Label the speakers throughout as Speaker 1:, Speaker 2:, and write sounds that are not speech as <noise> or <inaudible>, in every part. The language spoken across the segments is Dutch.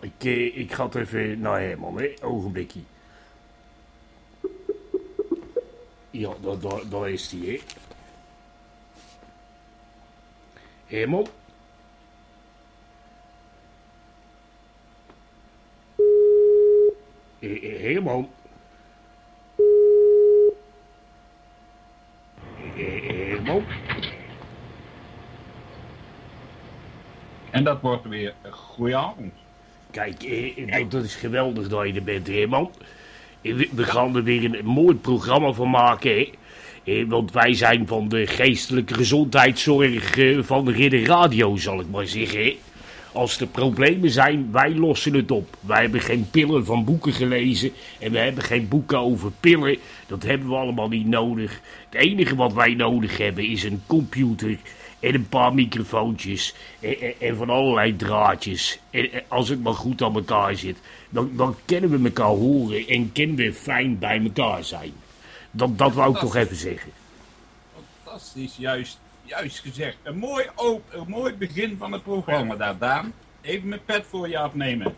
Speaker 1: ik, eh, ik ga het even naar Herman, hè. Ogenblikje. Ja, daar, daar, is hij, hè. Herman? Herman?
Speaker 2: En dat wordt weer goeie avond.
Speaker 1: Kijk, eh, dat, dat is geweldig dat je er bent, Herman. Eh, We, gaan er weer een, mooi programma van maken, hè. Eh, want wij zijn van de geestelijke gezondheidszorg eh, van de Ridder Radio, zal ik maar zeggen, hè. Als er problemen zijn, wij lossen het op. Wij hebben geen pillen van boeken gelezen en we hebben geen boeken over pillen. Dat hebben we allemaal niet nodig. Het enige wat wij nodig hebben is een computer en een paar microfoontjes en, en, en van allerlei draadjes. En, en als het maar goed aan elkaar zit, dan, dan kunnen we elkaar horen en kunnen we fijn bij elkaar zijn. Dat, dat wou ik toch even zeggen.
Speaker 2: Fantastisch, juist, juist gezegd. Een mooi, op, een mooi begin van het programma daar, Daan. Even mijn pet voor je afnemen.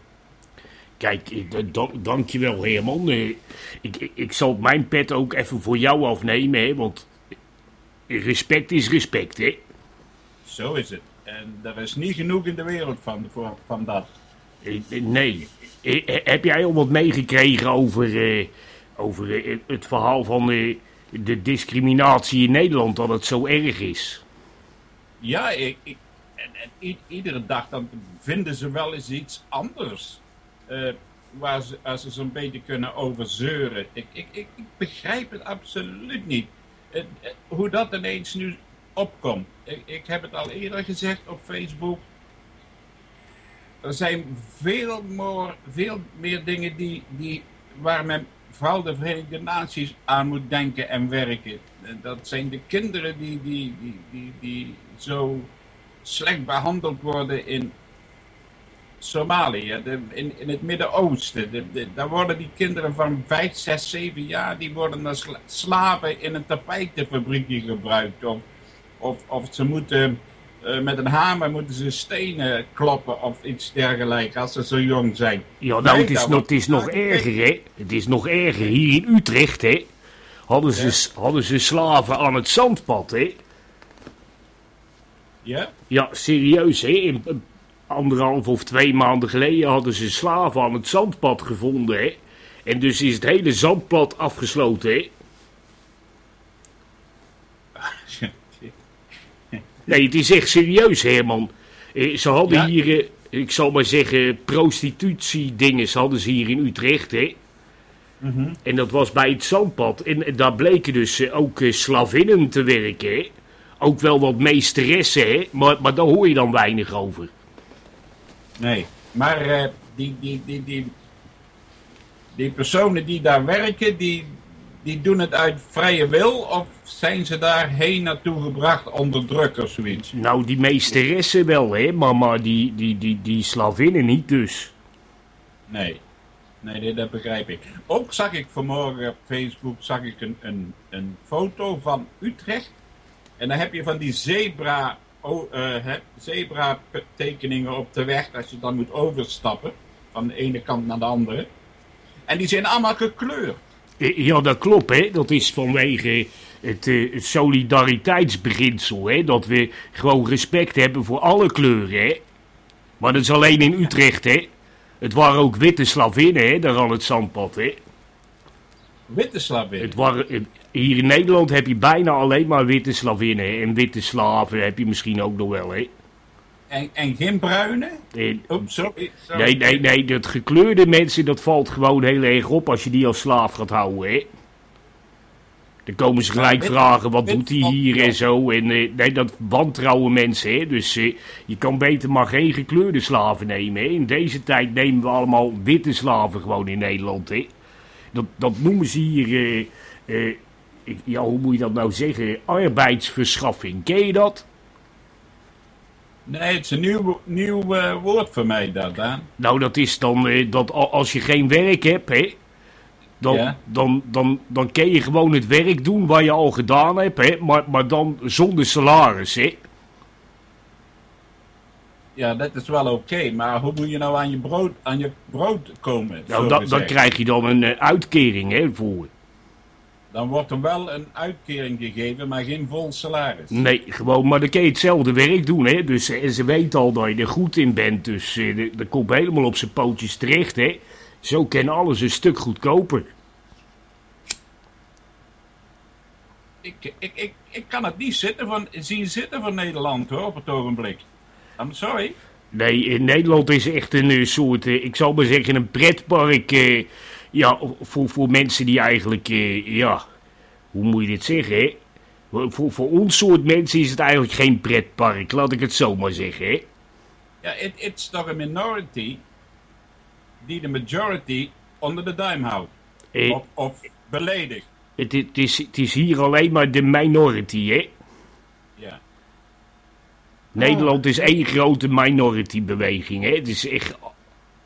Speaker 1: Kijk, eh, dank, dankjewel Herman. Eh, ik, ik, ik zal mijn pet ook even voor jou afnemen, hè, want respect is respect, hè.
Speaker 2: Zo is het. En er is niet genoeg in de wereld van, voor, van dat.
Speaker 1: Nee. Heb jij al wat meegekregen over, eh, over eh, het verhaal van eh, de discriminatie in Nederland, dat het zo erg is?
Speaker 2: Ja, ik, ik- en, en iedere dag dan vinden ze wel eens iets anders. waar ze, waar ze zo'n beetje kunnen over zeuren. Ik, ik, ik, begrijp het absoluut niet. Hoe dat ineens nu opkomt. Ik, ik heb het al eerder gezegd op Facebook. Er zijn veel, veel meer dingen die, die, waar men vooral de Verenigde Naties aan moet denken en werken. Dat zijn de kinderen die, die, die, die, die zo slecht behandeld worden in Somalië, in, in het Midden-Oosten. De- de- Daar worden die kinderen van 5, 6, 7 jaar, die worden als sla- slaven in een tapijtenfabriekje gebruikt. Of, of, of ze moeten eh, met een hamer moeten ze stenen kloppen of iets dergelijks als ze zo jong zijn.
Speaker 1: Ja, nou,
Speaker 2: Nee,
Speaker 1: het is, nog, het is nog erger, hè. Het is nog erger. Hier in Utrecht, hè, hadden ze, hadden ze slaven aan het zandpad, hè.
Speaker 2: Ja?
Speaker 1: Ja, serieus, hè. In, anderhalf of twee maanden geleden hadden ze slaven aan het zandpad gevonden, hè. En dus is het hele zandpad afgesloten, hè. Nee, het is echt serieus, Herman. Eh, Ze hadden
Speaker 2: Ja.
Speaker 1: hier, eh, ik zal maar zeggen, prostitutiedinges hadden ze hier in Utrecht, hè. En dat was bij het zandpad. En, en daar bleken dus eh, ook eh, slavinnen te werken, hè. Ook wel wat meesteressen, hè. Maar, maar daar hoor je dan weinig over.
Speaker 2: Nee, maar eh, die, die, die, die, die personen die daar werken, die, die doen het uit vrije wil of zijn ze daarheen naartoe gebracht onder druk of zoiets?
Speaker 1: Nou, die meesteressen wel, hè. Maar, maar die, die, die, die slavinnen niet dus.
Speaker 2: Nee. Nee, dat begrijp ik. Ook zag ik vanmorgen op Facebook zag ik een, een, een foto van Utrecht. En dan heb je van die zebra, oh, uh, zebra tekeningen op de weg als je dan moet overstappen. Van de ene kant naar de andere. En die zijn allemaal gekleurd.
Speaker 1: Ja, dat klopt, hè. Dat is vanwege het uh, solidariteitsbeginsel, hè. Dat we gewoon respect hebben voor alle kleuren, hè. Maar dat is alleen in Utrecht, hè. Het waren ook witte slavinnen, hè, daar aan het zandpad, hè.
Speaker 2: Witte slavinnen?
Speaker 1: Het waren, hier in Nederland heb je bijna alleen maar witte slavinnen. En witte slaven heb je misschien ook nog wel, hè.
Speaker 2: En, en geen bruine?
Speaker 1: En, sorry, Nee, nee, nee, dat gekleurde mensen, dat valt gewoon heel erg op als je die als slaaf gaat houden, hè. Dan komen ze gelijk vragen, wat doet hij hier en zo. En uh, nee, dat wantrouwen mensen, hè. Dus uh, je kan beter maar geen gekleurde slaven nemen, hè. In deze tijd nemen we allemaal witte slaven gewoon in Nederland, hè. Dat, dat noemen ze hier, uh, ja, hoe moet je dat nou zeggen, arbeidsverschaffing. Ken je dat?
Speaker 2: Nee, het is een nieuw, nieuw woord voor mij, dat, hè?
Speaker 1: Nou, dat is dan dat als je geen werk hebt, hè dan, dan, dan, dan kun je gewoon het werk doen wat je al gedaan hebt, hè? Maar, maar dan zonder salaris. Hè?
Speaker 2: Ja, dat is wel oké, maar hoe moet je nou aan je brood, aan je brood komen?
Speaker 1: Nou, dan, dan krijg je dan een uh, uitkering hè, voor.
Speaker 2: Dan wordt er wel een uitkering gegeven, maar geen vol salaris.
Speaker 1: Nee, gewoon, maar dan kun je hetzelfde werk doen. Hè? Dus, en ze weet al dat je er goed in bent, dus uh, dat komt helemaal op zijn pootjes terecht. Hè? Zo kan alles een stuk goedkoper.
Speaker 2: Ik, ik, ik, ik kan het niet zitten van, zien zitten van Nederland hoor, op het ogenblik. I'm sorry.
Speaker 1: Nee, in Nederland is echt een eh, soort, eh, ik zal maar zeggen, een pretpark. Eh, ja, voor, voor mensen die eigenlijk, ja, hoe moet je dit zeggen, hè? Voor, voor ons soort mensen is het eigenlijk geen pretpark, laat ik het zo maar zeggen, hè?
Speaker 2: Ja, het is toch een minority die de majority onder de duim houdt. Eh, of, of beledigt.
Speaker 1: Het, het, is, het is hier alleen maar de minority, hè?
Speaker 2: Ja.
Speaker 1: Nederland is één grote minority-beweging, hè? Het is echt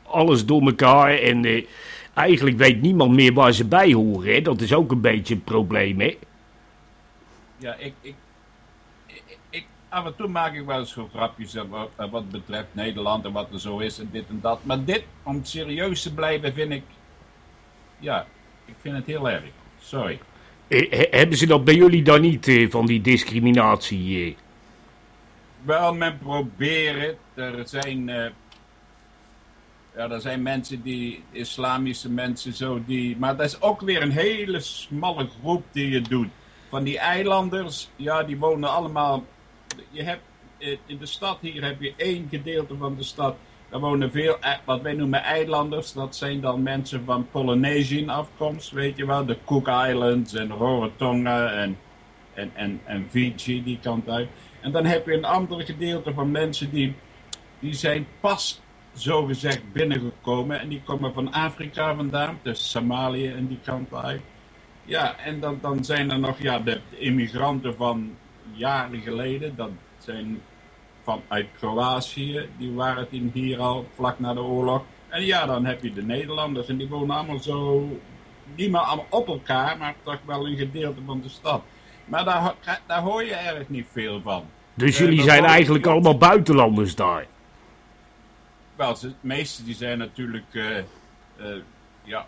Speaker 1: alles door elkaar en eh, eigenlijk weet niemand meer waar ze bij horen, hè? Dat is ook een beetje een probleem, hè?
Speaker 2: Ja, ik, ik, af en toe maak ik wel eens zo grapjes wat, wat betreft Nederland en wat er zo is en dit en dat. Maar dit, om serieus te blijven, vind ik, ja, ik vind het heel erg. Sorry.
Speaker 1: Eh, hebben ze dat bij jullie dan niet, eh, van die discriminatie? Eh?
Speaker 2: Wel, men probeert. Er zijn, eh, ja, er zijn mensen die, islamische mensen zo, die, maar dat is ook weer een hele smalle groep die het doet. Van die eilanders, ja, die wonen allemaal je hebt eh, in de stad hier heb je één gedeelte van de stad. Daar wonen veel, eh, wat wij noemen eilanders. Dat zijn dan mensen van Polynesian afkomst, weet je wel. De Cook Islands en Rarotonga en, en, en, en Fiji, die kant uit. En dan heb je een ander gedeelte van mensen die, die zijn pas zogezegd binnengekomen. En die komen van Afrika vandaan, dus Somalië en die kant uit. Ja, en dan, dan zijn er nog ja, de immigranten van jaren geleden. Dat zijn vanuit Kroatië, die waren het hier al vlak na de oorlog. En ja, dan heb je de Nederlanders en die wonen allemaal zo, niet meer allemaal op elkaar, maar toch wel een gedeelte van de stad. Maar daar, daar hoor je erg niet veel van.
Speaker 1: Dus jullie uh, zijn eigenlijk allemaal buitenlanders daar?
Speaker 2: Wel, de meeste die zijn natuurlijk, uh, uh, ja,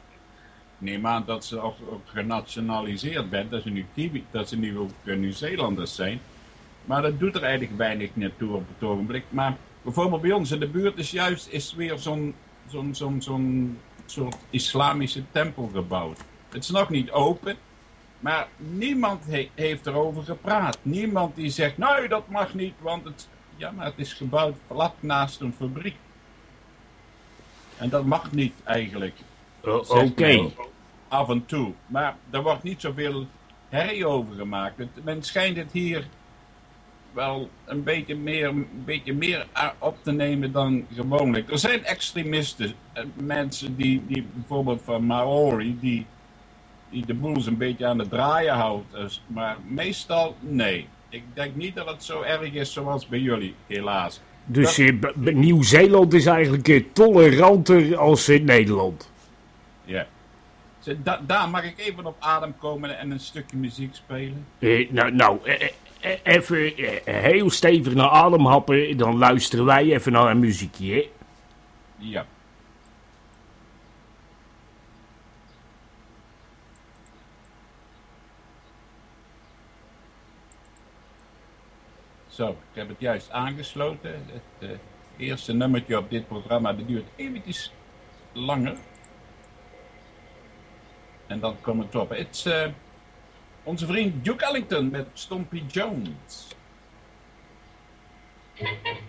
Speaker 2: neem aan dat ze ook, ook genationaliseerd bent, dat ze nu, Kiwi, dat ze nu ook uh, Nieuw-Zeelanders zijn. Maar dat doet er eigenlijk weinig naartoe op het ogenblik. Maar bijvoorbeeld bij ons in de buurt is juist is weer zo'n zo'n zo'n zo'n soort islamische tempel gebouwd. Het is nog niet open, maar niemand he heeft erover gepraat. Niemand die zegt, nee dat mag niet, want het, ja, maar het is gebouwd vlak naast een fabriek. En dat mag niet eigenlijk.
Speaker 1: Uh, Oké
Speaker 2: af en toe. Maar er wordt niet zoveel herrie over gemaakt. men schijnt het hier wel een beetje meer, een beetje meer op te nemen dan gewoonlijk. Er zijn extremisten, eh, mensen die, die bijvoorbeeld van Maori, die, die de boels een beetje aan het draaien houdt. Dus, maar meestal nee. Ik denk niet dat het zo erg is zoals bij jullie, helaas.
Speaker 1: Dus Nieuw-Zeeland is eigenlijk toleranter als eh, Nederland.
Speaker 2: Ja. Da- daar mag ik even op adem komen en een stukje muziek spelen.
Speaker 1: Eh, nou, nou eh, eh, even heel stevig naar adem happen, dan luisteren wij even naar een muziekje, hè?
Speaker 2: Ja. Zo, ik heb het juist aangesloten. Het eerste nummertje op dit programma dat duurt eventjes langer. En dan komt het op. Het is eh, onze vriend Duke Ellington met Stompy Jones. <laughs>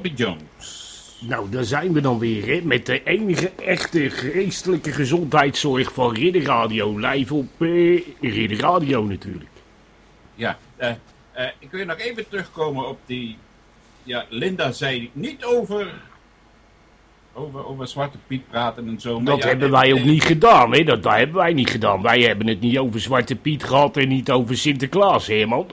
Speaker 2: Stompy Jones.
Speaker 1: Nou, daar zijn we dan weer, hè? Met de enige echte geestelijke gezondheidszorg van Ridder Radio. Live op eh, Ridder Radio natuurlijk.
Speaker 2: Ja, eh, eh, ik wil nog even terugkomen op die... Ja, Linda zei niet over... Over, over Zwarte Piet praten en zo. maar
Speaker 1: Dat
Speaker 2: ja,
Speaker 1: hebben wij ook niet gedaan, hè? Dat, dat hebben wij niet gedaan. Wij hebben het niet over Zwarte Piet gehad en niet over Sinterklaas, Herman.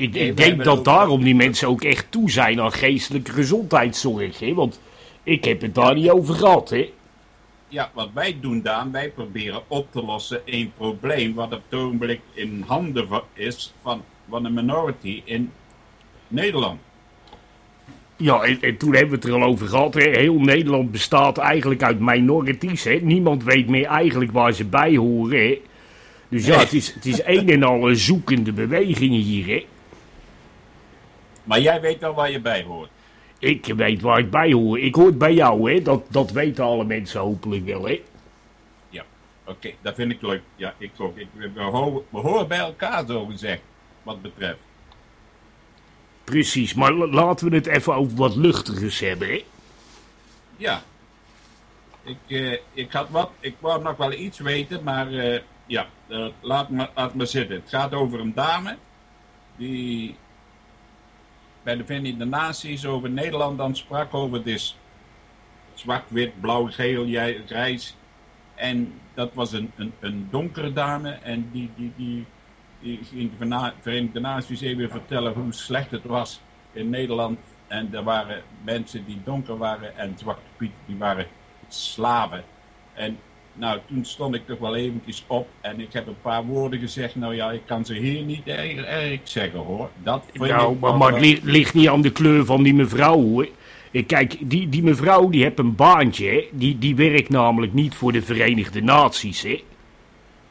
Speaker 1: Ik, ik denk dat daarom die mensen ook echt toe zijn aan geestelijke gezondheidszorg, hè? Want ik heb het daar niet over gehad, hè?
Speaker 2: Ja, wat wij doen, Daan, wij proberen op te lossen een probleem wat op het ogenblik in handen is van, van een minority in Nederland.
Speaker 1: Ja, en, en toen hebben we het er al over gehad. Hè. Heel Nederland bestaat eigenlijk uit minorities. Hè. Niemand weet meer eigenlijk waar ze bij horen. Hè. Dus ja, het is, het is een en al een zoekende bewegingen hier. Hè.
Speaker 2: Maar jij weet wel waar je bij hoort.
Speaker 1: Ik weet waar ik bij hoor. Ik hoor bij jou, hè. Dat, dat weten alle mensen hopelijk wel, hè.
Speaker 2: Ja, oké, dat vind ik leuk. Ja, ik ook. Ik, we, horen, we horen bij elkaar, zo gezegd, wat betreft.
Speaker 1: Precies, maar la- laten we het even over wat luchtigers hebben, hè?
Speaker 2: Ja. Ik, eh, ik had wat, ik wou nog wel iets weten, maar eh, ja, eh, laat, me, laat me zitten. Het gaat over een dame die bij de Verenigde Naties over Nederland dan sprak over dit zwart, wit, blauw, geel, grijs. En dat was een, een, een donkere dame en die, die, die, die ging de Verenigde Naties even vertellen hoe slecht het was in Nederland. En er waren mensen die donker waren en zwarte piet, die waren slaven. En nou, toen stond ik toch wel eventjes op en ik heb een paar woorden gezegd. Nou ja, ik kan ze hier niet erg, erg zeggen hoor. Dat
Speaker 1: Nou,
Speaker 2: ik
Speaker 1: maar, het li- ligt niet aan de kleur van die mevrouw, hoor. Kijk, die, die mevrouw die heeft een baantje, hè. Die, die werkt namelijk niet voor de Verenigde Naties, hè.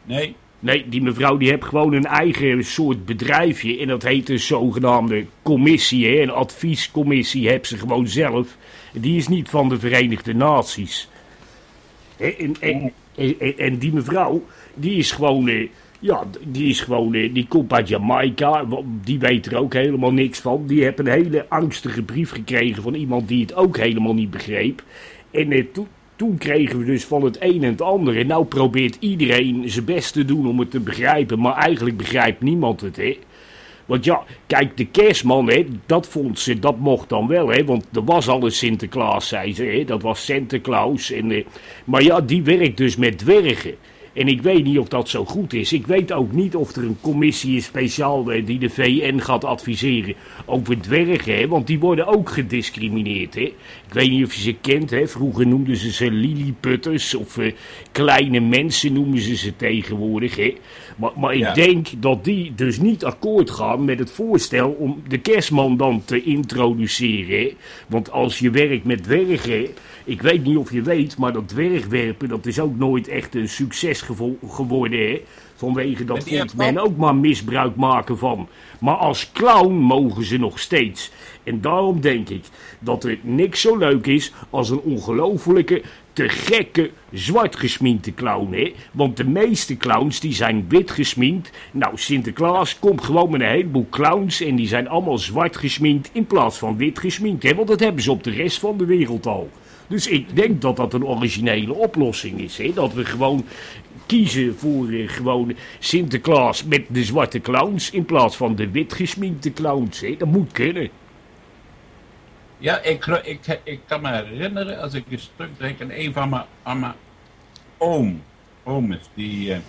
Speaker 2: Nee,
Speaker 1: Nee, die mevrouw die heeft gewoon een eigen soort bedrijfje. En dat heet een zogenaamde commissie, hè. Een adviescommissie heeft ze gewoon zelf. Die is niet van de Verenigde Naties. En, en, en, die mevrouw, die is gewoon... eh, ja, die is gewoon... eh, die komt uit Jamaica. Die weet er ook helemaal niks van. Die heeft een hele angstige brief gekregen van iemand die het ook helemaal niet begreep. En eh, toen, toen kregen we dus van het een en het ander. En nou probeert iedereen zijn best te doen om het te begrijpen. Maar eigenlijk begrijpt niemand het, hè. Want ja, kijk, de kerstman, dat vond ze, dat mocht dan wel, hè. Want er was al een Sinterklaas, zei ze, hè. Dat was Sinterklaas. En, eh, maar ja, die werkt dus met dwergen. En ik weet niet of dat zo goed is. Ik weet ook niet of er een commissie is speciaal eh, die de VN gaat adviseren over dwergen, want die worden ook gediscrimineerd. Hè. Ik weet niet of je ze kent, hè. vroeger noemden ze ze lilliputters of eh, kleine mensen noemen ze ze tegenwoordig. Hè. Maar, maar ik
Speaker 2: Ja.
Speaker 1: denk dat die dus niet akkoord gaan met het voorstel om de kerstman dan te introduceren. Want als je werkt met dwergen, ik weet niet of je weet, maar dat dwergwerpen dat is ook nooit echt een succes geworden. Hè. Vanwege dat vond men ook maar misbruik maken van. Maar als clown mogen ze nog steeds. En daarom denk ik dat er niks zo leuk is als een ongelofelijke, te gekke, zwart gesminkte clown. Hè? Want de meeste clowns die zijn wit gesminkt. Nou, Sinterklaas komt gewoon met een heleboel clowns en die zijn allemaal zwart gesminkt in plaats van wit gesminkt. Hè? Want dat hebben ze op de rest van de wereld al. Dus ik denk dat dat een originele oplossing is. Hè? Dat we gewoon kiezen voor eh, gewoon Sinterklaas met de zwarte clowns in plaats van de wit gesminkte clowns. Hè? Dat moet kunnen.
Speaker 2: Ja, ik, ik, ik kan me herinneren, als ik eens terugdenk aan een van mijn, mijn oom. Oom is die eh,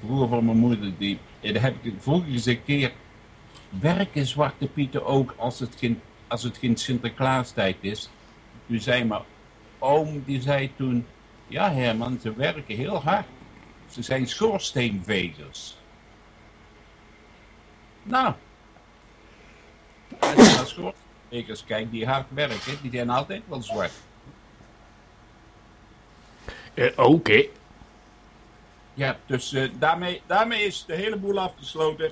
Speaker 2: broer van mijn moeder, die, daar heb ik vroeger een keer werken Zwarte Pieten ook als het geen, als het geen Sinterklaastijd is. Toen zei mijn oom, die zei toen, ja Herman, ze werken heel hard. Ze zijn schoorsteenvegers. Nou, je naar schoorsteenvegers kijkt die hard werken, die zijn altijd wel zwart.
Speaker 1: Eh, Oké.
Speaker 2: Ja, dus eh, daarmee, daarmee is de hele boel afgesloten.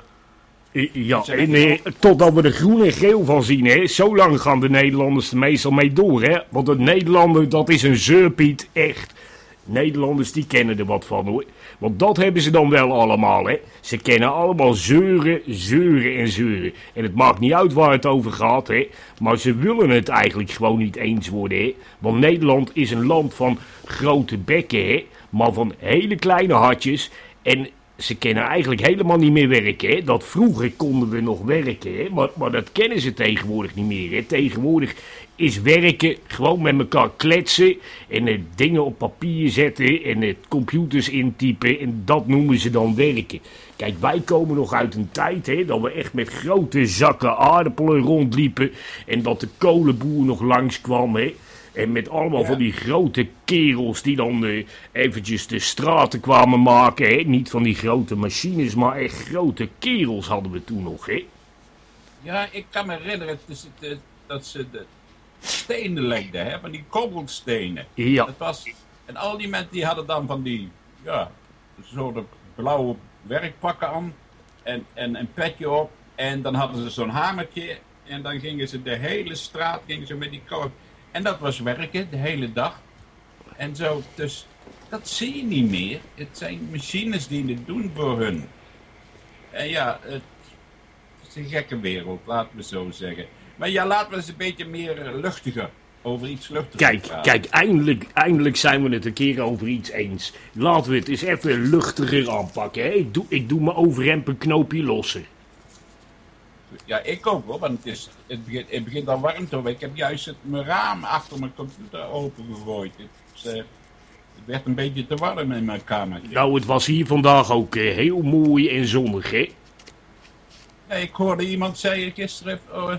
Speaker 1: Ja, en eh, totdat we er groen en geel van zien, hè. Zo lang gaan de Nederlanders er meestal mee door, hè. Want een Nederlander, dat is een zeurpiet, echt. Nederlanders, die kennen er wat van, hoor. Want dat hebben ze dan wel allemaal, hè. Ze kennen allemaal zeuren, zeuren en zeuren. En het maakt niet uit waar het over gaat, hè. Maar ze willen het eigenlijk gewoon niet eens worden, hè. Want Nederland is een land van grote bekken, hè. Maar van hele kleine hartjes. En ze kennen eigenlijk helemaal niet meer werken. Hè? Dat vroeger konden we nog werken, hè? Maar, maar dat kennen ze tegenwoordig niet meer. Hè? Tegenwoordig is werken gewoon met elkaar kletsen en eh, dingen op papier zetten en eh, computers intypen en dat noemen ze dan werken. Kijk, wij komen nog uit een tijd hè, dat we echt met grote zakken aardappelen rondliepen en dat de kolenboer nog langskwam. Hè? En met allemaal
Speaker 2: Ja.
Speaker 1: van die grote kerels die dan eh, eventjes de straten kwamen maken. Hè? Niet van die grote machines, maar echt grote kerels hadden we toen nog. Hè?
Speaker 2: Ja, ik kan me herinneren het het, dat ze de stenen legden, hè, van die kobbelstenen.
Speaker 1: Ja,
Speaker 2: Dat was, en al die mensen die hadden dan van die, ja, soort blauwe werkpakken aan en, en een petje op. En dan hadden ze zo'n hamertje en dan gingen ze de hele straat gingen ze met die koop. En dat was werken, de hele dag. En zo, dus dat zie je niet meer. Het zijn machines die het doen voor hun. En ja, het, is een gekke wereld, laten we zo zeggen. Maar ja, laten we eens een beetje meer eh, luchtiger over iets luchtiger
Speaker 1: Kijk,
Speaker 2: praten.
Speaker 1: kijk, eindelijk, eindelijk zijn we het een keer over iets eens. Laten we het eens even luchtiger aanpakken. Hè? Ik, doe, ik doe mijn overhemd een knoopje lossen.
Speaker 2: Ja, ik ook hoor, want het, is, het, begint, het begint al warm te worden. Ik heb juist het, mijn raam achter mijn computer opengegooid. Het, eh, het werd een beetje te warm in mijn kamer.
Speaker 1: Nou, het was hier vandaag ook eh, heel mooi en zonnig, hè?
Speaker 2: Nee, ik hoorde iemand zei gisteren, oh,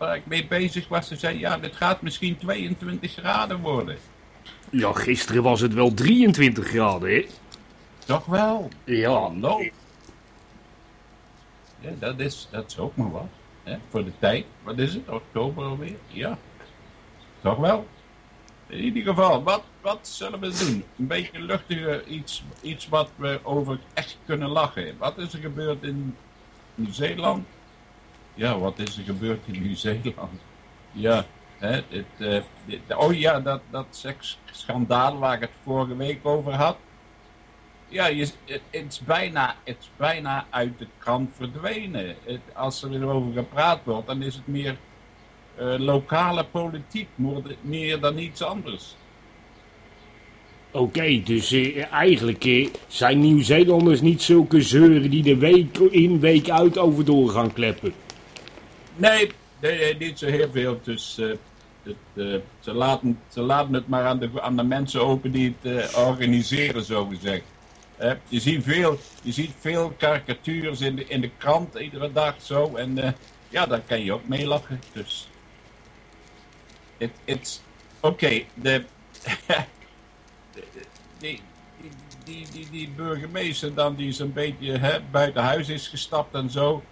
Speaker 2: waar ik mee bezig was, ze zei, ja, dit gaat misschien 22 graden worden.
Speaker 1: Ja, gisteren was het wel 23 graden, hè?
Speaker 2: Toch wel?
Speaker 1: Ja.
Speaker 2: Hallo. Ja, dat is, dat is ook maar wat. Hè? Voor de tijd, wat is het, oktober alweer? Ja. Toch wel? In ieder geval, wat, wat zullen we doen? Een beetje luchtiger, iets, iets wat we over echt kunnen lachen. Wat is er gebeurd in Nieuw-Zeeland? Ja, wat is er gebeurd in Nieuw-Zeeland? Ja, hè, eh, oh ja, dat, dat seksschandaal waar ik het vorige week over had. Ja, het, is bijna, is bijna uit de krant verdwenen. Als er over gepraat wordt, dan is het meer eh, lokale politiek, meer dan iets anders.
Speaker 1: Oké, dus eh, eigenlijk zijn Nieuw-Zeelanders niet zulke zeuren die de week in, week uit over door gaan kleppen.
Speaker 2: Nee, niet zo heel veel. Dus eh, het, eh, ze, laten, ze laten het maar aan de, aan de mensen open die het eh, organiseren, zo gezegd. Eh, je, ziet veel, je ziet veel karikatures in de, in de krant iedere dag zo. En eh, ja, daar kan je ook mee lachen. Dus. Het, Oké, de. <laughs> die, die, die, die, die burgemeester dan die zo'n beetje hè, buiten huis is gestapt en zo.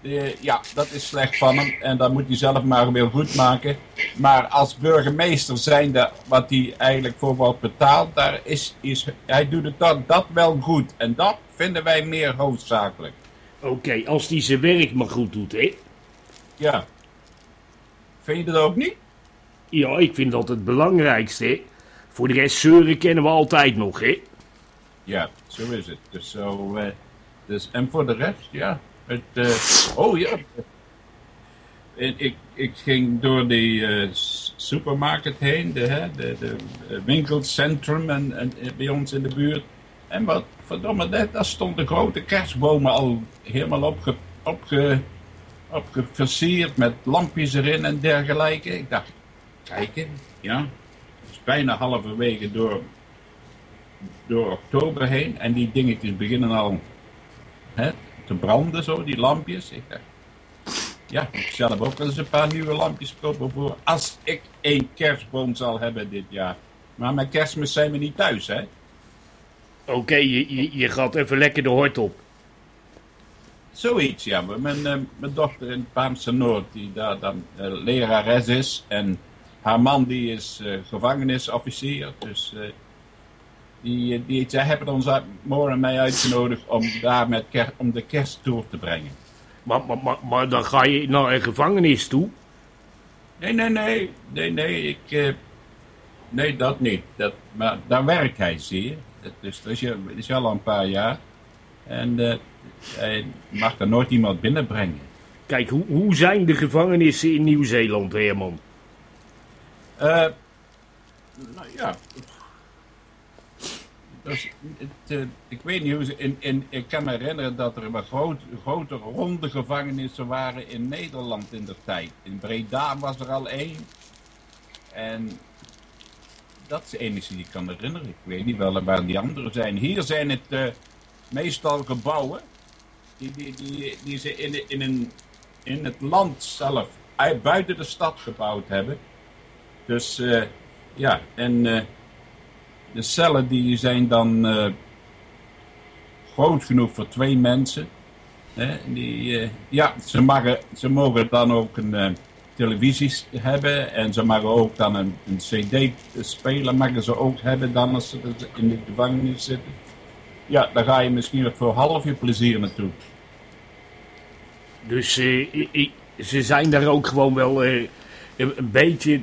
Speaker 2: Die, ja, dat is slecht van hem en dat moet hij zelf maar weer goed maken. Maar als burgemeester zijnde wat hij eigenlijk voor wordt betaald, daar is, is, hij doet het dat, dat wel goed. En dat vinden wij meer hoofdzakelijk.
Speaker 1: Oké, als die zijn werk maar goed doet, hè?
Speaker 2: Ja. Vind je dat ook niet?
Speaker 1: Ja, ik vind dat het belangrijkste, hè? Voor de rest zeuren kennen we altijd nog, hè?
Speaker 2: Ja, zo is het. Dus zo, eh, dus, en voor de rest, ja. Het, eh, oh ja. En ik, ik ging door die s- supermarkt heen, de, de, de winkelcentrum en, en, eh, bij ons in de buurt. En wat verdomme, daar, daar stonden grote kerstbomen al helemaal opge, opge, opgeversierd met lampjes erin en dergelijke. Ik dacht, kijken, ja. Het is bijna halverwege door door oktober heen en die dingetjes beginnen al hè, te branden, zo, die lampjes. Ik dacht, ja, ik zelf ook wel eens een paar nieuwe lampjes kopen voor als ik één kerstboom zal hebben dit jaar. Maar met kerstmis zijn we niet thuis, hè?
Speaker 1: Oké, je, je, je gaat even lekker de hort op.
Speaker 2: Zoiets, ja. Mijn, eh, mijn dochter in Paamse Noord, die daar dan eh, lerares is. En haar man die is eh, gevangenisofficier. Dus die, eh, die, zij hebben ons uit- Moor en mij uitgenodigd om daar met ker- om de kerst door te brengen.
Speaker 1: Maar, maar, maar, maar dan ga je naar een gevangenis toe.
Speaker 2: Nee, nee, nee. Nee, nee, ik... eh, nee, dat niet. Dat, maar daar werkt hij, zie je. Dat is, dat is, dat is al een paar jaar. En eh, hij mag er nooit iemand binnenbrengen.
Speaker 1: Kijk, hoe, hoe zijn de gevangenissen in Nieuw-Zeeland, Herman?
Speaker 2: Eh, nou ja. Dus, eh, ik weet niet hoe ze. In, ik kan me herinneren dat er wat groot, grote ronde gevangenissen waren in Nederland in de tijd. In Breda was er al één. En dat is de enige die ik kan herinneren. Ik weet niet wel waar die andere zijn. Hier zijn het eh, meestal gebouwen. Die, die, die, die ze in, in, een, in het land zelf, uit, buiten de stad gebouwd hebben. Dus eh, ja, en de cellen die zijn dan eh, groot genoeg voor twee mensen. Hè? Die, eh, ja, ze, mogen, ze mogen dan ook een eh, televisie hebben en ze mogen ook dan een, een cd-speler mogen ze ook hebben dan als ze in de gevangenis zitten. Ja, daar ga je misschien voor half je plezier naartoe.
Speaker 1: Dus ze zijn daar ook gewoon wel een beetje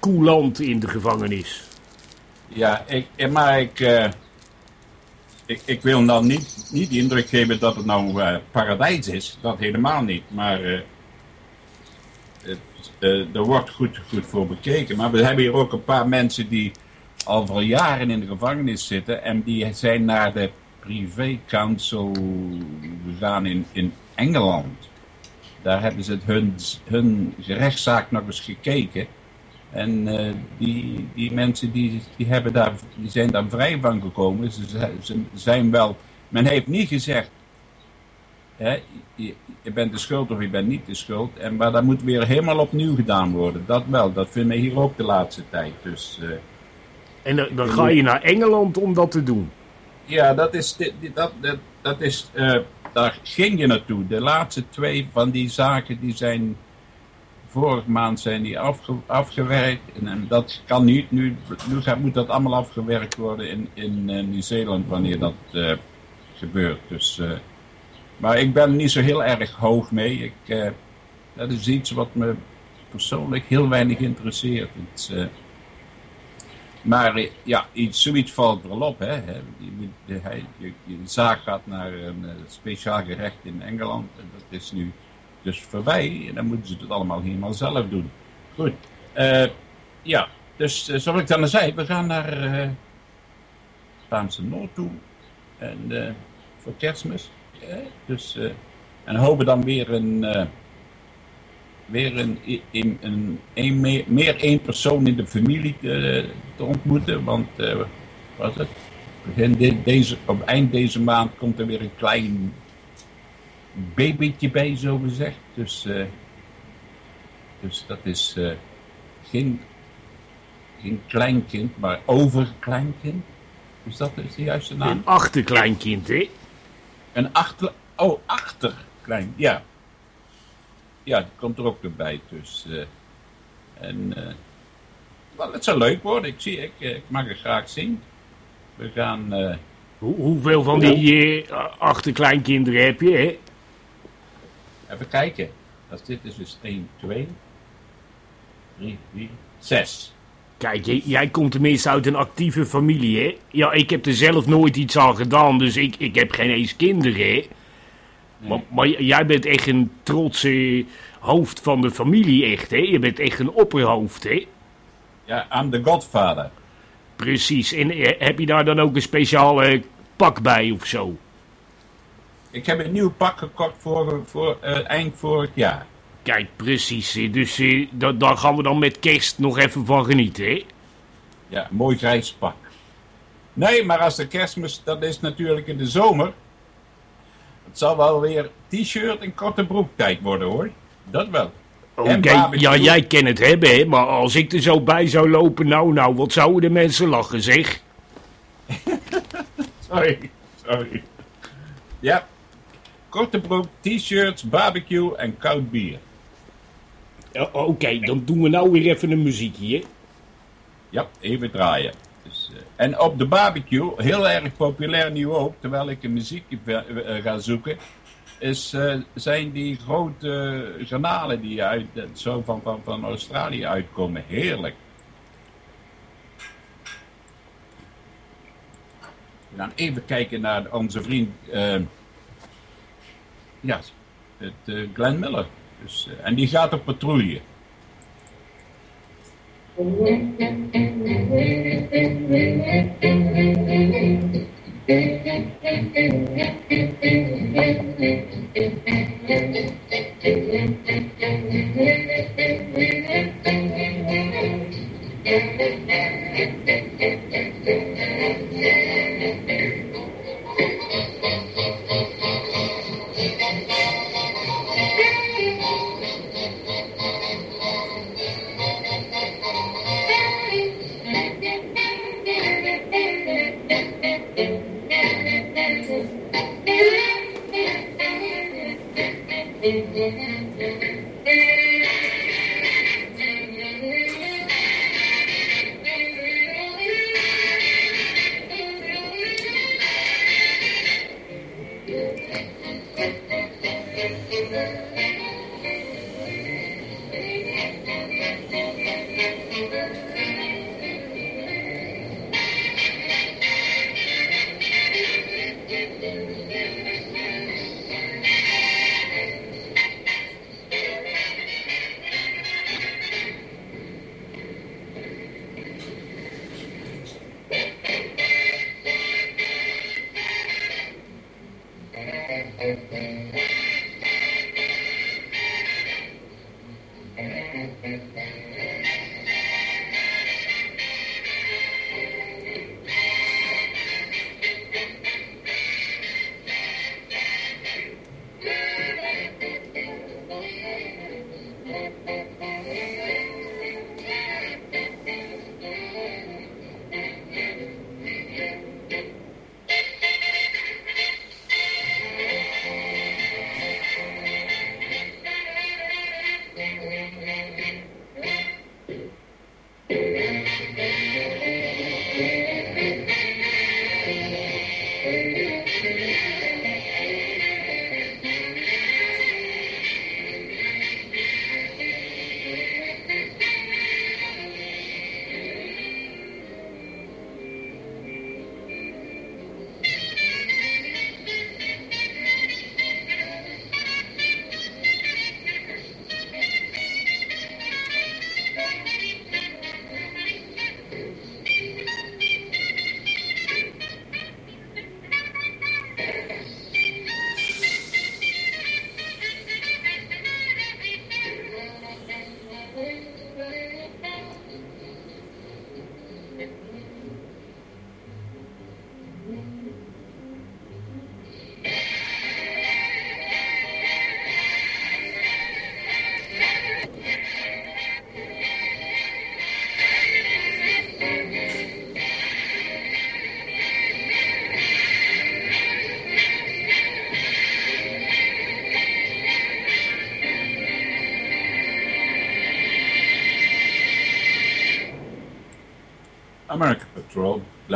Speaker 1: coulant in de gevangenis.
Speaker 2: Ja, ik, eh, maar ik, eh, ik, ik wil nou niet, niet de indruk geven dat het nou uh, paradijs is. Dat helemaal niet. Maar uh, het, er wordt goed, goed voor bekeken. Maar we hebben hier ook een paar mensen die al voor jaren in de gevangenis zitten. En die zijn naar de privé council gegaan in, in Engeland. Daar hebben ze hun, hun rechtszaak nog eens gekeken. En uh, die, die mensen die, die, hebben daar, die zijn daar vrij van gekomen. Ze, ze zijn wel, men heeft niet gezegd, hè, je, je, bent de schuld of je bent niet de schuld. En, maar dat moet weer helemaal opnieuw gedaan worden. Dat wel, dat vinden we hier ook de laatste tijd. Dus, uh,
Speaker 1: en dan, dan ga je naar Engeland om dat te doen?
Speaker 2: Ja, dat is, dat, dat, dat is uh, daar ging je naartoe. De laatste twee van die zaken die zijn vorige maand zijn die afge, afgewerkt. En, dat kan niet. Nu, nu gaat, moet dat allemaal afgewerkt worden in, in uh, Nieuw-Zeeland wanneer dat uh, gebeurt. Dus, uh, maar ik ben niet zo heel erg hoog mee. Ik, dat is iets wat me persoonlijk heel weinig interesseert. Het, maar ja, iets, zoiets valt wel op. Hè. Je, je zaak gaat naar een speciaal gerecht in Engeland. En dat is nu dus voorbij. En dan moeten ze het allemaal helemaal zelf doen. Goed. Uh, ja, dus uh, zoals ik dan al zei, we gaan naar uh, Spaanse Noord toe. En voor kerstmis. dus, en hopen dan weer een... weer een, een, meer, één persoon in de familie te, te ontmoeten. Want, wat het? Begin de, deze, op eind deze maand komt er weer een klein babytje bij, zo gezegd. Dus, uh, dus dat is uh, geen, geen kleinkind, maar overkleinkind. Dus dat is de juiste naam.
Speaker 1: Een achterkleinkind, hè?
Speaker 2: Een achter... Oh, achterklein, ja. Ja, dat komt er ook bij. Dus, uh, en... Well, het zal leuk worden. Ik, zie, ik, ik mag het graag zien. We gaan...
Speaker 1: Hoe, hoeveel van die achterkleinkinderen heb je, hè?
Speaker 2: Even kijken. Als dit is dus 1, 2, 3, 4, 6.
Speaker 1: Kijk, jij komt tenminste uit een actieve familie, hè? Ja, ik heb er zelf nooit iets aan gedaan, dus ik, ik heb geen eens kinderen, hè? Nee. Maar, maar, jij bent echt een trotse hoofd van de familie, echt, hè? Je bent echt een opperhoofd, hè?
Speaker 2: Ja, I'm the godfather.
Speaker 1: Precies. En heb je daar dan ook een speciale pak bij of zo?
Speaker 2: Ik heb een nieuw pak gekocht voor, voor uh, eind vorig jaar.
Speaker 1: Kijk, precies. Dus uh, daar gaan we dan met kerst nog even van genieten, hè?
Speaker 2: Ja, mooi grijs pak. Nee, maar als de kerstmis, dat is natuurlijk in de zomer. Het zal wel weer t-shirt en korte broek tijd worden, hoor. Dat wel.
Speaker 1: Oké, okay, ja, jij kan het hebben, hè? Maar als ik er zo bij zou lopen, nou, nou, wat zouden de mensen lachen, zeg? <laughs>
Speaker 2: sorry, sorry. Ja, korte broek, t-shirts, barbecue en koud bier.
Speaker 1: Oké, okay, dan doen we nou weer even een muziekje.
Speaker 2: Ja, even draaien. Dus, uh, en op de barbecue, heel erg populair nu ook, terwijl ik een muziekje uh, ga zoeken, is, uh, zijn die grote granalen die uit, zo van, van, van Australië uitkomen. Heerlijk. We gaan even kijken naar onze vriend ja, het, eh, Glenn Miller. Dus, eh, en die gaat op patrouille. <laughs>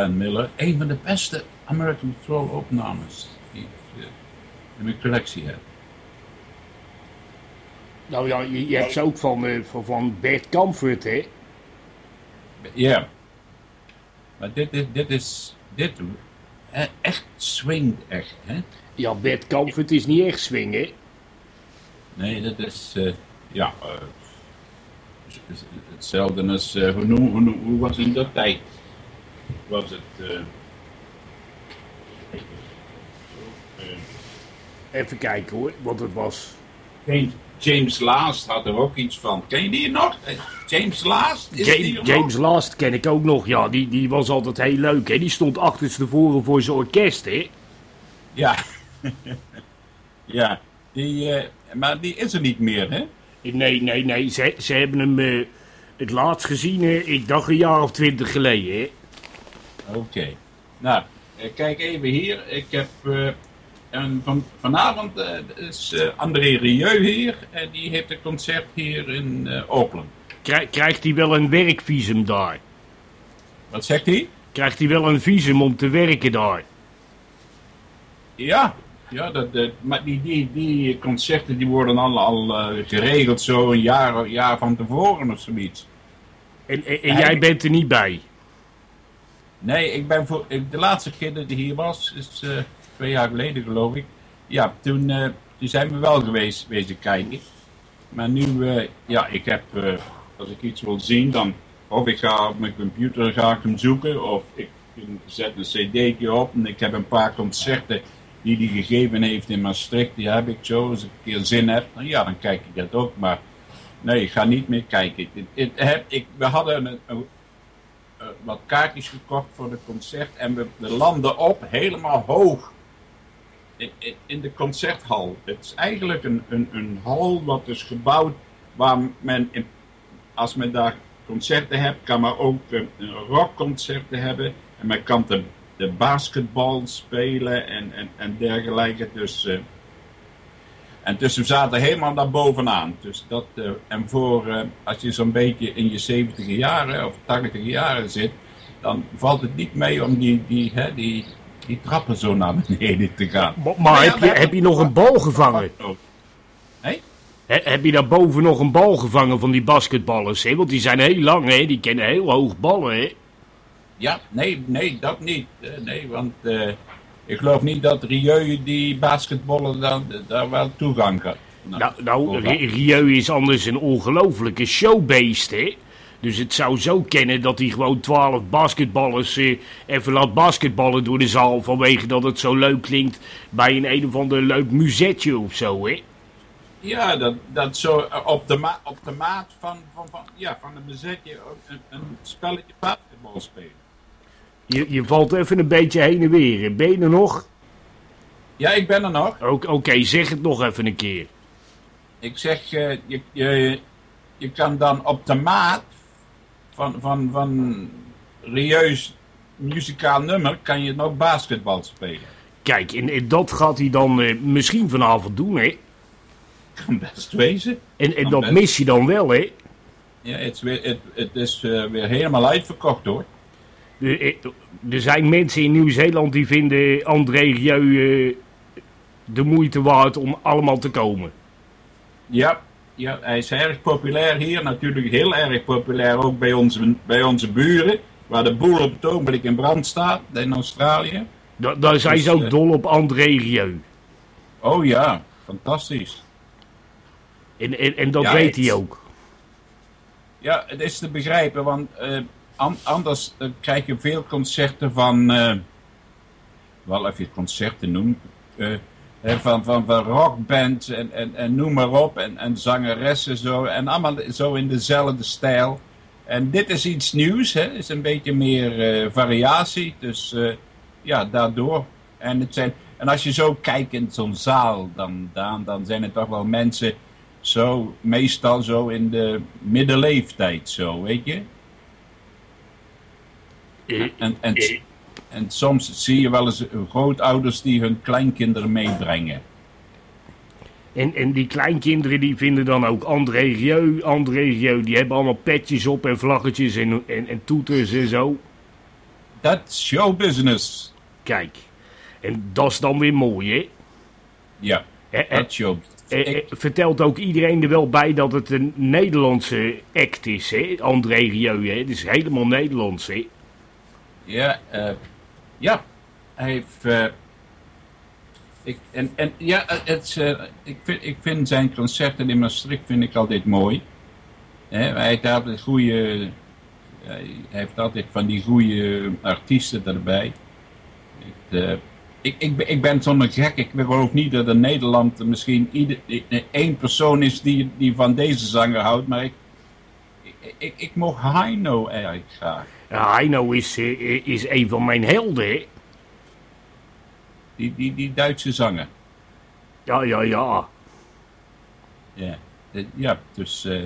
Speaker 2: Glenn Miller. Een van de beste American Patrol opnames die ik uh, in mijn collectie heb.
Speaker 1: Nou ja, je, je hebt ze ook van, uh, van, van Bert Comfort, hè?
Speaker 2: Ja. Maar dit, dit, dit is... Dit uh, echt swingt echt, hè?
Speaker 1: Ja, Bert Comfort is niet echt swingen.
Speaker 2: Nee, dat is... ja... hetzelfde als... hoe, noem, hoe, hoe was in dat tijd? Was het...
Speaker 1: Even kijken hoor, want het was...
Speaker 2: James, James Last had er ook iets van. Ken je die nog? James Last? Is
Speaker 1: James,
Speaker 2: die
Speaker 1: James Last ken ik ook nog, ja. Die, die was altijd heel leuk, hè. Die stond achterstevoren voor zijn orkest, hè.
Speaker 2: Ja. <laughs> ja. Die, uh, maar die is er niet meer, hè?
Speaker 1: Nee, nee, nee. Ze, ze hebben hem uh, het laatst gezien, uh, ik dacht een jaar of twintig geleden, hè.
Speaker 2: Oké. Okay. Nou, kijk even hier. Ik heb... En van, vanavond uh, is uh, André Rieu hier en die heeft een concert hier in Oakland.
Speaker 1: Krijgt hij wel een werkvisum daar?
Speaker 2: Wat zegt hij?
Speaker 1: Krijgt hij wel een visum om te werken daar?
Speaker 2: Ja, ja dat, dat, maar die, die, die concerten die worden al, al geregeld zo een jaar, jaar van tevoren of zoiets.
Speaker 1: En, en, en jij bent er niet bij?
Speaker 2: Nee, ik ben voor, de laatste keer dat hij hier was is twee jaar geleden geloof ik. Ja, toen, uh, toen zijn we wel geweest wezen kijken. Maar nu, uh, ja, ik heb, als ik iets wil zien, dan of ik ga op mijn computer ga ik hem zoeken, of ik zet een cd'tje op en ik heb een paar concerten die hij gegeven heeft in Maastricht, die heb ik zo, als ik een keer zin heb, nou ja, dan kijk ik dat ook, maar nee, ik ga niet meer kijken. Ik, ik, we hadden een, wat kaartjes gekocht voor het concert en we, landen op, helemaal hoog in, in de concerthal. Het is eigenlijk een, een, een hal wat is gebouwd waar men, in, als men daar concerten hebt, kan men ook uh, rockconcerten hebben. En men kan de, de basketbal spelen en, en, en dergelijke. Dus, uh, en dus we zaten helemaal daar bovenaan. Dus dat, uh, en voor als je zo'n beetje in je 70 jaren of 80 jaren zit, dan valt het niet mee om die, die, hè, die, die trappen zo naar beneden te gaan.
Speaker 1: Maar, maar heb, je, heb je nog een bal gevangen?
Speaker 2: Nee?
Speaker 1: He, heb je daarboven nog een bal gevangen van die basketballers? Hè? Want die zijn heel lang, hè? die kennen heel hoog ballen. Hè?
Speaker 2: Ja, nee, nee, dat niet. Nee, want uh, ik geloof niet dat Rieu die basketballen dan, daar wel toegang.
Speaker 1: Nou, nou, nou Rieu is anders een ongelofelijke showbeest, hè? Dus het zou zo kennen dat hij gewoon twaalf basketballers eh, even laat basketballen door de zaal. Vanwege dat het zo leuk klinkt bij een een of ander leuk muzetje of zo, hè?
Speaker 2: Ja, dat, dat zo op de, ma op de maat van, van, van, ja, van een muzetje een, een spelletje basketbal spelen.
Speaker 1: Je, je valt even een beetje heen en weer. Ben je er nog?
Speaker 2: Ja, ik ben er nog.
Speaker 1: Oké, okay, zeg het nog even een keer.
Speaker 2: Ik zeg, uh, je, je, je kan dan op de maat van, van, van Rieu's muzikaal nummer kan je nog basketbal spelen.
Speaker 1: Kijk, en, en dat gaat hij dan uh, misschien vanavond doen, hè?
Speaker 2: Kan best wezen.
Speaker 1: En, en dat best. mis je dan wel, hè?
Speaker 2: Ja, het is, weer, het, het is uh, weer helemaal uitverkocht, hoor.
Speaker 1: Er, er zijn mensen in Nieuw-Zeeland die vinden André Rieu uh, de moeite waard om allemaal te komen.
Speaker 2: Ja, ja, hij is erg populair hier. Natuurlijk heel erg populair ook bij onze, bij onze buren. Waar de boel op het ogenblik in brand staat in Australië.
Speaker 1: Da daar zijn dus, ze ook uh, dol op André Rieu.
Speaker 2: Oh ja, fantastisch.
Speaker 1: En, en, en dat ja, weet hij ook.
Speaker 2: Ja, het is te begrijpen, want uh, an anders uh, krijg je veel concerten van... wel even concerten noemen van, van, van rockbands en, en, en noem maar op. En, en zangeressen zo. En allemaal zo in dezelfde stijl. En dit is iets nieuws, hè? is een beetje meer eh, variatie. Dus eh, ja, daardoor. En, het zijn, en als je zo kijkt in zo'n zaal, dan, dan, dan zijn het toch wel mensen zo, meestal zo in de middenleeftijd, zo, weet je.
Speaker 1: Eh,
Speaker 2: En, en,
Speaker 1: eh,
Speaker 2: en soms zie je wel eens grootouders die hun kleinkinderen meebrengen.
Speaker 1: En, en die kleinkinderen die vinden dan ook André Rieu, André Rieu. Die hebben allemaal petjes op en vlaggetjes en, en, en toeters en zo.
Speaker 2: Dat is showbusiness.
Speaker 1: Kijk. En dat is dan weer mooi, hè?
Speaker 2: Ja, dat is show.
Speaker 1: eh, eh,
Speaker 2: Ik-
Speaker 1: vertelt ook iedereen er wel bij dat het een Nederlandse act is, hè? André Rieu, hè? Het is helemaal Nederlands, hè?
Speaker 2: Ja, eh, ja. Hij heeft. eh, ik, en, en ja, eh, het, ik, vind, ik vind zijn concerten in Maastricht vind ik altijd mooi. Hij heeft altijd goede. Hij heeft altijd van die goede artiesten erbij. Ik, ik, ik, ben- ik ben zo'n gek. Ik geloof niet dat in Nederland misschien ieder, één persoon is die, die van deze zanger houdt. Maar ik, ik, ik, ik mag Heino eigenlijk graag.
Speaker 1: Ja, Heino is, eh, is een van mijn helden?
Speaker 2: Die, die, die Duitse zanger.
Speaker 1: Ja, ja, ja.
Speaker 2: Ja, ja dus eh,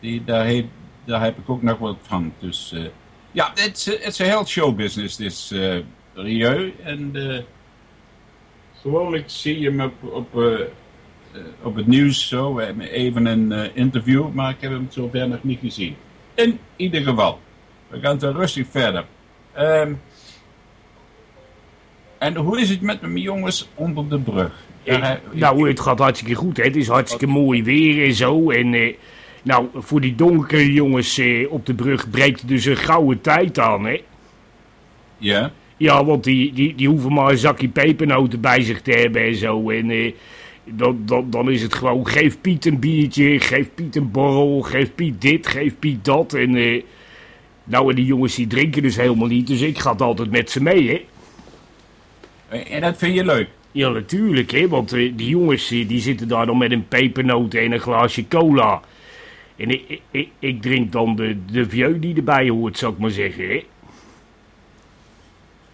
Speaker 2: die, daar, heb, daar heb ik ook nog wat van. Dus eh, ja, het is een heel showbusiness, dus eh Rieu. En gewoonlijk zie je hem op, op, op het nieuws zo, even een interview, maar ik heb hem zover nog niet gezien. In ieder geval, we gaan zo rustig verder. Ehm, en hoe is het met mijn jongens onder de brug? Heb-
Speaker 1: nou, het gaat hartstikke goed, hè? Het is hartstikke mooi weer en zo. En eh, nou, voor die donkere jongens eh, op de brug breekt dus een gouden tijd aan, hè?
Speaker 2: Ja?
Speaker 1: Ja, want die, die, die hoeven maar een zakje pepernoten bij zich te hebben en zo. En eh, dan, dan, dan is het gewoon, geef Piet een biertje, geef Piet een borrel, geef Piet dit, geef Piet dat. En eh, nou, en die jongens die drinken dus helemaal niet, dus ik ga altijd met ze mee, hè.
Speaker 2: En dat vind je leuk?
Speaker 1: Ja, natuurlijk, hè, want eh, die jongens eh, die zitten daar dan met een pepernoot en een glaasje cola. En ik, ik, ik, drink dan de, de vieux die erbij hoort, zou ik maar zeggen, hè.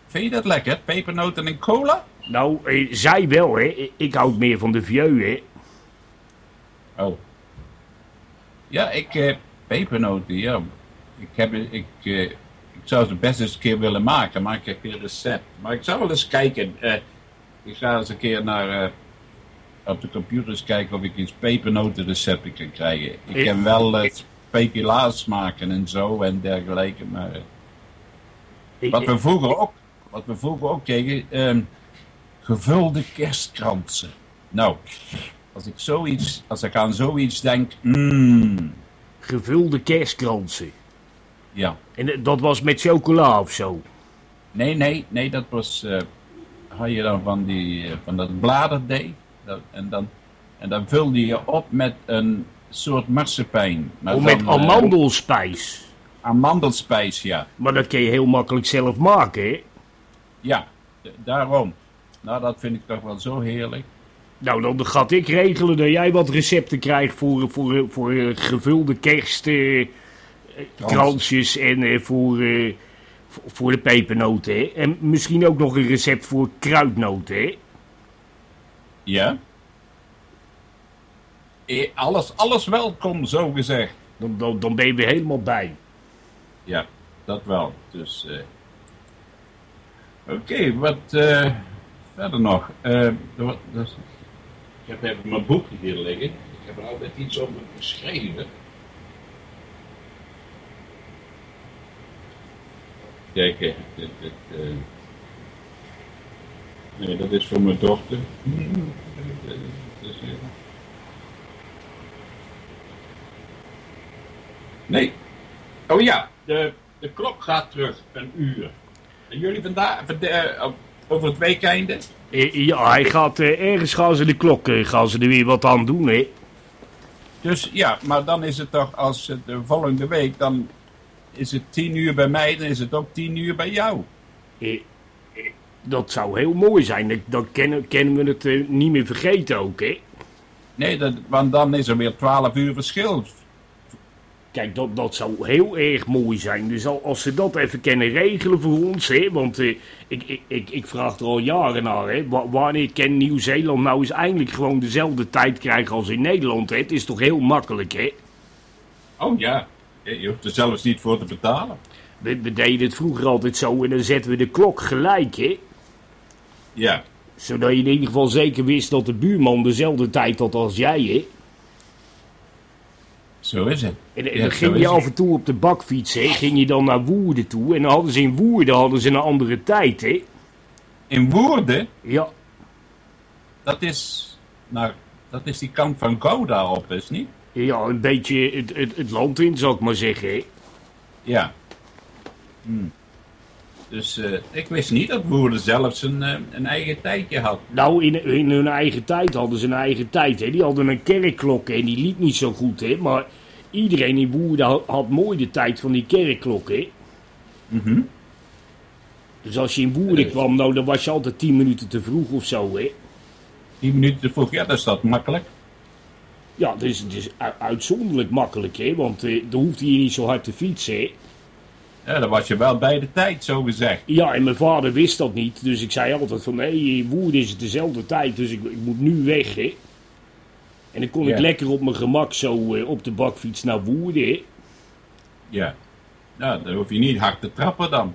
Speaker 2: Vind je dat lekker? Pepernoten en cola?
Speaker 1: Nou, eh, zij wel, hè. Ik, houd meer van de vieux, hè.
Speaker 2: Oh. Ja, ik, eh, pepernoten, ja. Ik, heb, ik, eh, ik zou ze best eens een keer willen maken, maar ik heb geen recept. Maar ik zou wel eens kijken. eh, ik ga eens een keer naar, eh, op de computers kijken of ik eens pepernotenrecepten kan krijgen. Ik
Speaker 1: Ik-
Speaker 2: kan wel eh, speculaas maken en zo en dergelijke, maar... Wat we vroeger ook, wat we vroeger ook kregen, ehm, gevulde kerstkransen. Nou, als ik zoiets, als ik aan zoiets denk, mm,
Speaker 1: Gevulde kerstkransen.
Speaker 2: Ja.
Speaker 1: En eh, dat was met chocola of zo.
Speaker 2: Nee, nee, nee, dat was, eh, had je dan van die, eh, van dat bladerdeeg. Dat, en, dan, en dan vulde je op met een soort marsepein.
Speaker 1: Of met
Speaker 2: dan, eh,
Speaker 1: amandelspijs.
Speaker 2: amandelspijs, ja.
Speaker 1: Maar dat kun je heel makkelijk zelf maken, hè.
Speaker 2: Ja, daarom. Nou, dat vind ik toch wel zo heerlijk.
Speaker 1: Nou, dan ga ik regelen dat jij wat recepten krijgt voor, voor, voor gevulde en eh, voor, eh, voor- voor de pepernoten. Hè? En misschien ook nog een recept voor kruidnoten. Hè?
Speaker 2: Ja. Eh, Alles, alles welkom, zo gezegd.
Speaker 1: Dan, dan, dan ben je weer helemaal bij.
Speaker 2: Ja, dat wel. Dus, Oké, wat verder nog? Wat- dat- ik heb even mijn boekje hier liggen. Ik heb er altijd iets over geschreven. Kijk, eh, dit, eh, nee, dat is voor mijn dochter. Dat is, Nee. Oh ja, de, de klok gaat terug, een uur. En jullie vandaag, vanda- eh, over het weekende?
Speaker 1: Ja, hij gaat, eh, ergens gaan ze de klok gaan ze er weer wat aan doen. Hè?
Speaker 2: Dus ja, maar dan is het toch als de volgende week, dan is het tien uur bij mij, dan is het ook tien uur bij jou.
Speaker 1: Eh, eh, dat zou heel mooi zijn. Dan- Dan kennen, kennen we het eh, niet meer vergeten ook. Hè?
Speaker 2: Nee, dat, want dan is er weer twaalf uur verschil.
Speaker 1: Kijk, dat, dat zou heel erg mooi zijn. Dus al, als ze dat even kunnen regelen voor ons, hè, want eh, ik, ik, ik, ik vraag er al jaren naar, hè, wa- wanneer kan Nieuw-Zeeland nou eens eindelijk gewoon dezelfde tijd krijgen als in Nederland? Hè? Het is toch heel makkelijk, hè?
Speaker 2: Oh ja, je hoeft er zelfs niet voor te betalen.
Speaker 1: We, we deden het vroeger altijd zo en dan zetten we de klok gelijk, hè?
Speaker 2: Ja,
Speaker 1: Zodat je in ieder geval zeker wist dat de buurman dezelfde tijd had als jij, hè?
Speaker 2: zo is het.
Speaker 1: En, en
Speaker 2: Ja,
Speaker 1: dan ging je af en toe op de bakfiets, hè? Ging je dan naar Woerden toe en dan hadden ze in Woerden hadden ze een andere tijd, hè?
Speaker 2: In Woerden,
Speaker 1: Ja,
Speaker 2: dat is, nou, dat is die kant van Gouda op, is niet?
Speaker 1: Ja een beetje het, het, het land in, zou ik maar zeggen?
Speaker 2: Ja. Hmm. Dus eh, ik wist niet dat Woerden zelfs een, eh, een eigen tijdje had.
Speaker 1: Nou, in, in hun eigen tijd hadden ze een eigen tijd, hè? Die hadden een kerkklok en die liep niet zo goed, hè? Maar iedereen in Woerden had, had mooi de tijd van die kerkklok, hè?
Speaker 2: Mhm.
Speaker 1: Dus als je in Woerden
Speaker 2: Eh.
Speaker 1: kwam, nou, dan was je altijd tien minuten te vroeg of zo, hè?
Speaker 2: 10 minuten te vroeg, ja, dat is dat makkelijk.
Speaker 1: Ja, het is, het is uitzonderlijk makkelijk, hè? Want eh dan hoeft hij niet zo hard te fietsen, hè?
Speaker 2: Ja, dan was je wel bij de tijd, zo gezegd.
Speaker 1: Ja, en mijn vader wist dat niet. Dus ik zei altijd van, nee, in Woerden is het dezelfde tijd, dus ik, ik moet nu weg, hè? En dan kon ik lekker op mijn gemak zo eh, op de bakfiets naar Woerden, hè?
Speaker 2: Ja. Nou, dan hoef je niet hard te trappen dan.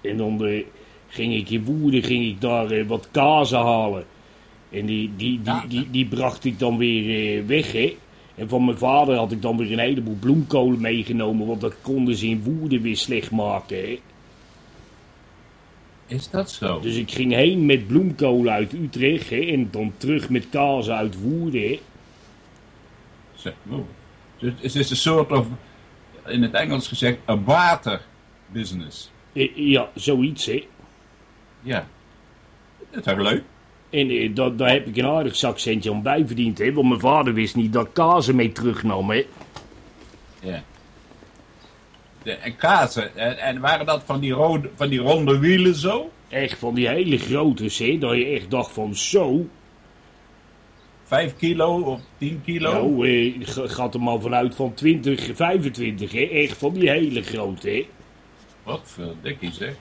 Speaker 1: En dan eh, ging ik in Woerden ging ik daar wat kazen halen. En die, die, die, die, die bracht ik dan weer eh, weg, hè. En van mijn vader had ik dan weer een heleboel bloemkolen meegenomen, want dat konden ze in Woerden weer slecht maken, hè.
Speaker 2: Is dat zo?
Speaker 1: Dus ik ging heen met bloemkolen uit Utrecht, hè. En dan terug met kazen uit Woerden, hè.
Speaker 2: Zo. Oh. Dus het is een soort of, in het Engels gezegd, een water business.
Speaker 1: Eh, Ja, zoiets, hè.
Speaker 2: Ja. Dat is leuk?
Speaker 1: En eh, dat, daar heb ik een aardig zakcentje aan bijverdiend, hè. Want mijn vader wist niet dat kazen mee terugnam, hè.
Speaker 2: Ja. De, en kazen, en, en waren dat van die, rode, van die ronde wielen zo?
Speaker 1: Echt van die hele grote, hè. Dat je echt dacht van, zo...
Speaker 2: Vijf kilo of tien kilo?
Speaker 1: Nou, eh, gaat er maar vanuit van 20, 25, hè? Echt van die hele grote, hè?
Speaker 2: Wat voor dikkie zeg.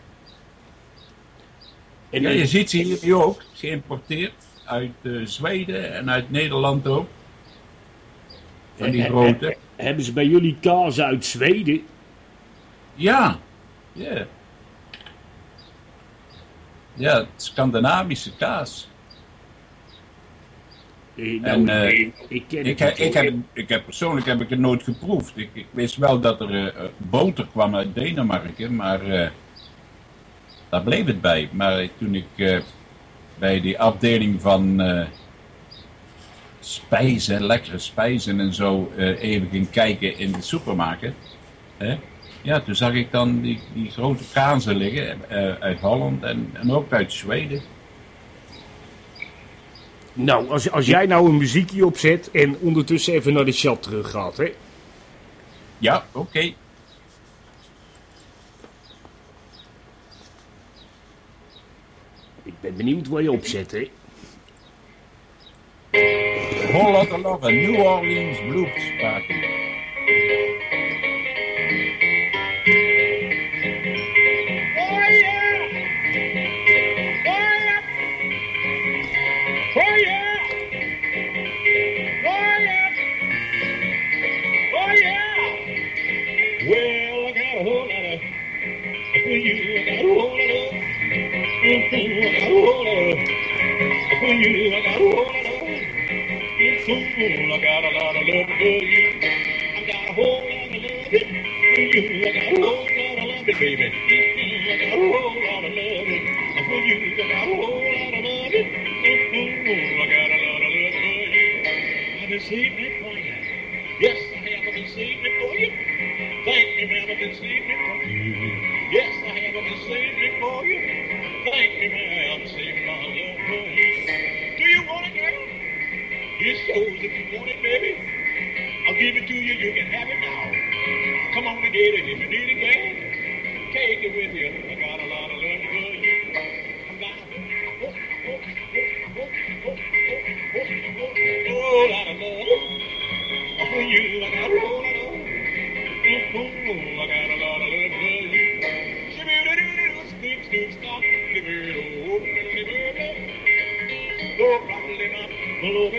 Speaker 1: En,
Speaker 2: Ja, je ziet ze hier nu ook, geïmporteerd uit eh, Zweden en uit Nederland ook. Van die grote.
Speaker 1: hebben ze bij jullie kaas uit Zweden?
Speaker 2: Ja, ja. Ja, Scandinavische kaas.
Speaker 1: Eh,
Speaker 2: En,
Speaker 1: nou,
Speaker 2: eh,
Speaker 1: ik, ik ken
Speaker 2: Ik,
Speaker 1: het
Speaker 2: heb, ik, heb, ik heb persoonlijk heb ik het nooit geproefd. Ik, wist wel dat er eh, boter kwam uit Denemarken, maar daar bleef het bij. Maar toen ik eh, bij die afdeling van eh, spijzen, lekkere spijzen en zo eh, even ging kijken in de supermarkt, hè, ja, toen zag ik dan die, die grote kazen liggen uit Holland en, en ook uit Zweden.
Speaker 1: Nou, als, als jij nou een muziekje opzet en ondertussen even naar de chat terug gaat, hè?
Speaker 2: Ja, oké.
Speaker 1: Ben benieuwd waar je opzet, hè?
Speaker 2: Whole lot of love, New Orleans Blues Party.
Speaker 3: Oh yeah! Oh yeah! Oh yeah! Oh yeah! Oh yeah! Well, I got a whole lot of for you. For you. I got a whole lot of mm-hmm, I got a lot of love for you. I got a whole lot of love for you. I got a whole lot of love, baby. Mm-hmm, I got a whole lot of love for you. I got a whole lot of love. Mm-hmm, I got a lot of love for you. I've been for you. Yes, I have. Been for you. Thank you, ma'am. I've been for you. Yes, I have. Been sleeping for you. Thank you, ma'am. I'm saving my love for you. It shows if you want it, baby. I'll give it to you. You can have it now. Come on and get it. If you need it, girl, take it with you. I got a lot of love for you. I got a whole lot of love for you. I got a
Speaker 1: Oh,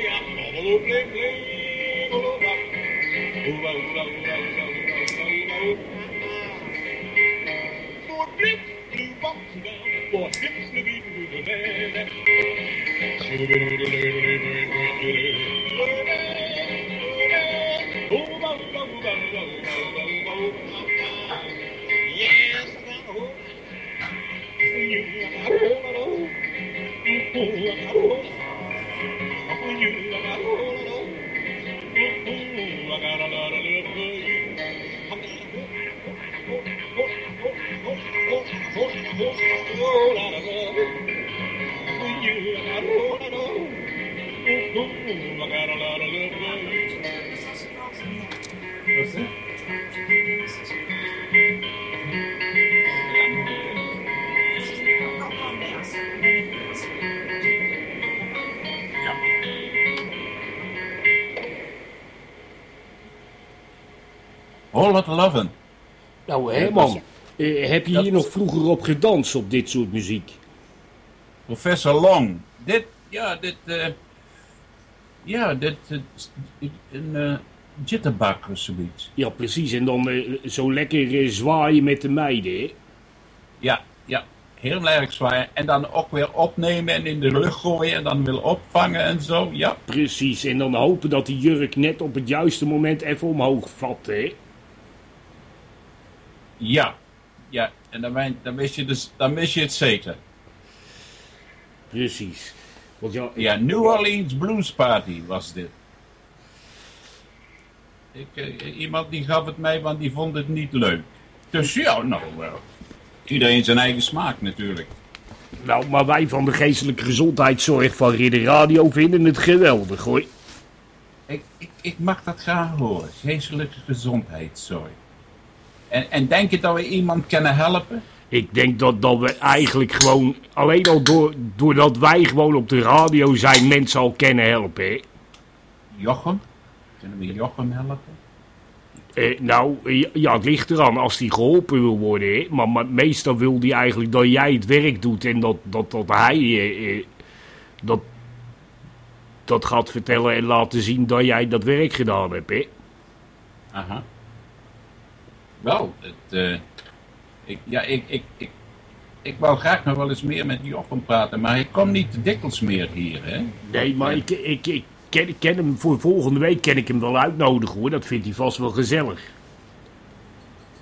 Speaker 1: heb je hier nog vroeger op gedanst op dit soort muziek?
Speaker 2: Professor Long. Dit, ja, dit, eh, ja, dit, eh, een eh, jitterbug of zoiets.
Speaker 1: Ja, precies. En dan zo lekker zwaaien met de meiden, hè?
Speaker 2: Ja, ja, heel erg zwaar. En dan ook weer opnemen en in de lucht gooien en dan weer opvangen en zo, ja.
Speaker 1: Precies. En dan hopen dat die jurk net op het juiste moment even omhoog vat, hè?
Speaker 2: Ja, ja. En dan, dan, wist je dus, dan wist je het zeker.
Speaker 1: Precies. Want ja,
Speaker 2: Ja, New Orleans Blues Party was dit. Ik, eh, iemand die gaf het mij, want die vond het niet leuk. Dus ja, nou wel. Iedereen zijn eigen smaak natuurlijk.
Speaker 1: nou, maar wij van de geestelijke gezondheidszorg van Ridder Radio vinden het geweldig, hoor.
Speaker 2: Ik, ik, ik mag dat graag horen. Geestelijke gezondheidszorg. En, en denk je dat we iemand kunnen helpen?
Speaker 1: Ik denk dat, dat we eigenlijk gewoon, alleen al door, doordat wij gewoon op de radio zijn, mensen al kennen helpen, hè?
Speaker 2: Jochem? Kunnen we Jochem helpen?
Speaker 1: Eh, nou, ja, het ligt eraan als die geholpen wil worden, hè? Maar, maar meestal wil die eigenlijk dat jij het werk doet en dat, dat, dat hij eh, eh, dat, dat gaat vertellen en laten zien dat jij dat werk gedaan hebt, hè?
Speaker 2: Aha. Wel, het, eh, ik, ja, ik, ik, ik, ik wou graag nog wel eens meer met Jochem praten, maar ik kom niet dikwijls meer hier, hè?
Speaker 1: Nee, maar ik, ik, ik, ken, ik ken hem voor volgende week kan ik hem wel uitnodigen, hoor. Dat vindt hij vast wel gezellig.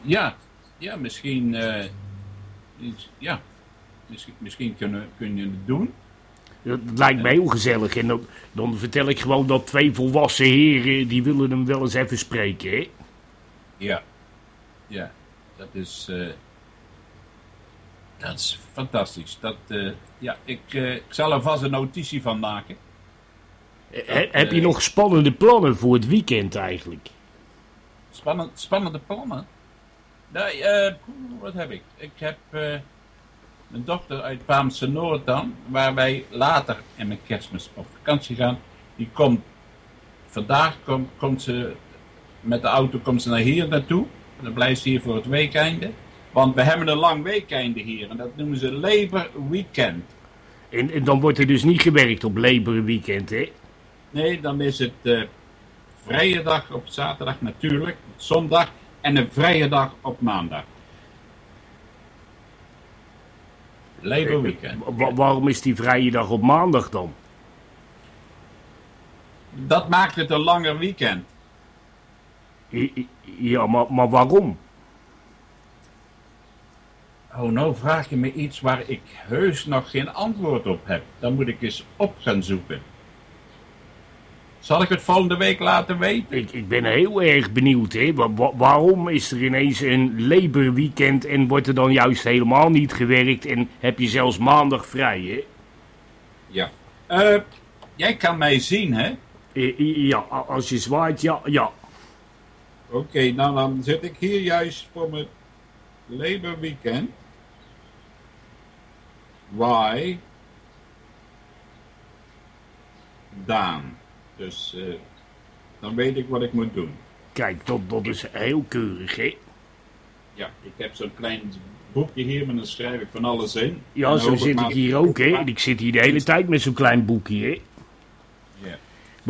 Speaker 2: Ja, ja, misschien, eh, iets- ja, misschien, misschien kunnen, kun je het doen.
Speaker 1: Dat lijkt me heel gezellig. En dan, dan vertel ik gewoon dat twee volwassen heren, die willen hem wel eens even spreken, hè?
Speaker 2: Ja, ja, dat is, eh, dat is fantastisch. Dat, eh, ja, ik, eh, ik zal er vast een notitie van maken.
Speaker 1: He- heb je nog spannende plannen voor het weekend eigenlijk?
Speaker 2: Spannend, spannende plannen. Nee, wat heb ik? Ik heb een dochter uit Paamse Noord dan, waar wij later in mijn kerstmis op vakantie gaan. Die komt, vandaag komt, komt ze, met de auto komt ze naar hier naartoe. En dan blijft ze hier voor het weekeinde. Want we hebben een lang weekeinde hier en dat noemen ze Labor Weekend.
Speaker 1: En, en dan wordt er dus niet gewerkt op Labor Weekend, hè?
Speaker 2: Nee, dan is het eh, vrije dag op zaterdag natuurlijk, zondag en een vrije dag op maandag. Labor Weekend.
Speaker 1: Wa- waarom is die vrije dag op maandag dan?
Speaker 2: Dat maakt het een langer weekend.
Speaker 1: Ja, maar, maar waarom?
Speaker 2: Oh, nou vraag je me iets waar ik heus nog geen antwoord op heb. Dan moet ik eens op gaan zoeken. Zal ik het volgende week laten weten?
Speaker 1: Ik, ik ben heel erg benieuwd, hè? Wa- wa- waarom is er ineens een Labor Weekend en wordt er dan juist helemaal niet gewerkt en heb je zelfs maandag vrij, hè?
Speaker 2: Ja. Eh, jij kan mij zien, hè?
Speaker 1: I- Ja, als je zwaait, ja, ja.
Speaker 2: Oké, nou dan zit ik hier juist voor mijn Labor Weekend. Why? Daan. Dus eh, dan weet ik wat ik moet doen.
Speaker 1: Kijk, dat, dat is heel keurig, hè?
Speaker 2: Ja, ik heb zo'n klein boekje hier, maar dan schrijf ik van alles in.
Speaker 1: Ja, zo zit ik hier ook, hè? En ik zit hier de hele tijd met zo'n klein boekje, hè?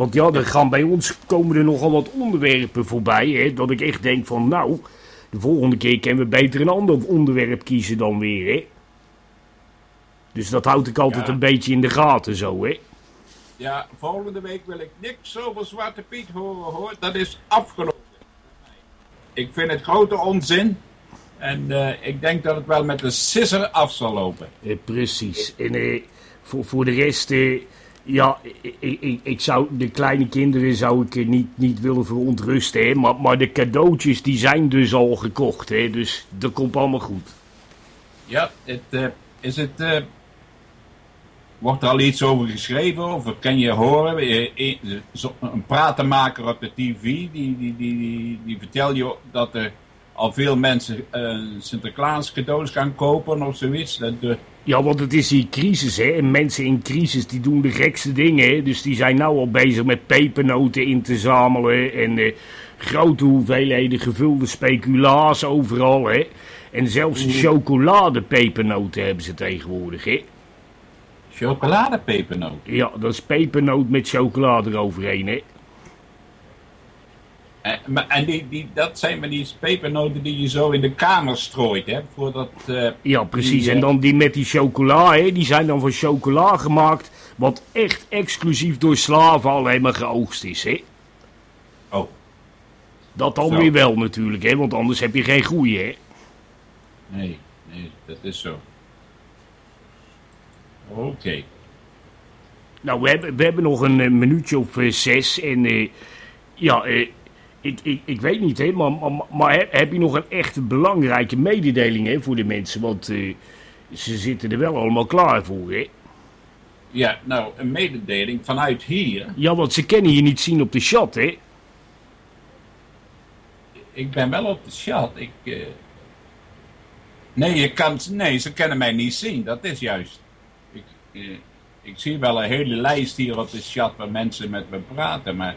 Speaker 1: Want ja, er gaan bij ons komen er nogal wat onderwerpen voorbij. Hè, dat ik echt denk van nou, de volgende keer kunnen we beter een ander onderwerp kiezen dan weer. Hè. Dus dat houd ik altijd
Speaker 2: Ja.
Speaker 1: een beetje in de gaten zo. Hè.
Speaker 2: Ja, volgende week wil ik niks over Zwarte Piet horen hoor. Dat is afgelopen. Ik vind het grote onzin. En eh, ik denk dat het wel met de sisser af zal lopen.
Speaker 1: Eh, precies. En eh, voor, voor de rest, eh, ja, ik, zou de kleine kinderen zou ik eh, niet, niet willen verontrusten. Maar, maar de cadeautjes die zijn dus al gekocht. Hè, dus dat komt allemaal goed.
Speaker 2: Ja, het, eh, is het... eh, wordt er al iets over geschreven? Of kan je horen? Een pratenmaker op de tv, die, die, die, die, vertelt je dat er al veel mensen Sinterklaas cadeaus gaan kopen of zoiets. Dat,
Speaker 1: Ja, want het is die crisis, hè. En mensen in crisis, die doen de gekste dingen, hè. Dus die zijn nou al bezig met pepernoten in te zamelen. En eh, grote hoeveelheden gevulde speculaas overal, hè. En zelfs chocoladepepernoten hebben ze tegenwoordig, hè.
Speaker 2: chocoladepepernoot.
Speaker 1: Ja, dat is pepernoot met chocolade eroverheen, hè.
Speaker 2: En, maar, en die, die, dat zijn maar die pepernoten die je zo in de kamer strooit, hè? Voordat, eh,
Speaker 1: Ja, precies.
Speaker 2: Die,
Speaker 1: En
Speaker 2: eh,
Speaker 1: dan die met die chocola, hè. Die zijn dan van chocola gemaakt, wat echt exclusief door slaven alleen maar geoogst is, hè.
Speaker 2: oh,
Speaker 1: Dat dan
Speaker 2: Zo.
Speaker 1: weer wel natuurlijk, hè. Want anders heb je geen goeie, hè.
Speaker 2: nee, nee, dat is zo. Oké.
Speaker 1: Nou, we hebben, we hebben nog een eh, minuutje of eh, zes. En eh, ja, eh, ik, ik, ik weet niet, hè, maar, maar, maar heb, je nog een echt belangrijke mededeling hè, voor de mensen? Want eh, ze zitten er wel allemaal klaar voor, hè?
Speaker 2: Ja, nou, een mededeling vanuit hier.
Speaker 1: Ja, want ze kennen je niet zien op de chat, hè?
Speaker 2: Ik ben wel op de chat. Ik, eh, Nee, je kan, nee, ze kunnen mij niet zien. Dat is juist. Ik, eh, ik zie wel een hele lijst hier op de chat waar mensen met me praten. Maar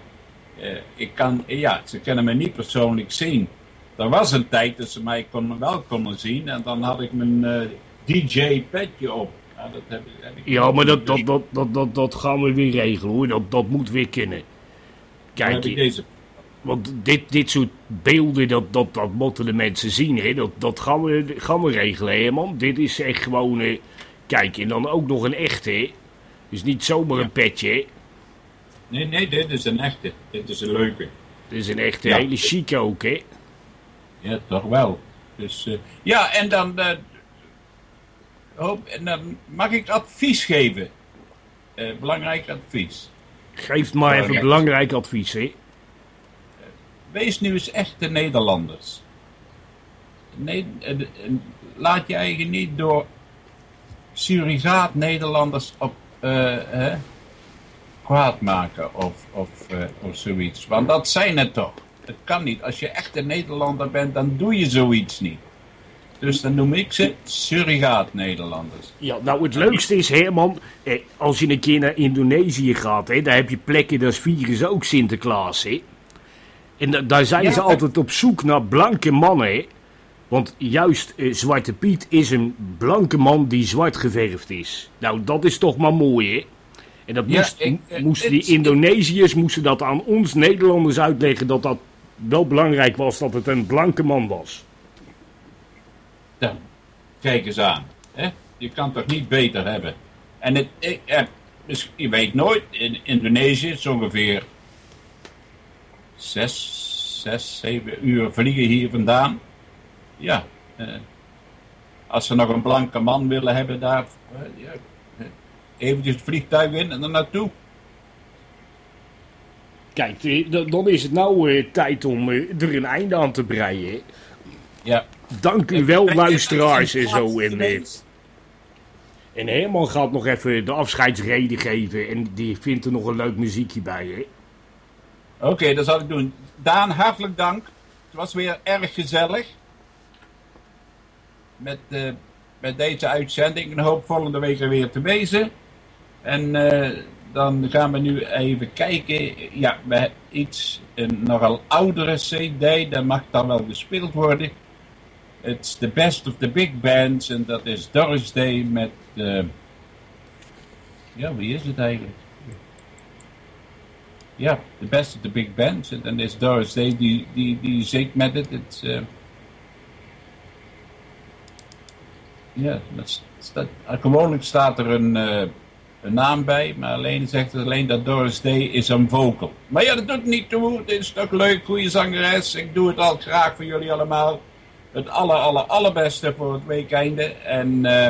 Speaker 2: ik kan, ja, ze kunnen me niet persoonlijk zien. Er was een tijd dat ze mij kon, wel konden zien. En dan had ik mijn eh, DJ-petje op. Ja, dat heb, ik- heb ik
Speaker 1: Ja, maar dat, dat, dat, dat, dat, dat gaan we weer regelen, hoor. Dat, dat moet weer kunnen. Kijk,
Speaker 2: deze.
Speaker 1: Want dit, dit soort beelden, dat, dat, dat moeten de mensen zien. Hè? Dat, dat gaan, we, gaan we regelen, hè, man. Dit is echt gewoon... eh, kijk, en dan ook nog een echte, hè. Dus niet zomaar een petje, hè.
Speaker 2: Nee, nee, dit is een echte. Dit is een leuke.
Speaker 1: Dit is een echte,
Speaker 2: Ja.
Speaker 1: hele chique ook, hè.
Speaker 2: Ja, toch wel. Dus, eh, ja, en dan, eh, hoop, en dan mag ik advies geven. Eh, belangrijk advies.
Speaker 1: Geef maar even belangrijk advies, hè.
Speaker 2: Wees nu eens echte Nederlanders. Nee, laat je eigen niet door surrogaat Nederlanders op hè, kwaad maken of, of, eh, of zoiets. Want dat zijn het toch. Het kan niet. Als je echt een Nederlander bent, dan doe je zoiets niet. Dus dan noem ik ze surrogaat Nederlanders.
Speaker 1: Ja, nou het leukste is, Herman, eh, als je een keer naar Indonesië gaat, hè, daar heb je plekken, daar vieren ze ook Sinterklaas, hè. En da- daar zijn
Speaker 2: Ja,
Speaker 1: ze altijd op zoek naar blanke mannen, hè. Want juist eh, Zwarte Piet is een blanke man die zwart geverfd is. Nou, dat is toch maar mooi, hè. En dat
Speaker 2: Ja,
Speaker 1: moest,
Speaker 2: ik- eh,
Speaker 1: moesten die Indonesiërs moesten dat aan ons Nederlanders uitleggen dat dat wel belangrijk was dat het een blanke man was.
Speaker 2: Dan, kijk eens aan. Hè? Je kan toch niet beter hebben. En het, ik, heb, dus je weet nooit, in Indonesië is ongeveer zes, zes, zeven uur vliegen hier vandaan. Ja, eh, als ze nog een blanke man willen hebben daar, eh, ja, eh, eventjes het vliegtuig in en er naartoe.
Speaker 1: Kijk, eh, dan is het nou eh, tijd om eh, er een einde aan te breien.
Speaker 2: Ja.
Speaker 1: Dank u wel, luisteraars en zo. En, eh,
Speaker 2: geweest?
Speaker 1: en Herman gaat nog even de afscheidsreden geven. En die vindt er nog een leuk muziekje bij, hè?
Speaker 2: Oké, dat zal ik doen. Daan, hartelijk dank. Het was weer erg gezellig. Met, eh, met deze uitzending. Ik hoop volgende week er weer te wezen. En eh, dan gaan we nu even kijken. Ja, we hebben iets, een nogal oudere CD. Dat mag dan wel gespeeld worden. It's the best of the big bands. En dat is Doris Day met... eh, ja, wie is het eigenlijk? ja, de beste, de big band. En dan is Doris Day, die, die, die zingt met het. eh, ja, dat staat, gewoonlijk staat er een, eh, een naam bij, maar alleen zegt het alleen dat Doris Day is een vocal. Maar ja, dat doet niet toe. Het is toch leuk, goede zangeres. Ik doe het al graag voor jullie allemaal. Het aller, aller, allerbeste voor het weekeinde. En uh,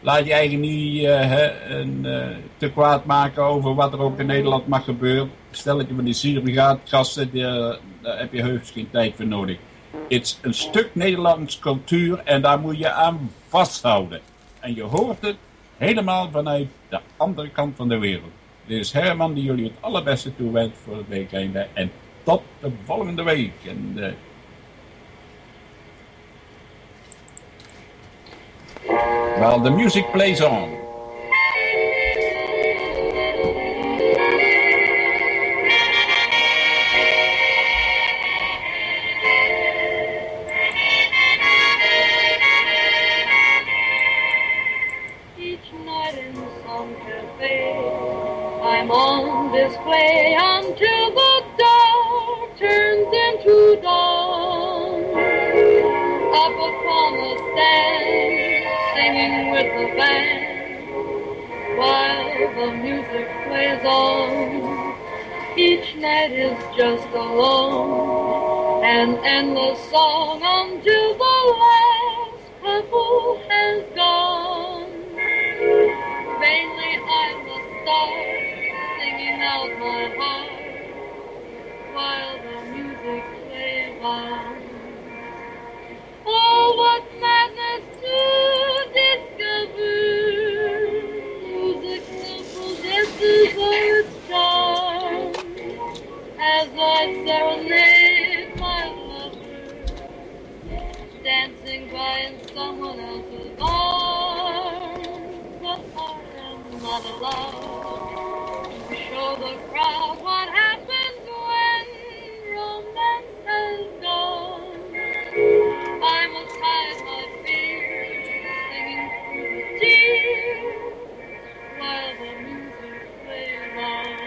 Speaker 2: laat je eigen niet hè, een, uh, te kwaad maken over wat er ook in Nederland mag gebeuren. Stel dat je van die Sierbrigaat gasten, daar heb je heus geen tijd voor nodig. Het is een stuk Nederlands cultuur en daar moet je aan vasthouden. En je hoort het helemaal vanuit de andere kant van de wereld. Dit is Herman die jullie het allerbeste toewenst voor het weekende. En tot de volgende week. En, uh... Well, the music plays on.
Speaker 4: On display until the dark turns into dawn. Up upon the stand, singing with the band, while the music plays on. Each night is just a long and endless song until the last couple has gone. Vainly I must start out my heart while the music plays on. Oh, what madness to discover music possesses all its charm as I serenade my lover, dancing by in someone else's arms, but I am not show the crowd what happens when romance. I must hide my singing through the tears, while the music plays on.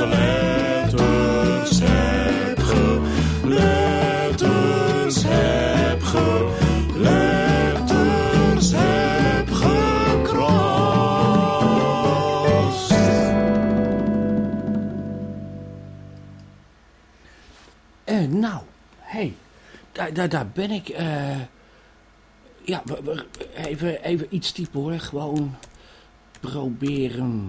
Speaker 5: Onze letters heb ge. Letters heb ge. Letters heb gekrast.
Speaker 1: Eh, nou, hey, daar, daar, daar ben ik. eh ja, we- we- even, even iets typen hoor. Gewoon proberen.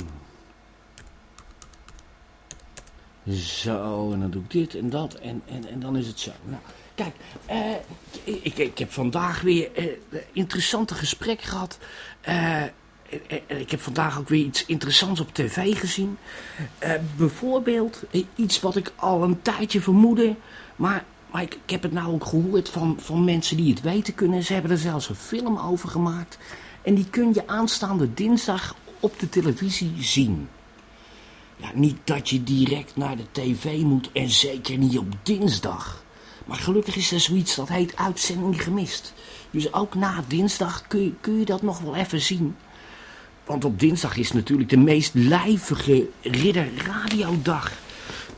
Speaker 1: Zo, en dan doe ik dit en dat en, en, en dan is het zo. Nou, kijk, eh, ik, ik heb vandaag weer eh, een interessante gesprek gehad. Eh, en- en ik heb vandaag ook weer iets interessants op tv gezien. Eh, bijvoorbeeld eh, iets wat ik al een tijdje vermoedde. Maar, maar ik, ik heb het nou ook gehoord van, van mensen die het weten kunnen. Ze hebben er zelfs een film over gemaakt. En die kun je aanstaande dinsdag op de televisie zien. Niet dat je direct naar de tv moet en zeker niet op dinsdag. Maar gelukkig is er zoiets dat heet uitzending gemist. Dus ook na dinsdag kun je, kun je dat nog wel even zien. Want op dinsdag is natuurlijk de meest lijvige Ridder Radiodag.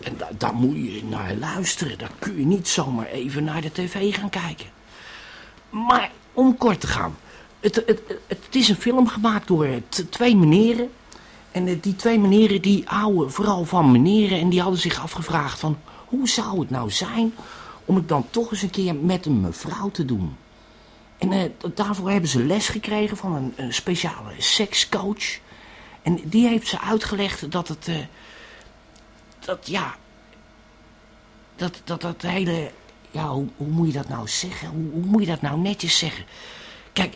Speaker 1: En da- daar moet je naar luisteren. Daar kun je niet zomaar even naar de tv gaan kijken. Maar om kort te gaan. Het, het, het, het is een film gemaakt door t- twee meneren. En eh, die twee meneren die houden vooral van meneren. En die hadden zich afgevraagd van... Hoe zou het nou zijn om het dan toch eens een keer met een mevrouw te doen? En eh, daarvoor hebben ze les gekregen van een, speciale sekscoach. En die heeft ze uitgelegd dat het... eh, dat ja... Dat dat, dat hele... Ja, hoe, hoe moet je dat nou zeggen? Hoe moet je dat nou netjes zeggen? Kijk,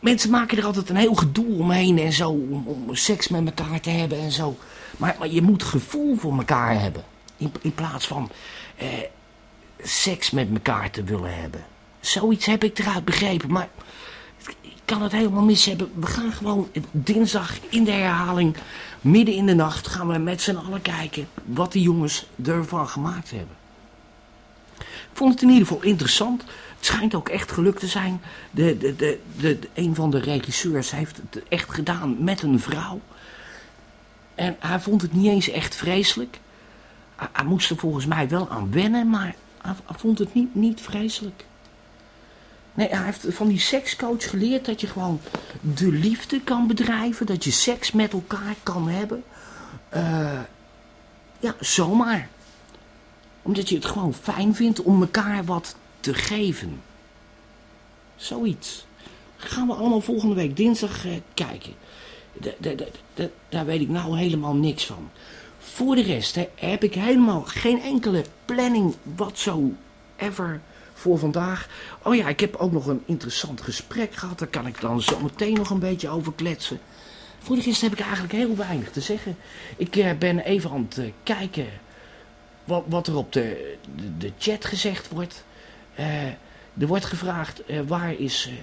Speaker 1: mensen maken er altijd een heel gedoe omheen en zo. Om, seks met elkaar te hebben en zo. Maar, maar je moet gevoel voor elkaar hebben. In, in plaats van eh, seks met elkaar te willen hebben. Zoiets heb ik eruit begrepen. Maar ik kan het helemaal mis hebben. We gaan gewoon dinsdag in de herhaling, midden in de nacht, gaan we met z'n allen kijken wat die jongens ervan gemaakt hebben. Ik vond het in ieder geval interessant. Het schijnt ook echt gelukt te zijn. De, de, de, de, een van de regisseurs heeft het echt gedaan met een vrouw. En hij vond het niet eens echt vreselijk. Hij, moest er volgens mij wel aan wennen, maar hij, hij vond het niet, niet vreselijk. Nee, hij heeft van die sekscoach geleerd dat je gewoon de liefde kan bedrijven. Dat je seks met elkaar kan hebben. Eh, ja, zomaar. Omdat je het gewoon fijn vindt om elkaar wat te geven. Zoiets. Gaan we allemaal volgende week dinsdag eh, kijken. Da- da- da- da- daar weet ik nou helemaal niks van. Voor de rest hè, heb ik helemaal geen enkele planning whatsoever voor vandaag. Oh ja, ik heb ook nog een interessant gesprek gehad. Daar kan ik dan zo meteen nog een beetje over kletsen. Voor de rest heb ik eigenlijk heel weinig te zeggen. Ik eh, ben even aan het eh, kijken wat, wat er op de, de chat gezegd wordt. Eh, er wordt gevraagd eh, waar is eh,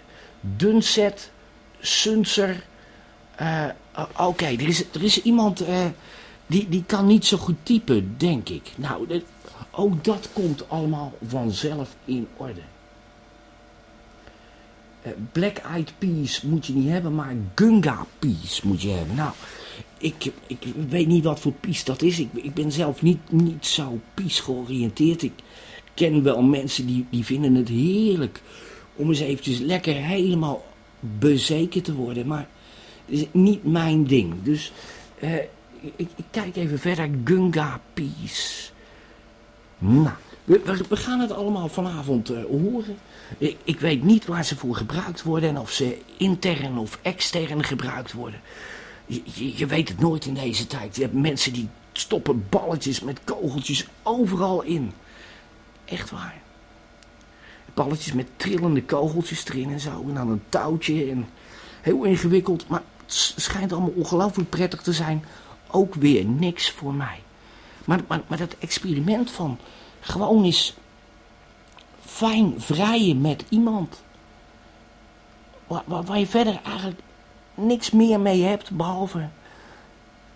Speaker 1: Dunset, Sunser. Oké, er, is, er is iemand die, die kan niet zo goed typen, denk ik. Nou, ook dat komt allemaal vanzelf in orde. Black Eyed Peas moet je niet hebben, maar Gunga Peas moet je hebben. Nou, ik, ik weet niet wat voor pies dat is. Ik, ik ben zelf niet, niet zo pies georiënteerd. Ik ken wel mensen die, die vinden het heerlijk om eens eventjes lekker helemaal bezeken te worden. Maar het is niet mijn ding. Dus eh, ik, ik kijk even verder. Gunga Peace. Nou, we, we, gaan het allemaal vanavond eh, horen. Ik, ik weet niet waar ze voor gebruikt worden en of ze intern of extern gebruikt worden. Je, je weet het nooit in deze tijd. Je hebt mensen die stoppen balletjes met kogeltjes overal in. Echt waar. Balletjes met trillende kogeltjes erin en zo. En dan een touwtje en heel ingewikkeld. Maar het schijnt allemaal ongelooflijk prettig te zijn. Ook weer niks voor mij. Maar, maar, maar dat experiment van gewoon eens fijn vrijen met iemand. Waar, waar, waar je verder eigenlijk niks meer mee hebt, behalve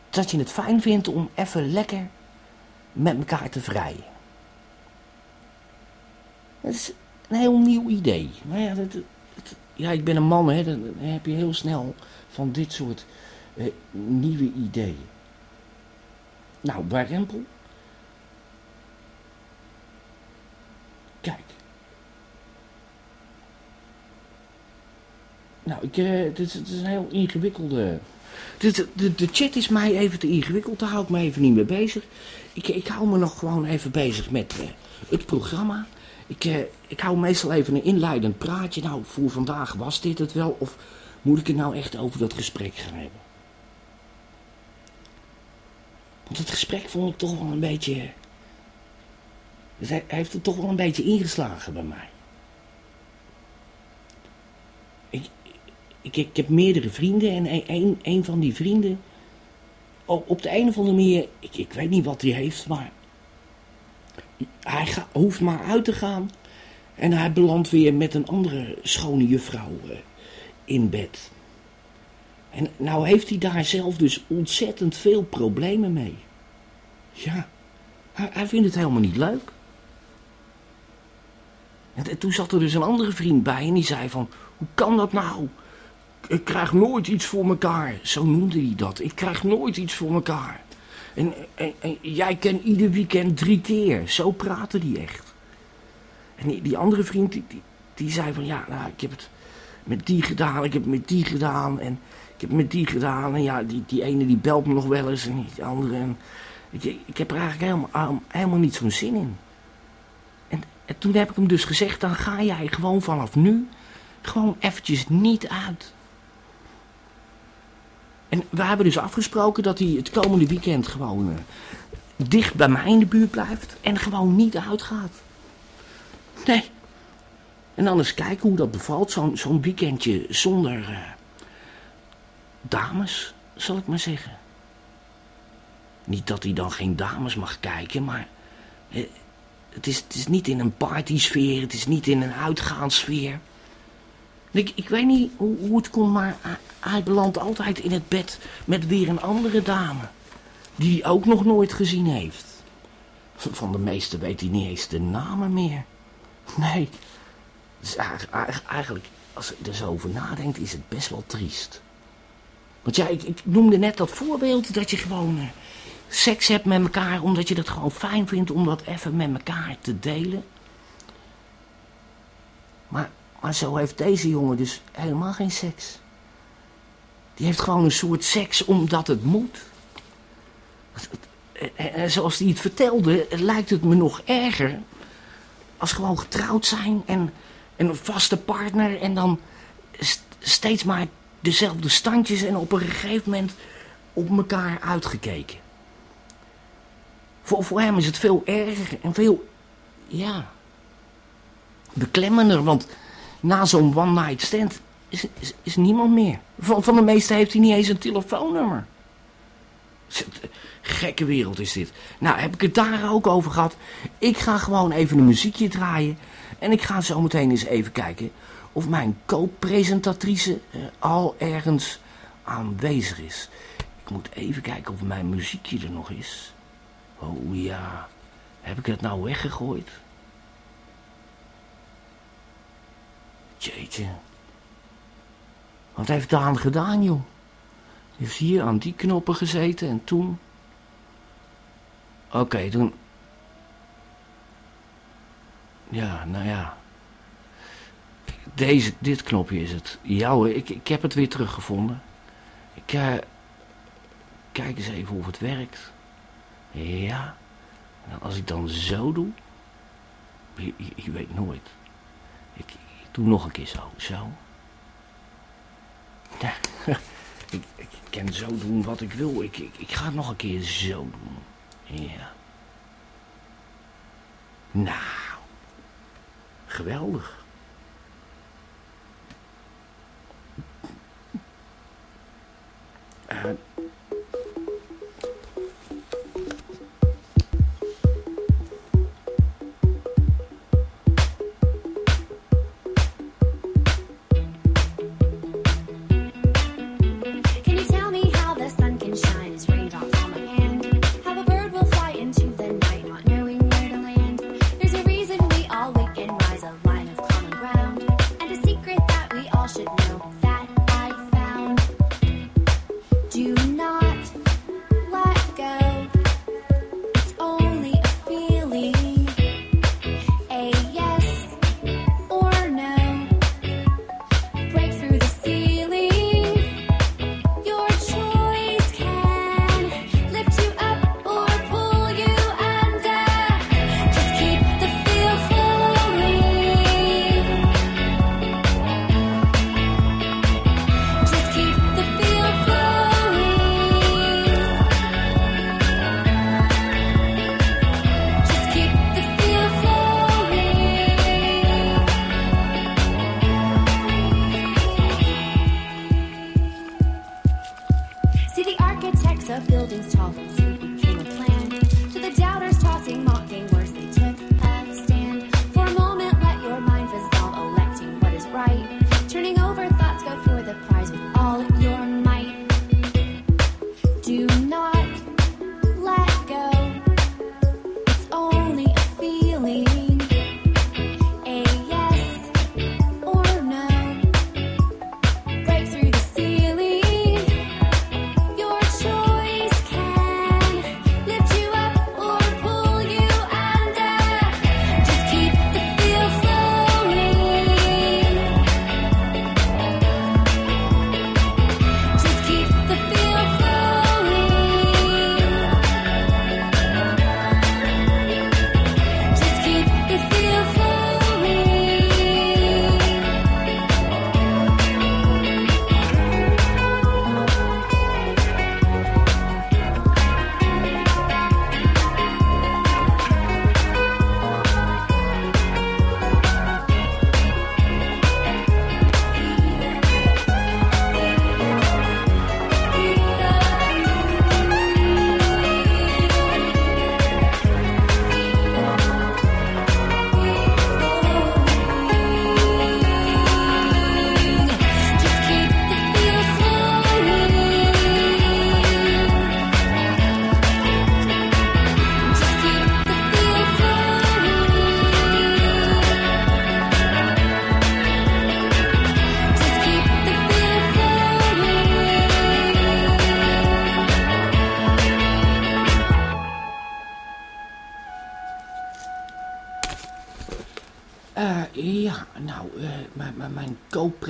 Speaker 1: dat je het fijn vindt om even lekker met elkaar te vrijen. Dat is een heel nieuw idee. Maar ja, ja ik ben een man, hè, dan heb je heel snel van dit soort eh, nieuwe ideeën. Nou, Warempel. Kijk. Nou, ik, eh, het, is, het is een heel ingewikkelde... De, de, de chat is mij even te ingewikkeld, daar hou ik me even niet mee bezig. Ik, ik hou me nog gewoon even bezig met eh, het programma. Ik, eh, ik hou meestal even een inleidend praatje. Nou, voor vandaag was dit het wel, of moet ik het nou echt over dat gesprek gaan hebben? Want het gesprek vond ik toch wel een beetje... Hij, heeft het toch wel een beetje ingeslagen bij mij. Ik, ik, ik heb meerdere vrienden en een, van die vrienden... Op de een of andere manier, ik, ik weet niet wat hij heeft, maar... Hij hoeft maar uit te gaan en hij belandt weer met een andere schone juffrouw eh, in bed. En nou heeft hij daar zelf dus ontzettend veel problemen mee. Ja, hij, vindt het helemaal niet leuk. En toen zat er dus een andere vriend bij en die zei van... Hoe kan dat nou? Ik krijg nooit iets voor mekaar. Zo noemde hij dat. Ik krijg nooit iets voor mekaar. En, en, jij kent ieder weekend drie keer. Zo praatte die echt. En die, andere vriend, die, die, die zei van... Ja, nou, ik heb het met die gedaan, ik heb het met die gedaan... en ik heb het met die gedaan. En ja, die, die ene die belt me nog wel eens en die andere... En, ik, ik heb er eigenlijk helemaal, helemaal niet zo'n zin in. En, en toen heb ik hem dus gezegd... dan ga jij gewoon vanaf nu... gewoon eventjes niet uit. En we hebben dus afgesproken dat hij het komende weekend gewoon... eh, dicht bij mij in de buurt blijft... en gewoon niet uitgaat. Nee. En dan eens kijken hoe dat bevalt. Zo'n zo'n weekendje zonder... eh, dames, zal ik maar zeggen. Niet dat hij dan geen dames mag kijken, maar... eh, het, is, het is niet in een partysfeer, het is niet in een uitgaansfeer. Ik, ik weet niet hoe, hoe het komt, maar hij, belandt altijd in het bed met weer een andere dame. Die hij ook nog nooit gezien heeft. Van de meeste weet hij niet eens de namen meer. Nee, dus eigenlijk, als ik er zo over nadenkt, is het best wel triest. Want ja, ik, ik noemde net dat voorbeeld dat je gewoon eh, seks hebt met elkaar... omdat je dat gewoon fijn vindt om dat even met elkaar te delen. Maar, maar zo heeft deze jongen dus helemaal geen seks. Die heeft gewoon een soort seks omdat het moet. En- zoals hij het vertelde, lijkt het me nog erger... als gewoon getrouwd zijn en, en een vaste partner... en dan st- steeds maar dezelfde standjes... en op een gegeven moment op elkaar uitgekeken. Voor, voor hem is het veel erger en veel, ja, beklemmender. Want na zo'n one-night stand is, is, niemand meer. Van, van de meeste heeft hij niet eens een telefoonnummer. Gekke wereld is dit. Nou, heb ik het daar ook over gehad. Ik ga gewoon even een muziekje draaien. En ik ga zo meteen eens even kijken of mijn co-presentatrice eh, al ergens aanwezig is. Ik moet even kijken of mijn muziekje er nog is. Oh ja, heb ik het nou weggegooid? Jeetje. Wat heeft Daan gedaan, joh?
Speaker 6: heeft hier aan die knoppen gezeten en toen... Oké, toen... Ja, nou ja. Deze, dit knopje is het. Ja ik, ik heb het weer teruggevonden. Ik, eh, kijk eens even of het werkt. Ja. Nou, als ik dan zo doe... Je- je weet nooit. Doe nog een keer zo. Zo. <laughs> Ik kan zo doen wat ik wil. Ik, ik, ik ga het nog een keer zo doen. Ja. Nou. Geweldig. Eh,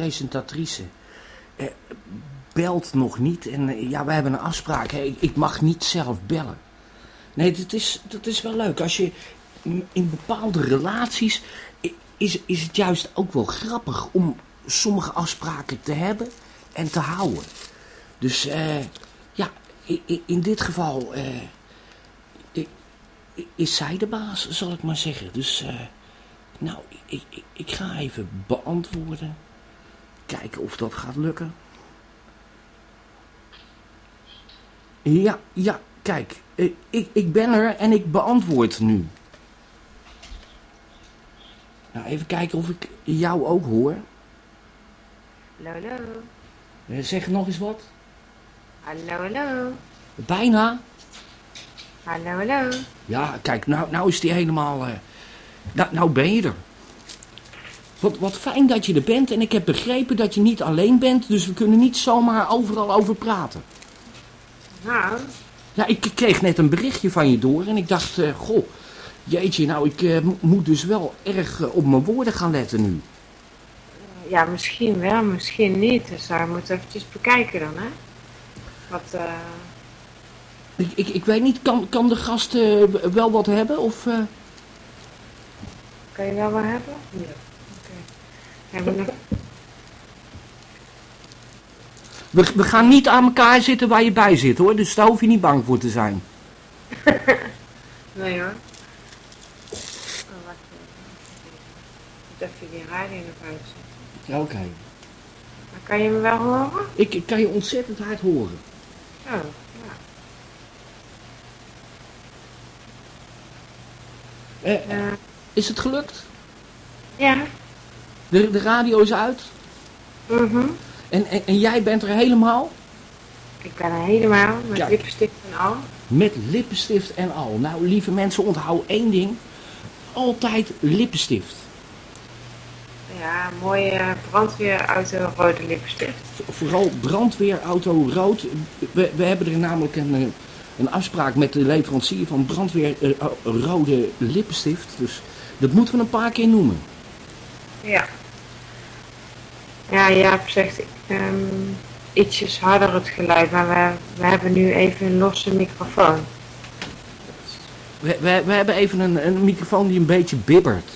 Speaker 6: co-presentatrice eh, belt nog niet. En eh, ja, we hebben een afspraak. Ik, mag niet zelf bellen. Nee, dat is, dat is wel leuk. Als je in, bepaalde relaties is, is het juist ook wel grappig om sommige afspraken te hebben en te houden. Dus eh, ja, in dit geval eh, is zij de baas, zal ik maar zeggen. Dus eh, nou, ik, ik, ik ga even beantwoorden. Kijken of dat gaat lukken. Ja, ja, kijk. eh, Ik, ik ben er en ik beantwoord nu. Nou, even kijken of ik jou ook hoor.
Speaker 7: Hallo, hallo.
Speaker 6: Eh, Zeg nog eens wat.
Speaker 7: Hallo, hallo.
Speaker 6: Bijna.
Speaker 7: Hallo, hallo.
Speaker 6: Ja, kijk, nou, nou is die helemaal... nou, nou ben je er. Wat, wat fijn dat je er bent en ik heb begrepen dat je niet alleen bent, dus we kunnen niet zomaar overal over praten.
Speaker 7: Nou,
Speaker 1: Ja, ik kreeg net een berichtje van je door en ik dacht, eh, goh, jeetje, nou, ik eh, mo- moet dus wel erg eh, op mijn woorden gaan letten nu.
Speaker 7: ja, misschien wel, misschien niet. Dus daar moeten we eventjes bekijken dan, hè? Wat, eh,
Speaker 1: Ik, ik, ik weet niet, kan, kan de gast wel wat hebben? Of, eh,
Speaker 7: kan je wel wat hebben? Ja. Oké. Ja, maar nog-
Speaker 1: we, we gaan niet aan elkaar zitten waar je bij zit hoor, dus daar hoef je niet bang voor te zijn. <laughs>
Speaker 7: Nee hoor. Oh, wacht even. Ik moet even die radio naar buiten zetten.
Speaker 1: Oké.
Speaker 7: Maar kan je me wel horen?
Speaker 1: Ik, ik kan je ontzettend hard horen.
Speaker 7: Oh, ja.
Speaker 1: Eh,
Speaker 7: Ja.
Speaker 1: is het gelukt?
Speaker 7: Ja.
Speaker 1: De, de radio is uit?
Speaker 7: Mhm.
Speaker 1: En, en, en jij bent er helemaal?
Speaker 7: Ik ben er helemaal met
Speaker 1: Kijk.
Speaker 7: lipstift en al.
Speaker 1: Met lippenstift en al. Nou, lieve mensen, onthoud één ding. Altijd lippenstift.
Speaker 7: Ja, mooie brandweerauto rode lipstift.
Speaker 1: V- Vooral brandweerauto rood. We, we hebben er namelijk een, eh, een afspraak met de leverancier van brandweer eh, oh, rode lippenstift. Dus dat moeten we een paar keer noemen.
Speaker 7: Ja. Ja, Jaap zegt ehm, ietsjes harder het geluid, maar we, we hebben nu even een losse microfoon.
Speaker 1: We, we, we hebben even een, een microfoon die een beetje bibbert.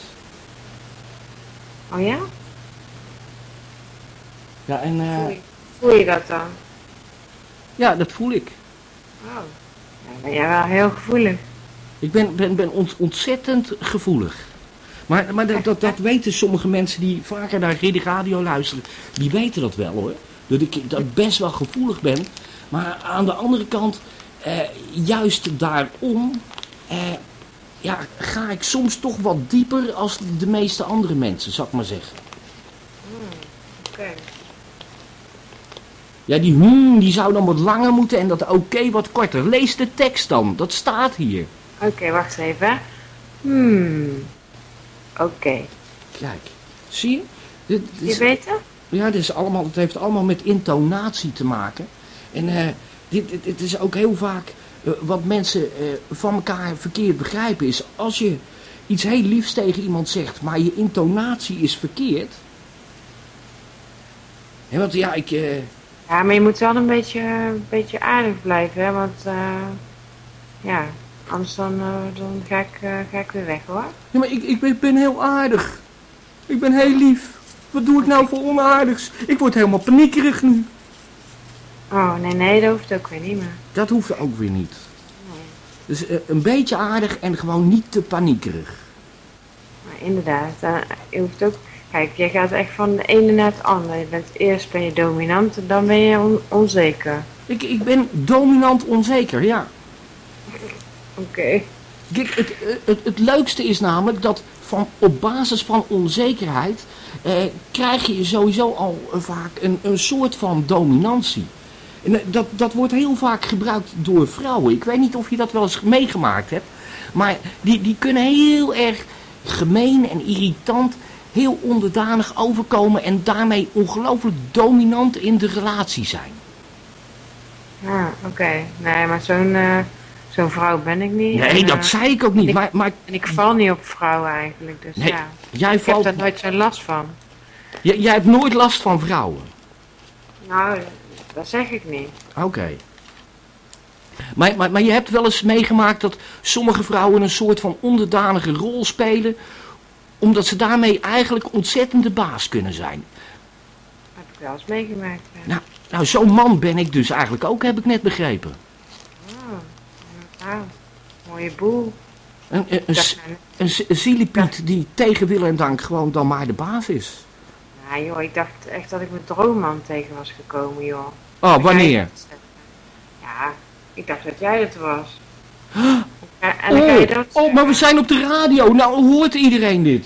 Speaker 7: Oh ja?
Speaker 1: Ja, en, eh,
Speaker 7: Voel je, voel je dat dan?
Speaker 1: ja, dat voel ik.
Speaker 7: Oh. Ja, ben jij wel heel gevoelig.
Speaker 1: Ik ben, ben, ben ont- ontzettend gevoelig. Maar, maar dat, dat, dat weten sommige mensen die vaker naar Radio luisteren. Die weten dat wel hoor. Dat ik, dat best wel gevoelig ben. Maar aan de andere kant, eh, juist daarom, eh, ja, ga ik soms toch wat dieper als de meeste andere mensen, zou ik maar zeggen.
Speaker 7: Oké.
Speaker 1: Ja, die hmm, die zou dan wat langer moeten en dat oké wat korter. Lees de tekst dan, dat staat hier.
Speaker 7: Oké, wacht even. Hmm. Oké.
Speaker 1: Kijk, zie je? Dit, dit
Speaker 7: Je
Speaker 1: is-
Speaker 7: weet het?
Speaker 1: Ja, het, is allemaal, het heeft allemaal met intonatie te maken. En eh, dit, dit, dit is ook heel vaak eh, wat mensen eh, van elkaar verkeerd begrijpen. Is als je iets heel liefs tegen iemand zegt, maar je intonatie is verkeerd. Ja, want ja, ik...
Speaker 7: Ja, maar je moet wel een beetje, een beetje aardig blijven, hè? Want, ja, anders dan, eh, dan ga, ik, eh, ga ik weer weg, hoor.
Speaker 1: ja, maar ik, ik ben- heel aardig. Ik ben heel lief. Wat doe ik nou voor onaardigs? Ik word helemaal paniekerig nu.
Speaker 7: Oh, nee, nee, dat hoeft ook weer niet meer.
Speaker 1: Dat hoeft ook weer niet. Dus eh, een beetje aardig en gewoon niet te paniekerig.
Speaker 7: Maar inderdaad, eh, je hoeft ook... Kijk, jij gaat echt van de ene naar het andere. Je bent, eerst ben je dominant en dan ben je on- onzeker.
Speaker 1: Ik, ik ben dominant onzeker, ja.
Speaker 7: Oké.
Speaker 1: Kijk, het, het, het leukste is namelijk dat van, op basis van onzekerheid eh, krijg je sowieso al eh, vaak een, een soort van dominantie. En, eh, dat, dat wordt heel vaak gebruikt door vrouwen. Ik weet niet of je dat wel eens meegemaakt hebt. Maar die, die kunnen heel erg gemeen en irritant, heel onderdanig overkomen en daarmee ongelooflijk dominant in de relatie zijn.
Speaker 7: Ja, oké. Nee, maar zo'n eh, zo'n vrouw ben ik niet.
Speaker 1: Nee,
Speaker 7: En,
Speaker 1: dat
Speaker 7: eh,
Speaker 1: zei ik ook niet.
Speaker 7: ik-
Speaker 1: Maar, maar
Speaker 7: En ik val niet op vrouwen eigenlijk, dus
Speaker 1: Nee,
Speaker 7: ja.
Speaker 1: jij,
Speaker 7: Ik heb
Speaker 1: valt,
Speaker 7: daar nooit zo'n last van.
Speaker 1: jij, jij hebt nooit last van vrouwen.
Speaker 7: Nou, dat zeg ik niet.
Speaker 1: Oké. Maar, maar, maar je hebt wel eens meegemaakt dat sommige vrouwen een soort van onderdanige rol spelen, omdat ze daarmee eigenlijk ontzettend de baas kunnen zijn.
Speaker 7: Heb ik wel eens meegemaakt. ja.
Speaker 1: Nou, nou zo'n man ben ik dus eigenlijk ook, heb ik net begrepen.
Speaker 7: Wauw. Mooie boel.
Speaker 1: Een, een, een, die tegen wil en dank gewoon dan maar de baas is.
Speaker 7: nou, joh, ik dacht echt dat ik mijn droomman tegen was gekomen, joh.
Speaker 1: Oh, wanneer?
Speaker 7: Ja, ik dacht dat jij het was. Ja, en je
Speaker 1: Oh,
Speaker 7: dat
Speaker 1: oh, maar we zijn op de radio. Nou hoort iedereen dit.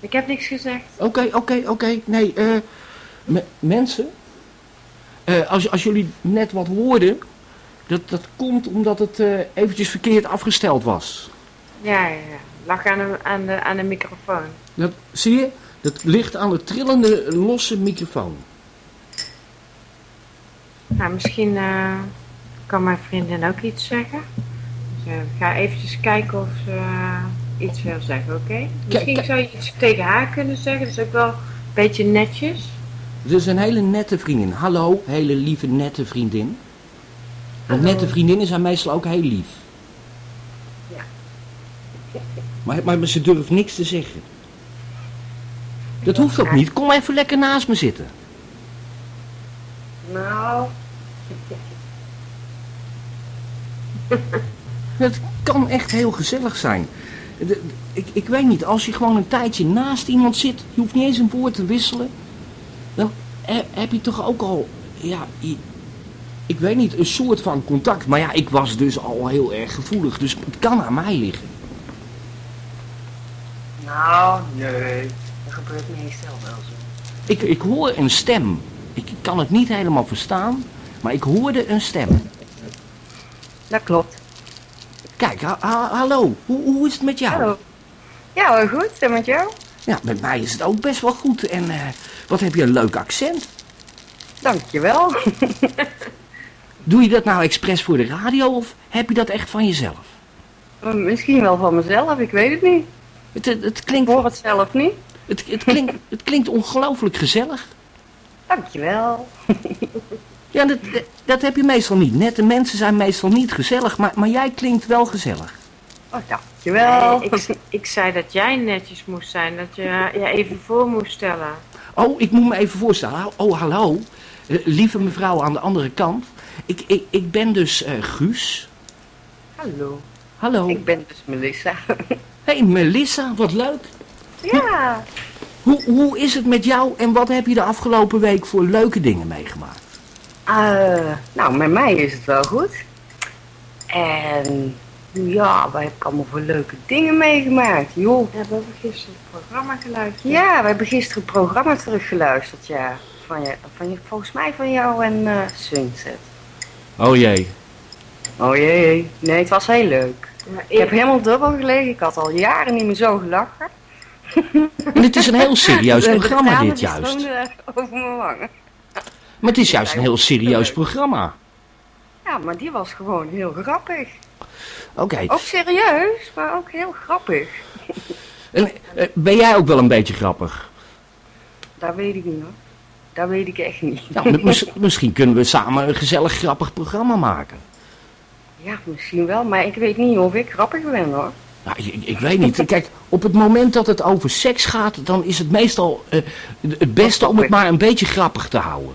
Speaker 7: Ik heb niks gezegd.
Speaker 1: Oké, oké, oké. Nee, eh, me- mensen, eh, als, als jullie net wat hoorden, dat, dat komt omdat het eh, eventjes verkeerd afgesteld was.
Speaker 7: Ja, ja, ja. Lag aan de, aan de, aan de microfoon.
Speaker 1: Dat, zie je? Dat ligt aan de trillende losse microfoon.
Speaker 7: Nou, misschien eh, kan mijn vriendin ook iets zeggen. Dus, eh, ik ga eventjes kijken of ze iets wil zeggen, oké? Misschien
Speaker 1: kijk.
Speaker 7: zou je iets tegen haar kunnen zeggen. Dat is ook wel een beetje netjes.
Speaker 1: Het is een hele nette vriendin. Hallo, hele lieve nette vriendin. Want nette vriendinnen zijn meestal ook heel lief.
Speaker 7: Ja.
Speaker 1: Maar, maar, maar ze durft niks te zeggen. Dat hoeft ook niet. Kom even lekker naast me zitten.
Speaker 7: Nou, <laughs>
Speaker 1: Het kan echt heel gezellig zijn. De- ik, ik weet niet, als je gewoon een tijdje naast iemand zit, je hoeft niet eens een woord te wisselen, dan he- heb je toch ook al, ja, ik weet niet, een soort van contact. Maar ja, ik was dus al heel erg gevoelig, dus het kan aan mij liggen.
Speaker 7: nou, nee. Dat gebeurt meestal wel zo.
Speaker 1: Ik, ik hoor een stem. Ik kan het niet helemaal verstaan, maar ik hoorde een stem.
Speaker 8: Dat klopt.
Speaker 1: Kijk, ha- ha- hallo, hoe, hoe is het met jou?
Speaker 8: Hallo. Ja, wel goed. En met jou?
Speaker 1: Ja, met mij is het ook best wel goed. En eh, wat heb je een leuk accent.
Speaker 8: Dankjewel. <laughs>
Speaker 1: Doe je dat nou expres voor de radio of heb je dat echt van jezelf?
Speaker 8: Misschien wel van mezelf, ik weet het niet.
Speaker 1: Het, het, het
Speaker 8: Ik
Speaker 1: klinkt,
Speaker 8: hoor het zelf niet.
Speaker 1: het, het klinkt, het klinkt ongelooflijk gezellig.
Speaker 8: Dankjewel. <laughs>
Speaker 1: Ja, dat, dat- dat heb je meestal niet. Nette mensen zijn meestal niet gezellig, maar, maar jij klinkt wel gezellig.
Speaker 8: Oh, dankjewel.
Speaker 7: Nee, ik, ik zei dat jij netjes moest zijn. Dat je je even voor moest stellen.
Speaker 1: Oh, ik moet me even voorstellen. Oh, hallo. Lieve mevrouw aan de andere kant. Ik, ik, ik ben dus eh, Guus.
Speaker 8: Hallo.
Speaker 1: Hallo.
Speaker 8: Ik ben dus Melissa. <laughs>
Speaker 1: hey, Melissa, wat leuk.
Speaker 8: ja.
Speaker 1: Hoe, hoe is het met jou en wat heb je de afgelopen week voor leuke dingen meegemaakt?
Speaker 8: Eh, nou, met mij is het wel goed. En ja, wij hebben allemaal voor leuke dingen meegemaakt. Joh.
Speaker 7: We hebben gisteren het programma geluisterd.
Speaker 8: Ja, we hebben gisteren het programma teruggeluisterd, ja. Van je, van je, volgens mij van jou en eh Sunset.
Speaker 1: Oh jee.
Speaker 8: Oh jee, nee, het was heel leuk.
Speaker 7: Maar
Speaker 8: Ik heb helemaal dubbel gelegen. Ik had al jaren niet meer zo gelachen.
Speaker 1: En het is een heel <laughs> serieus programma dit juist.
Speaker 8: er over mijn wangen.
Speaker 1: Maar het is juist een heel serieus programma.
Speaker 8: Ja, maar die was gewoon heel grappig.
Speaker 1: Oké.
Speaker 8: Ook serieus, maar ook heel grappig.
Speaker 1: En, eh, Ben jij ook wel een beetje grappig?
Speaker 8: Dat weet ik niet hoor. Dat weet ik echt niet.
Speaker 1: Nou, misschien kunnen we samen een gezellig grappig programma maken.
Speaker 8: Ja, misschien wel, maar ik weet niet of ik grappig ben hoor.
Speaker 1: Nou, ik, ik- weet niet. <laughs> Kijk, op het moment dat het over seks gaat, dan is het meestal eh, het beste om het maar een beetje grappig te houden.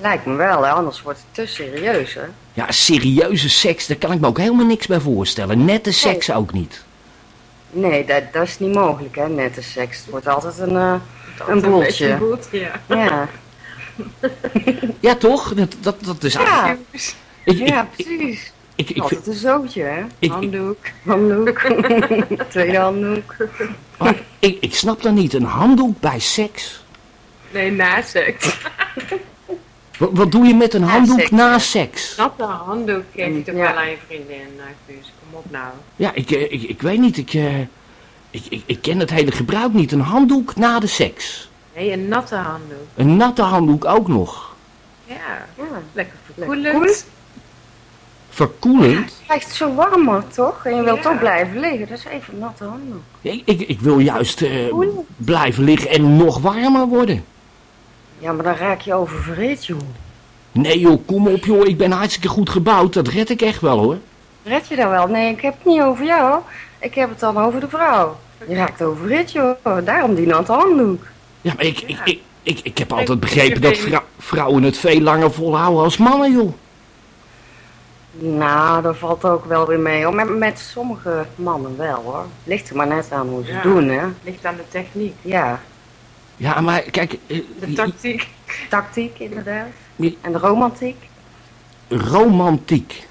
Speaker 8: Lijkt me wel, hè? anders wordt het te serieus hè.
Speaker 1: Ja, serieuze seks, daar kan ik me ook helemaal niks bij voorstellen. Nette seks ook niet.
Speaker 8: Nee, dat, dat is niet mogelijk hè, nette seks. Het wordt altijd een, eh een
Speaker 7: Een
Speaker 8: boeltje.
Speaker 7: goed, ja.
Speaker 8: Ja. <laughs>
Speaker 1: Ja, toch? Dat, dat, dat is
Speaker 8: Ja.
Speaker 1: Ik, ik,
Speaker 8: ja,
Speaker 1: ik,
Speaker 8: precies.
Speaker 1: ik, ik
Speaker 8: Altijd een zootje hè.
Speaker 1: ik-
Speaker 8: Handdoek, handdoek, <laughs> tweede handdoek.
Speaker 1: maar ik, ik snap dat niet. Een handdoek bij seks?
Speaker 7: Nee, na seks.
Speaker 1: Wat, wat doe je met een
Speaker 8: Na
Speaker 1: handdoek
Speaker 8: seks,
Speaker 1: na seks?
Speaker 7: Snap een handdoek geef je toch
Speaker 8: Ja.
Speaker 7: wel aan je vriendin, uh, Guus. Kom op nou.
Speaker 1: Ja, ik, eh, ik, ik weet niet. Ik, eh, ik, ik, ik ken het hele gebruik niet. Een handdoek na de seks.
Speaker 7: Nee, een natte handdoek.
Speaker 1: Een natte handdoek ook nog.
Speaker 7: Ja,
Speaker 8: Ja.
Speaker 7: lekker verkoelend.
Speaker 8: koel.
Speaker 1: Verkoelend.
Speaker 8: Het krijgt zo warmer toch? En je wilt
Speaker 7: Ja.
Speaker 8: toch blijven liggen. Dat is even een natte handdoek.
Speaker 1: Ik, ik, ik wil juist eh, blijven liggen en nog warmer worden.
Speaker 8: Ja, maar dan raak je oververhit joh.
Speaker 1: Nee joh, kom op joh. Ik ben hartstikke goed gebouwd. Dat red ik echt wel hoor.
Speaker 8: Red je dat wel? Nee, ik heb het niet over jou. Ik heb het dan over de vrouw. Je raakt oververhit joh. Daarom die natte handdoek.
Speaker 1: Ja, maar ik, ik, ik, ik, ik heb altijd begrepen dat vrou- vrouwen het veel langer volhouden als mannen joh.
Speaker 8: Nou, dat valt ook wel weer mee. Hoor. Met, met sommige mannen wel hoor. Ligt er maar net aan hoe ze
Speaker 7: Ja.
Speaker 8: het doen hè.
Speaker 7: Ligt aan de techniek.
Speaker 8: Ja,
Speaker 1: Ja, maar kijk, eh,
Speaker 7: De tactiek.
Speaker 8: tactiek inderdaad.
Speaker 1: Je-
Speaker 8: En de romantiek.
Speaker 1: romantiek.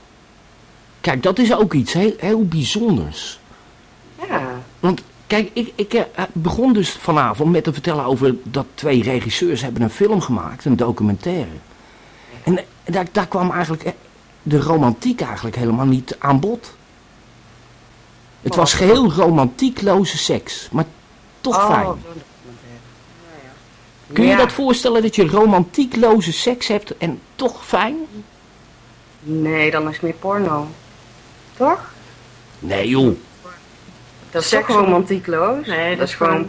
Speaker 1: Kijk, dat is ook iets heel, heel bijzonders.
Speaker 8: Ja.
Speaker 1: Want kijk, ik, ik eh, begon dus vanavond met te vertellen over dat twee regisseurs hebben een film gemaakt, een documentaire. En eh, daar, daar kwam eigenlijk eh, de romantiek eigenlijk helemaal niet aan bod. Het was geheel romantiekloze seks, maar toch
Speaker 8: Oh,
Speaker 1: fijn. Kun je
Speaker 8: Ja.
Speaker 1: dat voorstellen dat je romantiekloze seks hebt en toch fijn?
Speaker 8: Nee, dan is het meer porno. Toch?
Speaker 1: Nee joh.
Speaker 8: Dat is toch romantiekloos?
Speaker 7: Nee, dat, is gewoon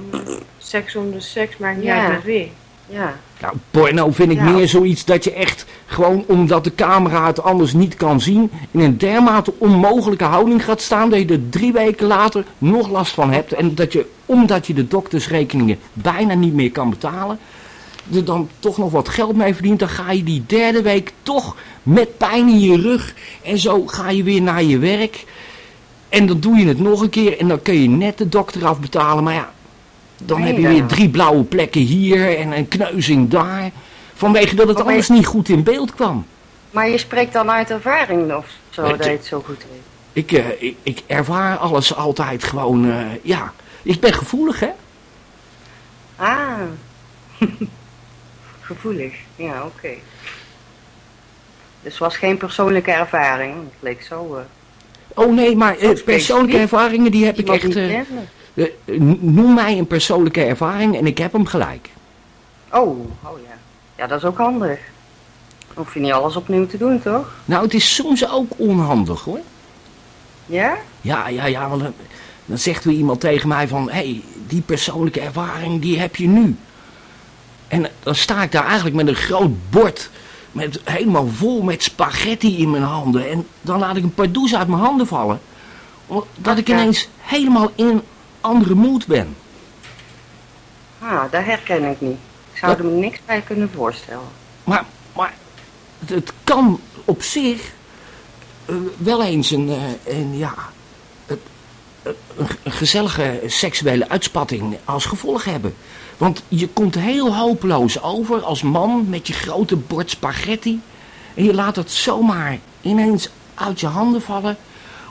Speaker 7: seks om de seks, maakt niet
Speaker 8: Ja.
Speaker 7: uit met wie.
Speaker 8: Ja.
Speaker 1: Nou, porno vind ik
Speaker 8: Ja.
Speaker 1: meer zoiets dat je echt gewoon omdat de camera het anders niet kan zien, in een dermate onmogelijke houding gaat staan dat je er drie weken later nog last van hebt. En dat je, omdat je de doktersrekeningen bijna niet meer kan betalen, er dan toch nog wat geld mee verdient. Dan ga je die derde week toch met pijn in je rug en zo ga je weer naar je werk. En dan doe je het nog een keer en dan kun je net de dokter afbetalen. Maar ja, dan heb je weer drie blauwe plekken hier en een kneuzing daar. Vanwege dat het anders niet goed in beeld kwam.
Speaker 8: Maar je spreekt dan uit ervaring of zo, dat je het zo goed weet.
Speaker 1: Ik, eh, ik, ik ervaar alles altijd gewoon, eh, ja. Ik ben gevoelig, hè?
Speaker 8: Ah. <laughs> Gevoelig. Ja, oké. Dus het was geen persoonlijke ervaring. Het leek zo... eh
Speaker 1: Oh nee, maar eh, persoonlijke ervaringen die heb ik echt... eh, n- noem mij een persoonlijke ervaring en ik heb hem gelijk.
Speaker 8: Oh, oh ja. Ja, dat is ook handig. Dan hoef je niet alles opnieuw te doen, toch?
Speaker 1: Nou, het is soms ook onhandig, hoor.
Speaker 8: Ja?
Speaker 1: Ja, ja, ja, want dan, dan zegt weer iemand tegen mij van... Hé, hey, die persoonlijke ervaring, die heb je nu. En dan sta ik daar eigenlijk met een groot bord... Met, helemaal vol met spaghetti in mijn handen. En dan laat ik een pardoes uit mijn handen vallen. Omdat ik ineens helemaal in een andere moed ben.
Speaker 8: Ah, dat herken ik niet. Ik zou
Speaker 1: Dat-
Speaker 8: er me niks bij kunnen voorstellen.
Speaker 1: Maar, maar het, het kan op zich eh, wel eens een, eh, een ja, het- een, een gezellige seksuele uitspatting als gevolg hebben. Want je komt heel hopeloos over als man met je grote bord spaghetti. En je laat het zomaar ineens uit je handen vallen.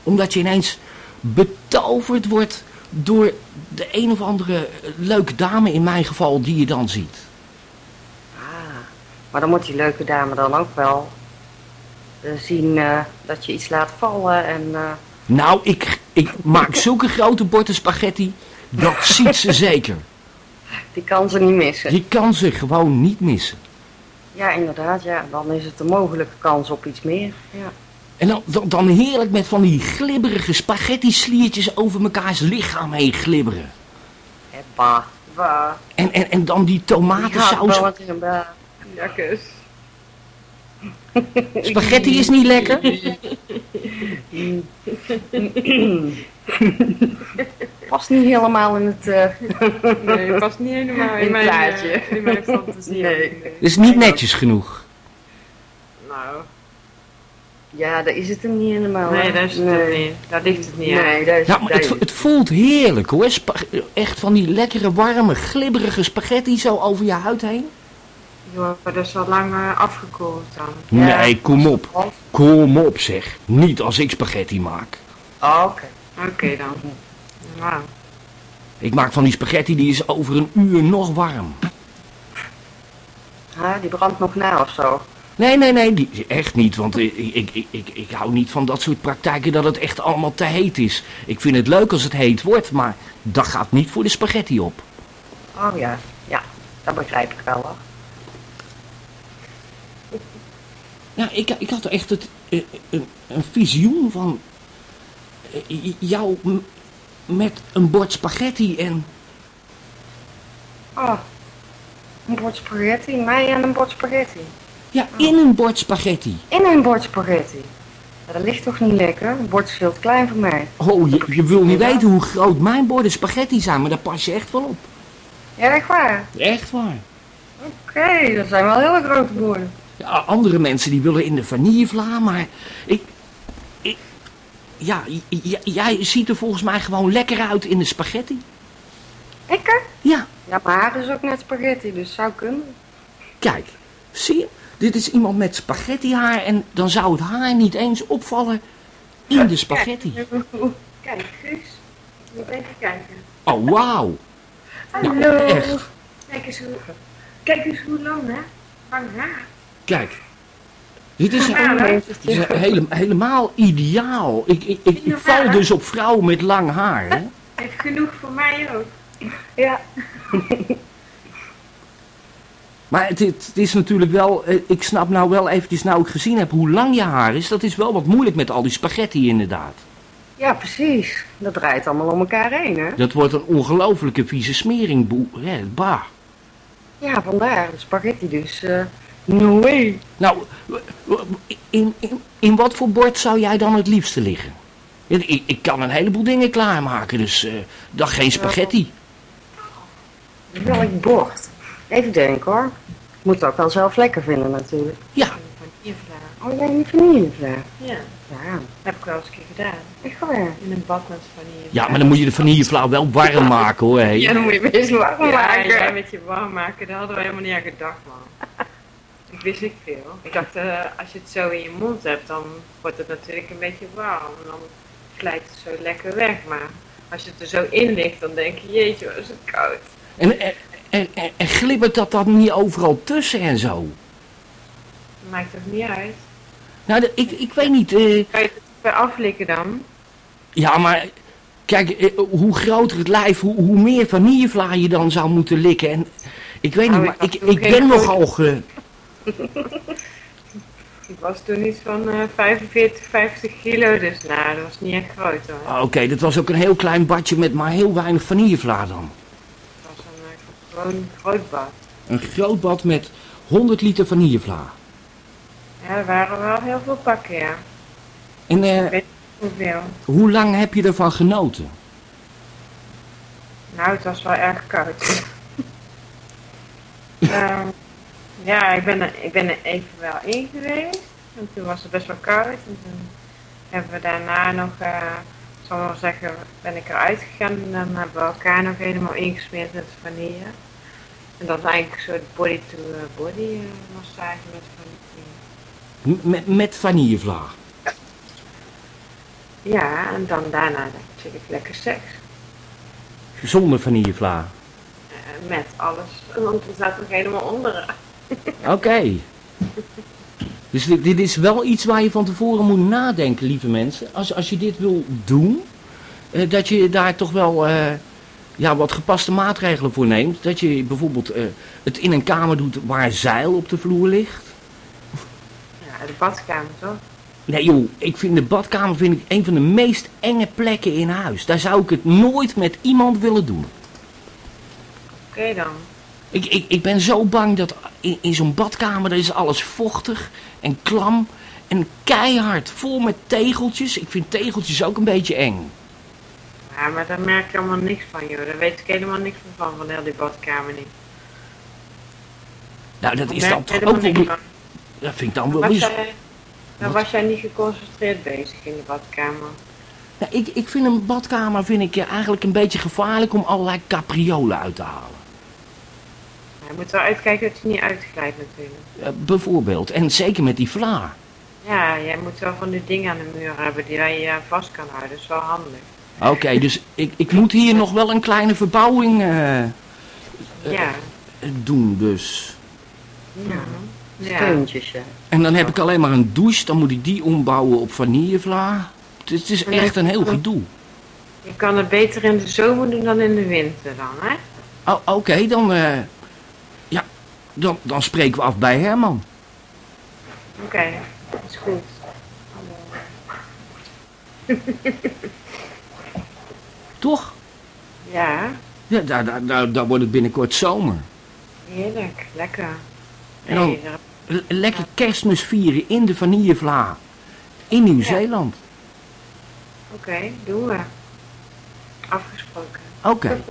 Speaker 1: Omdat je ineens betoverd wordt door de een of andere leuke dame in mijn geval die je dan ziet.
Speaker 8: Ah, maar dan moet die leuke dame dan ook wel eh, zien eh, dat je iets laat vallen en... eh,
Speaker 1: Nou, ik, ik maak <laughs> zulke grote borden spaghetti, dat ziet ze zeker.
Speaker 8: Die kan ze niet missen.
Speaker 1: Je kan ze gewoon niet missen.
Speaker 8: Ja, inderdaad, ja. Dan is het een mogelijke kans op iets meer. Ja.
Speaker 1: En dan, dan, dan heerlijk met van die glibberige spaghetti sliertjes over mekaars lichaam heen glibberen.
Speaker 8: Eppa. Wa.
Speaker 1: En, en, en dan die
Speaker 8: Die
Speaker 1: tomatensaus.
Speaker 8: ba.
Speaker 7: Jakkes.
Speaker 1: Spaghetti is niet lekker. <laughs> <laughs>
Speaker 8: Past niet helemaal in het... eh,
Speaker 7: Nee, past niet helemaal in,
Speaker 8: In
Speaker 7: mijn,
Speaker 8: plaatje.
Speaker 7: eh, in mijn fantasie.
Speaker 8: Nee.
Speaker 1: Is niet netjes genoeg.
Speaker 7: Nou,
Speaker 8: ja, daar is het hem niet helemaal.
Speaker 7: nee, daar, is het
Speaker 8: nee.
Speaker 7: niet. daar ligt het niet aan.
Speaker 8: Nee, daar is
Speaker 1: Ja, maar
Speaker 8: daar
Speaker 1: het, het voelt heerlijk hoor. Spa- echt van die lekkere, warme, glibberige spaghetti zo over je huid heen.
Speaker 7: Joh, maar dat is al lang eh, afgekoeld dan.
Speaker 8: Ja.
Speaker 1: Nee, kom op. Kom op zeg. Niet als ik spaghetti maak.
Speaker 8: Oh, Oké.
Speaker 7: Oké dan. Wauw.
Speaker 1: Ik maak van die spaghetti die is over een uur nog warm.
Speaker 8: Ah, die brandt nog na of zo.
Speaker 1: Nee, nee, nee, die, echt niet. Want ik, ik, ik, ik, ik hou niet van dat soort praktijken dat het echt allemaal te heet is. Ik vind het leuk als het heet wordt, maar dat gaat niet voor de spaghetti op.
Speaker 8: Oh ja, ja. Dat begrijp ik wel hoor.
Speaker 1: Ja, ik, ik had echt het, eh, een, een visioen van jou m- met een bord spaghetti en...
Speaker 8: Oh. Een bord spaghetti. Mij en een bord spaghetti.
Speaker 1: Ja, in een bord spaghetti.
Speaker 8: In een bord spaghetti. Dat ligt toch niet lekker? Het bord is veel te klein voor mij.
Speaker 1: Oh, je, je wil niet weten hoe groot mijn borden spaghetti zijn, maar daar pas je echt wel op.
Speaker 8: Ja, echt waar.
Speaker 1: Echt waar.
Speaker 8: Oké, dat zijn wel hele grote borden.
Speaker 1: Ja, andere mensen die willen in de vanillevla, maar ik ja, jij ziet er volgens mij gewoon lekker uit in de spaghetti.
Speaker 8: Lekker?
Speaker 1: Ja,
Speaker 8: Ja, maar haar is ook net spaghetti, dus zou kunnen.
Speaker 1: kijk, zie je? Dit is iemand met spaghetti haar en dan zou het haar niet eens opvallen in de spaghetti.
Speaker 7: Kijk, <laughs> Guus. Moet even kijken.
Speaker 1: Oh, wauw.
Speaker 7: Hallo.
Speaker 1: Nou, echt.
Speaker 7: Kijk eens hoe, kijk eens hoe lang, hè? Lang haar.
Speaker 1: Kijk. Dit is,
Speaker 7: Ja,
Speaker 1: dit is hele- helemaal ideaal. Ik, ik, ik, ik val dus op vrouwen met lang haar. Hè?
Speaker 7: Heeft genoeg voor mij ook.
Speaker 8: Ja. <laughs>
Speaker 1: Maar het, het, het is natuurlijk wel, ik snap nou wel eventjes, nou ik gezien heb hoe lang je haar is, dat is wel wat moeilijk met al die spaghetti inderdaad.
Speaker 8: Ja, precies. Dat draait allemaal om elkaar heen, hè?
Speaker 1: Dat wordt een ongelofelijke vieze smering, boe, hè, bah.
Speaker 8: Ja, vandaar. De spaghetti dus. eh no way.
Speaker 1: Nou, in, in, in wat voor bord zou jij dan het liefste liggen? Ja, Ik, ik kan een heleboel dingen klaarmaken, dus eh dan geen spaghetti.
Speaker 8: Welk bord? Even denken hoor. Ik moet het ook wel zelf lekker vinden natuurlijk.
Speaker 1: Ja,
Speaker 7: Vanillevla.
Speaker 8: Oh, jij niet vanillevla?
Speaker 7: Ja,
Speaker 8: Ja,
Speaker 7: heb ik wel eens een keer gedaan.
Speaker 8: echt waar.
Speaker 7: In een bak met vanille.
Speaker 1: ja, maar dan moet je de vanillevlauw wel warm maken hoor.
Speaker 8: Ja, dan moet je best warm
Speaker 7: Ja,
Speaker 8: maken.
Speaker 7: jij met je warm maken, daar hadden we helemaal niet aan gedacht, man. Ik wist niet veel. Ik dacht, eh, als je het zo in je mond hebt, dan wordt het natuurlijk een beetje warm. Dan glijdt het zo lekker weg. Maar als je het er zo in ligt, dan denk je, jeetje, wat is het koud.
Speaker 1: En, en, en, en, en glibbert dat dan niet overal tussen en zo?
Speaker 7: Maakt toch niet uit.
Speaker 1: Nou, ik, ik weet niet. eh,
Speaker 7: Kan je het weer aflikken dan?
Speaker 1: ja, maar kijk, eh, hoe groter het lijf, hoe, hoe meer vanillevla je dan zou moeten likken. En ik weet niet,
Speaker 7: Nou,
Speaker 1: maar
Speaker 7: ik
Speaker 1: ik, ik ben nogal ge...
Speaker 7: Ik was toen iets van eh 45, 50 kilo, dus nou, dat was niet echt groot hoor.
Speaker 1: Ah, Oké, dat was ook een heel klein badje met maar heel weinig vanillevla dan.
Speaker 7: Het was een eh, gewoon groot bad.
Speaker 1: Een groot bad met 100 liter vanillevla.
Speaker 7: Ja, er waren wel heel veel pakken, ja.
Speaker 1: En
Speaker 7: Ik weet niet hoeveel.
Speaker 1: hoe lang heb je ervan genoten?
Speaker 7: Nou, het was wel erg koud. <laughs> Ehm, ja, ik ben, er, ik ben er even wel in geweest. En toen was het best wel koud. En toen hebben we daarna nog, eh ik zal wel zeggen, ben ik eruit gegaan. En dan hebben we elkaar nog helemaal ingesmeerd met vanille. En dat is eigenlijk een soort body-to-body eh, massage met vanille.
Speaker 1: Met, met vanillevla.
Speaker 7: Ja, en dan daarna natuurlijk lekker seks.
Speaker 1: Zonder vanillevla.
Speaker 7: Eh, met alles. Want er zat nog helemaal onder.
Speaker 1: Oké. Dus dit, dit is wel iets waar je van tevoren moet nadenken, lieve mensen. Als, als je dit wil doen, eh, dat je daar toch wel eh, ja, wat gepaste maatregelen voor neemt. Dat je bijvoorbeeld eh, het in een kamer doet waar zeil op de vloer ligt.
Speaker 7: Ja, de badkamer toch?
Speaker 1: Nee joh, ik vind de badkamer vind ik een van de meest enge plekken in huis. Daar zou ik het nooit met iemand willen doen.
Speaker 7: Oké dan.
Speaker 1: Ik, ik, ik ben zo bang dat in, in zo'n badkamer is alles vochtig en klam en keihard vol met tegeltjes. Ik vind tegeltjes ook een beetje eng.
Speaker 7: Ja, maar daar merk je allemaal niks van, joh. Daar weet ik helemaal niks van, van, heel die badkamer niet.
Speaker 1: Nou, dat
Speaker 7: Daar
Speaker 1: is dan toch ook wel...
Speaker 7: van.
Speaker 1: Dat vind ik dan wel
Speaker 7: Was jij, dan was jij niet geconcentreerd bezig in de badkamer.
Speaker 1: Ja, ik, ik vind een badkamer vind ik, eigenlijk een beetje gevaarlijk om allerlei capriolen uit te halen.
Speaker 7: Je moet wel uitkijken dat je niet uitglijdt natuurlijk.
Speaker 1: Eh, bijvoorbeeld. En zeker met die vla.
Speaker 7: Ja, jij moet wel van die dingen aan de muur hebben die je aan vast kan houden. Dat is wel handig.
Speaker 1: Oké, dus ik, ik moet hier nog wel een kleine verbouwing eh,
Speaker 7: ja.
Speaker 1: doen dus.
Speaker 7: Ja. ja.
Speaker 8: Steuntjes, ja.
Speaker 1: En dan heb ik alleen maar een douche, dan moet ik die ombouwen op vanillevla. Het is- het is echt een heel gedoe.
Speaker 7: Je kan het beter in de zomer doen dan in de winter dan, hè?
Speaker 1: Oh, Oké, dan, eh, dan, dan spreken we af bij Herman.
Speaker 7: Oké, is goed. <laughs>
Speaker 1: Toch?
Speaker 7: Ja,
Speaker 1: Ja, daar, daar, daar, daar wordt het binnenkort zomer.
Speaker 7: heerlijk. Lekker.
Speaker 1: En dan lekker kerstmis vieren in de vanillevla. In Nieuw-Zeeland.
Speaker 7: Oké, doen we. Afgesproken.
Speaker 1: Oké.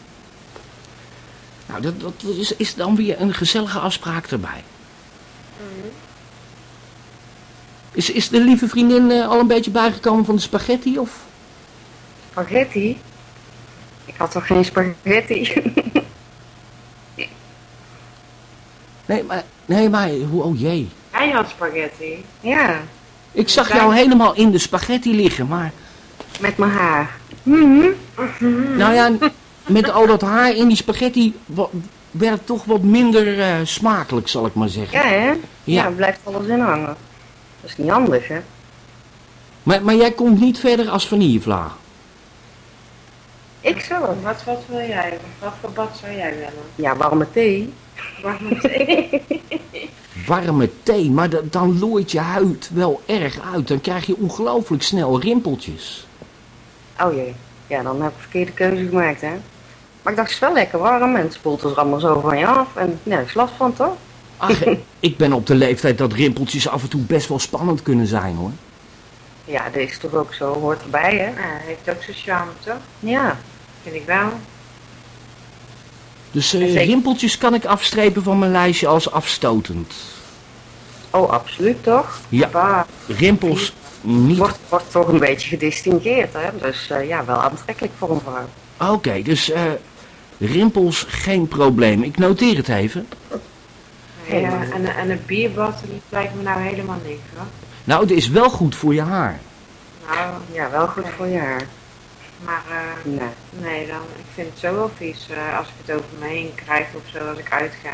Speaker 1: Nou, dat, dat is, is dan weer een gezellige afspraak erbij. Is, is de lieve vriendin eh, al een beetje bijgekomen van de spaghetti? Of?
Speaker 8: Spaghetti? Ik had toch geen spaghetti? <laughs>
Speaker 1: Nee, maar, nee, maar, hoe- oh jee.
Speaker 7: Jij had spaghetti.
Speaker 8: ja,
Speaker 1: Ik zag jou helemaal in de spaghetti liggen, maar...
Speaker 8: met mijn haar.
Speaker 1: Nou ja, <laughs> met al dat haar in die spaghetti werd het toch wat minder eh, smakelijk, zal ik maar zeggen.
Speaker 8: Ja, hè? Ja,
Speaker 1: Ja.
Speaker 8: blijft alles in hangen. Dat is niet anders, hè?
Speaker 1: Maar, maar jij komt niet verder als vanillevla.
Speaker 8: Ik zo.
Speaker 7: Wat, wat wil jij? Wat voor bad zou jij willen?
Speaker 8: Ja, warme thee.
Speaker 7: Warme thee. <laughs>
Speaker 1: Warme thee, maar da- dan looit je huid wel erg uit. Dan krijg je ongelooflijk snel rimpeltjes.
Speaker 8: Oh jee. Ja, dan heb ik een verkeerde keuze gemaakt, hè. Maar ik dacht, het is wel lekker warm en het spoelt er allemaal zo van je af. En er is last van, toch?
Speaker 1: Ach, <laughs> ik ben op de leeftijd dat rimpeltjes af en toe best wel spannend kunnen zijn hoor.
Speaker 8: Ja, dat is toch ook zo. Hoort erbij, hè.
Speaker 7: Ja, heeft ook zijn charme, toch?
Speaker 8: Ja.
Speaker 7: Vind ik wel.
Speaker 1: Dus eh,
Speaker 8: zeker-
Speaker 1: rimpeltjes kan ik afstrepen van mijn lijstje als afstotend.
Speaker 8: Oh, absoluut, toch?
Speaker 1: Ja,
Speaker 7: Bah,
Speaker 1: rimpels niet.
Speaker 8: Wordt, wordt toch een beetje gedistingeerd, hè. Dus eh, ja, wel aantrekkelijk voor een vrouw.
Speaker 1: Oké, dus eh, rimpels geen probleem. Ik noteer het even.
Speaker 7: ja, en, en een bierbad lijkt me nou helemaal niks, hoor.
Speaker 1: Nou, het is wel goed voor je haar.
Speaker 7: Nou,
Speaker 8: Ja, wel goed voor je haar.
Speaker 7: maar eh,
Speaker 8: Nee.
Speaker 7: nee, dan, ik vind het zo wel vies eh, als ik het over me heen krijg of zo als ik uitga.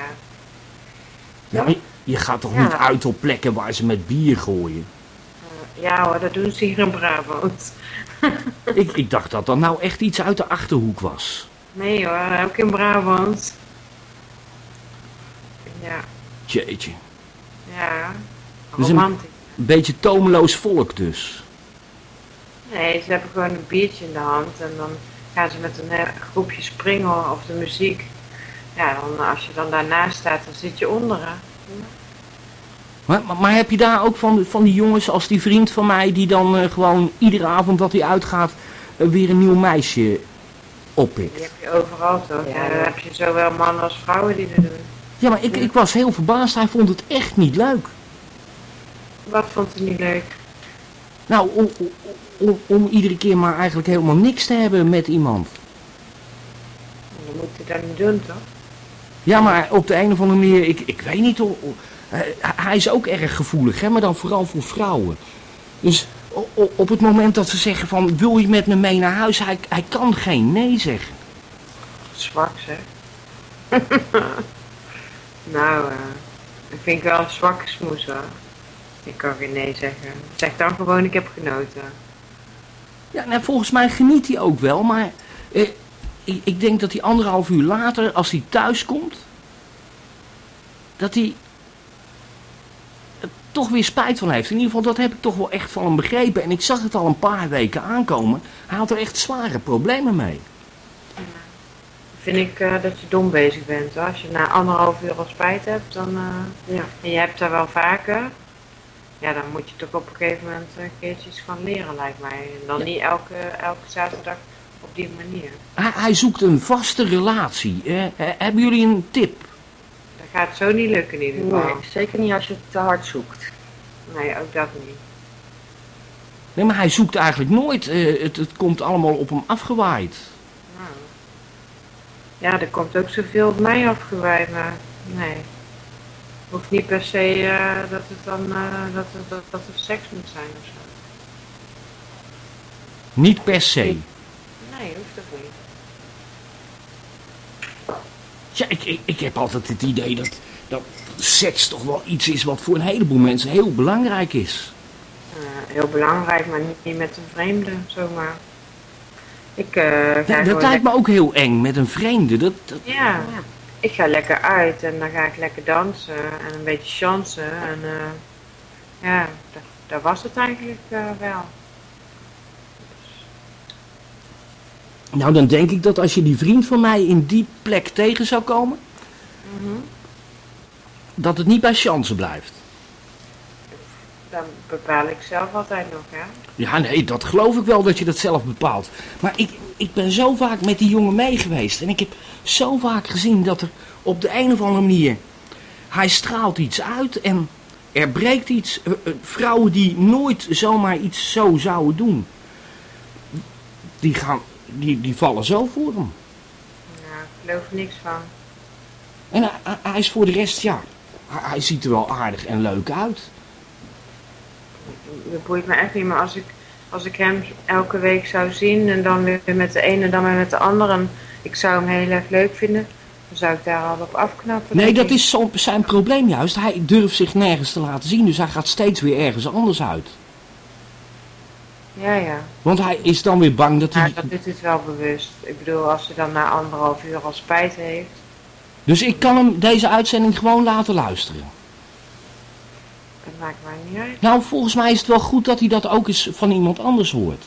Speaker 1: Ja, maar je gaat toch
Speaker 7: Ja.
Speaker 1: niet uit op plekken waar ze met bier gooien?
Speaker 7: Eh, ja hoor, dat doen ze hier in Brabant. <laughs>
Speaker 1: ik, ik dacht dat dat nou echt iets uit de Achterhoek was.
Speaker 7: Nee hoor, ook in Brabant. Ja,
Speaker 1: Jeetje.
Speaker 7: ja.
Speaker 1: Dus een-
Speaker 7: Romantisch.
Speaker 1: Een beetje tomeloos volk dus.
Speaker 7: Nee, ze hebben gewoon een biertje in de hand en dan gaan ze met een eh, groepje springen of de muziek. Ja, dan, als je dan daarnaast staat, dan zit je onderen.
Speaker 1: Maar, maar, maar heb je daar ook van, van die jongens als die vriend van mij die dan eh, gewoon iedere avond dat hij uitgaat eh, weer een nieuw meisje oppikt?
Speaker 7: Die heb je overal toch?
Speaker 8: Ja.
Speaker 7: Dan heb je zowel mannen als vrouwen die dat doen.
Speaker 1: Ja, maar ik, ik was heel verbaasd. Hij vond het echt niet leuk.
Speaker 7: Wat vond hij niet leuk?
Speaker 1: Nou, om, om, om, iedere keer maar eigenlijk helemaal niks te hebben met iemand.
Speaker 7: Dan moet hij dat niet doen toch?
Speaker 1: Ja, maar op de een of andere manier, ik, ik weet niet hoor. Hij is ook erg gevoelig, hè, maar dan vooral voor vrouwen. Dus op het moment dat ze zeggen van, wil je met me mee naar huis? Hij, hij kan geen nee zeggen.
Speaker 7: Zwak zeg. <laughs> nou, eh dat vind ik wel zwakke smoes hoor. Ik kan geen nee zeggen. Zeg dan gewoon, ik heb genoten.
Speaker 1: Ja, nou, volgens mij geniet hij ook wel, maar eh, ik, ik denk dat hij anderhalf uur later, als hij thuis komt, dat hij toch weer spijt van heeft. In ieder geval, dat heb ik toch wel echt van hem begrepen. En ik zag het al een paar weken aankomen. Hij had er echt zware problemen mee.
Speaker 7: Vind ik eh, dat je dom bezig bent. Hoor. Als je na anderhalf uur al spijt hebt, dan. eh, ja. En je hebt daar wel vaker. Ja, dan moet je toch op een gegeven moment een keertje iets van leren, lijkt mij. En dan niet elke, elke zaterdag op die manier.
Speaker 1: Hij, hij zoekt een vaste relatie. Eh, hebben jullie een tip?
Speaker 7: Gaat zo niet lukken in ieder geval.
Speaker 8: Nee, zeker niet als je het te hard zoekt.
Speaker 7: Nee, ook dat niet.
Speaker 1: Nee, maar hij zoekt eigenlijk nooit. eh, het, het komt allemaal op hem afgewaaid.
Speaker 7: Nou. Ja, er komt ook zoveel op mij afgewaaid, maar nee. Hoeft niet per se eh, dat het dan eh, dat, het, dat, dat het seks moet zijn of zo.
Speaker 1: Niet per se.
Speaker 7: Nee, hoeft toch niet.
Speaker 1: Ja, ik, ik, ik heb altijd het idee dat, dat seks toch wel iets is wat voor een heleboel mensen heel belangrijk is.
Speaker 7: Eh, heel belangrijk, maar niet, niet met een vreemde, zomaar. Ik eh,
Speaker 1: Ja,
Speaker 7: gewoon
Speaker 1: dat lijkt me ook heel eng met een vreemde. Dat, dat-
Speaker 7: Ja, ik ga lekker uit en dan ga ik lekker dansen en een beetje chansen. En eh, ja, dat, dat was het eigenlijk eh, wel.
Speaker 1: Nou, dan denk ik dat als je die vriend van mij in die plek tegen zou komen,
Speaker 7: Mhm.
Speaker 1: dat het niet bij chance blijft.
Speaker 7: Dan bepaal ik zelf altijd nog, hè.
Speaker 1: Ja, nee, dat geloof ik wel dat je dat zelf bepaalt. Maar ik, ik ben zo vaak met die jongen mee geweest. En ik heb zo vaak gezien dat er op de een of andere manier... Hij straalt iets uit en er breekt iets. Eh, eh, vrouwen die nooit zomaar iets zo zouden doen... Die, gaan, die, die vallen zo voor hem.
Speaker 7: Nou, ik geloof er niks van.
Speaker 1: En hij, is voor de rest, ja... Hij, hij ziet er wel aardig en leuk uit.
Speaker 7: Dat boeit me echt niet, maar als ik, als ik hem elke week zou zien en dan weer met de ene en dan weer met de andere... en ik zou hem heel erg leuk vinden, dan zou ik daar al op afknappen.
Speaker 1: Nee, dat is zijn probleem juist. Hij durft zich nergens te laten zien, dus hij gaat steeds weer ergens anders uit.
Speaker 7: Ja, ja.
Speaker 1: Want hij is dan weer bang dat hij...
Speaker 7: Maar dat doet het wel bewust. Ik bedoel, als hij dan na anderhalf uur al spijt heeft...
Speaker 1: Dus ik kan hem deze uitzending gewoon laten luisteren.
Speaker 7: Dat maakt mij niet uit.
Speaker 1: Nou, volgens mij is het wel goed dat hij dat ook eens van iemand anders hoort.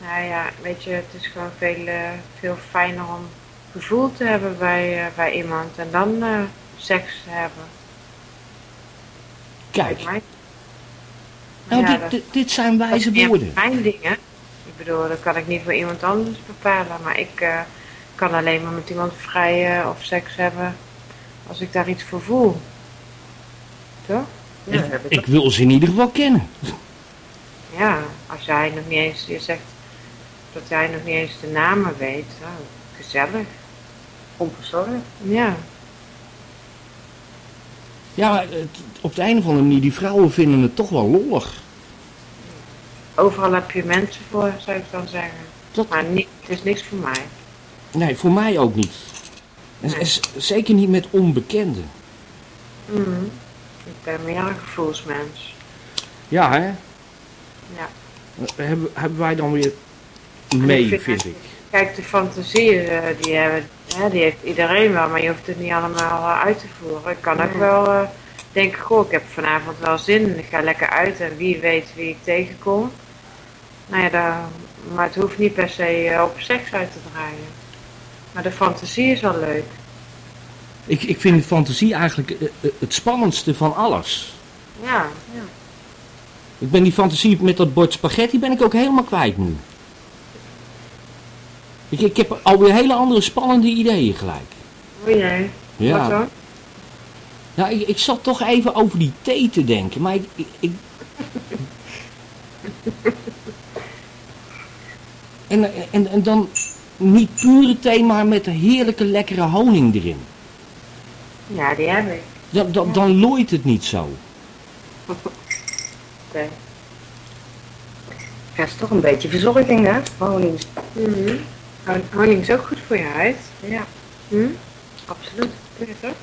Speaker 7: Nou ja, weet je, het is gewoon veel, eh, veel fijner om gevoel te hebben bij, eh, bij iemand en dan eh, seks te hebben.
Speaker 1: Kijk. Nou,
Speaker 7: Ja,
Speaker 1: dit,
Speaker 7: dat-
Speaker 1: dit, dit zijn wijze woorden.
Speaker 7: Mijn dingen. Ik bedoel, dat kan ik niet voor iemand anders bepalen, maar ik eh, kan alleen maar met iemand vrijen of seks hebben als ik daar iets voor voel. Toch?
Speaker 8: Ja, heb ik
Speaker 1: Ik wil ze in ieder geval kennen.
Speaker 7: Ja, als jij nog niet eens, je zegt dat jij nog niet eens de namen weet, nou, gezellig.
Speaker 8: onpersoonlijk.
Speaker 7: Ja,
Speaker 1: Ja, maar het- op de een of andere manier, die vrouwen vinden het toch wel lollig.
Speaker 7: overal heb je mensen voor, zou ik dan zeggen.
Speaker 1: Dat,
Speaker 7: Maar niet, het is niks voor mij.
Speaker 1: nee, voor mij ook niet. En, zeker niet met onbekenden.
Speaker 7: Mhm. Ik ben meer een gevoelsmens.
Speaker 1: Ja, hè?
Speaker 7: Ja.
Speaker 1: Hebben, hebben wij dan weer mee,
Speaker 7: vind
Speaker 1: vind
Speaker 7: het-
Speaker 1: ik.
Speaker 7: Kijk, de fantasieën, eh, die, hebben, die heeft iedereen wel, maar je hoeft het niet allemaal eh, uit te voeren. Ik kan ook wel denken, goh, ik heb vanavond wel zin en ik ga lekker uit en wie weet wie ik tegenkom. Nou ja, daar, maar het hoeft niet per se eh, op seks uit te draaien. Maar de fantasie is wel leuk.
Speaker 1: Ik, ik vind fantasie eigenlijk eh, eh, het spannendste van alles.
Speaker 7: Ja, ja.
Speaker 1: Ik ben die fantasie met dat bord spaghetti ben ik ook helemaal kwijt nu. Ik, ik heb alweer hele andere spannende ideeën gelijk.
Speaker 7: O jee. Wat
Speaker 1: Ja.
Speaker 7: dan?
Speaker 1: Nou, ik, ik zat toch even over die thee te denken, maar ik... ik, ik- En, en, en dan niet pure thee, maar met een heerlijke lekkere honing erin.
Speaker 7: Ja, die heb ik.
Speaker 1: Dan, dan, dan looit het niet zo. <laughs>
Speaker 7: Oké.
Speaker 8: Ja, is toch een beetje verzorging, hè? Honing.
Speaker 7: Mhm. Hon- Honing is ook goed voor je huid.
Speaker 8: Ja,
Speaker 7: Hm? Absoluut. Kun je toch?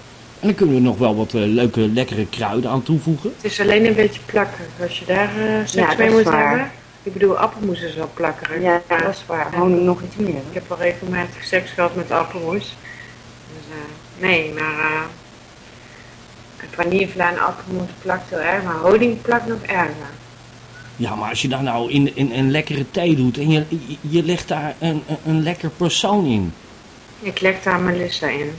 Speaker 1: En dan kunnen we nog wel wat eh, leuke, lekkere kruiden aan toevoegen.
Speaker 7: Het is alleen een beetje plakkerig. Als je daar eh seks
Speaker 8: Ja,
Speaker 7: mee moet
Speaker 8: waar.
Speaker 7: hebben. Ik bedoel, appelmoes is wel plakkerig.
Speaker 8: ja, dat is waar. Honing nog iets meer.
Speaker 7: Ik heb al regelmatig seks gehad met appelmoes. Dus, eh, nee, maar uh, vanillevla en appelmoes plakt heel erg, maar honing plakt nog erger.
Speaker 1: Ja, maar als je daar nou in, in een lekkere thee doet en je, je, je legt daar een, een, een lekker persoon in.
Speaker 7: Ik leg daar Melissa in.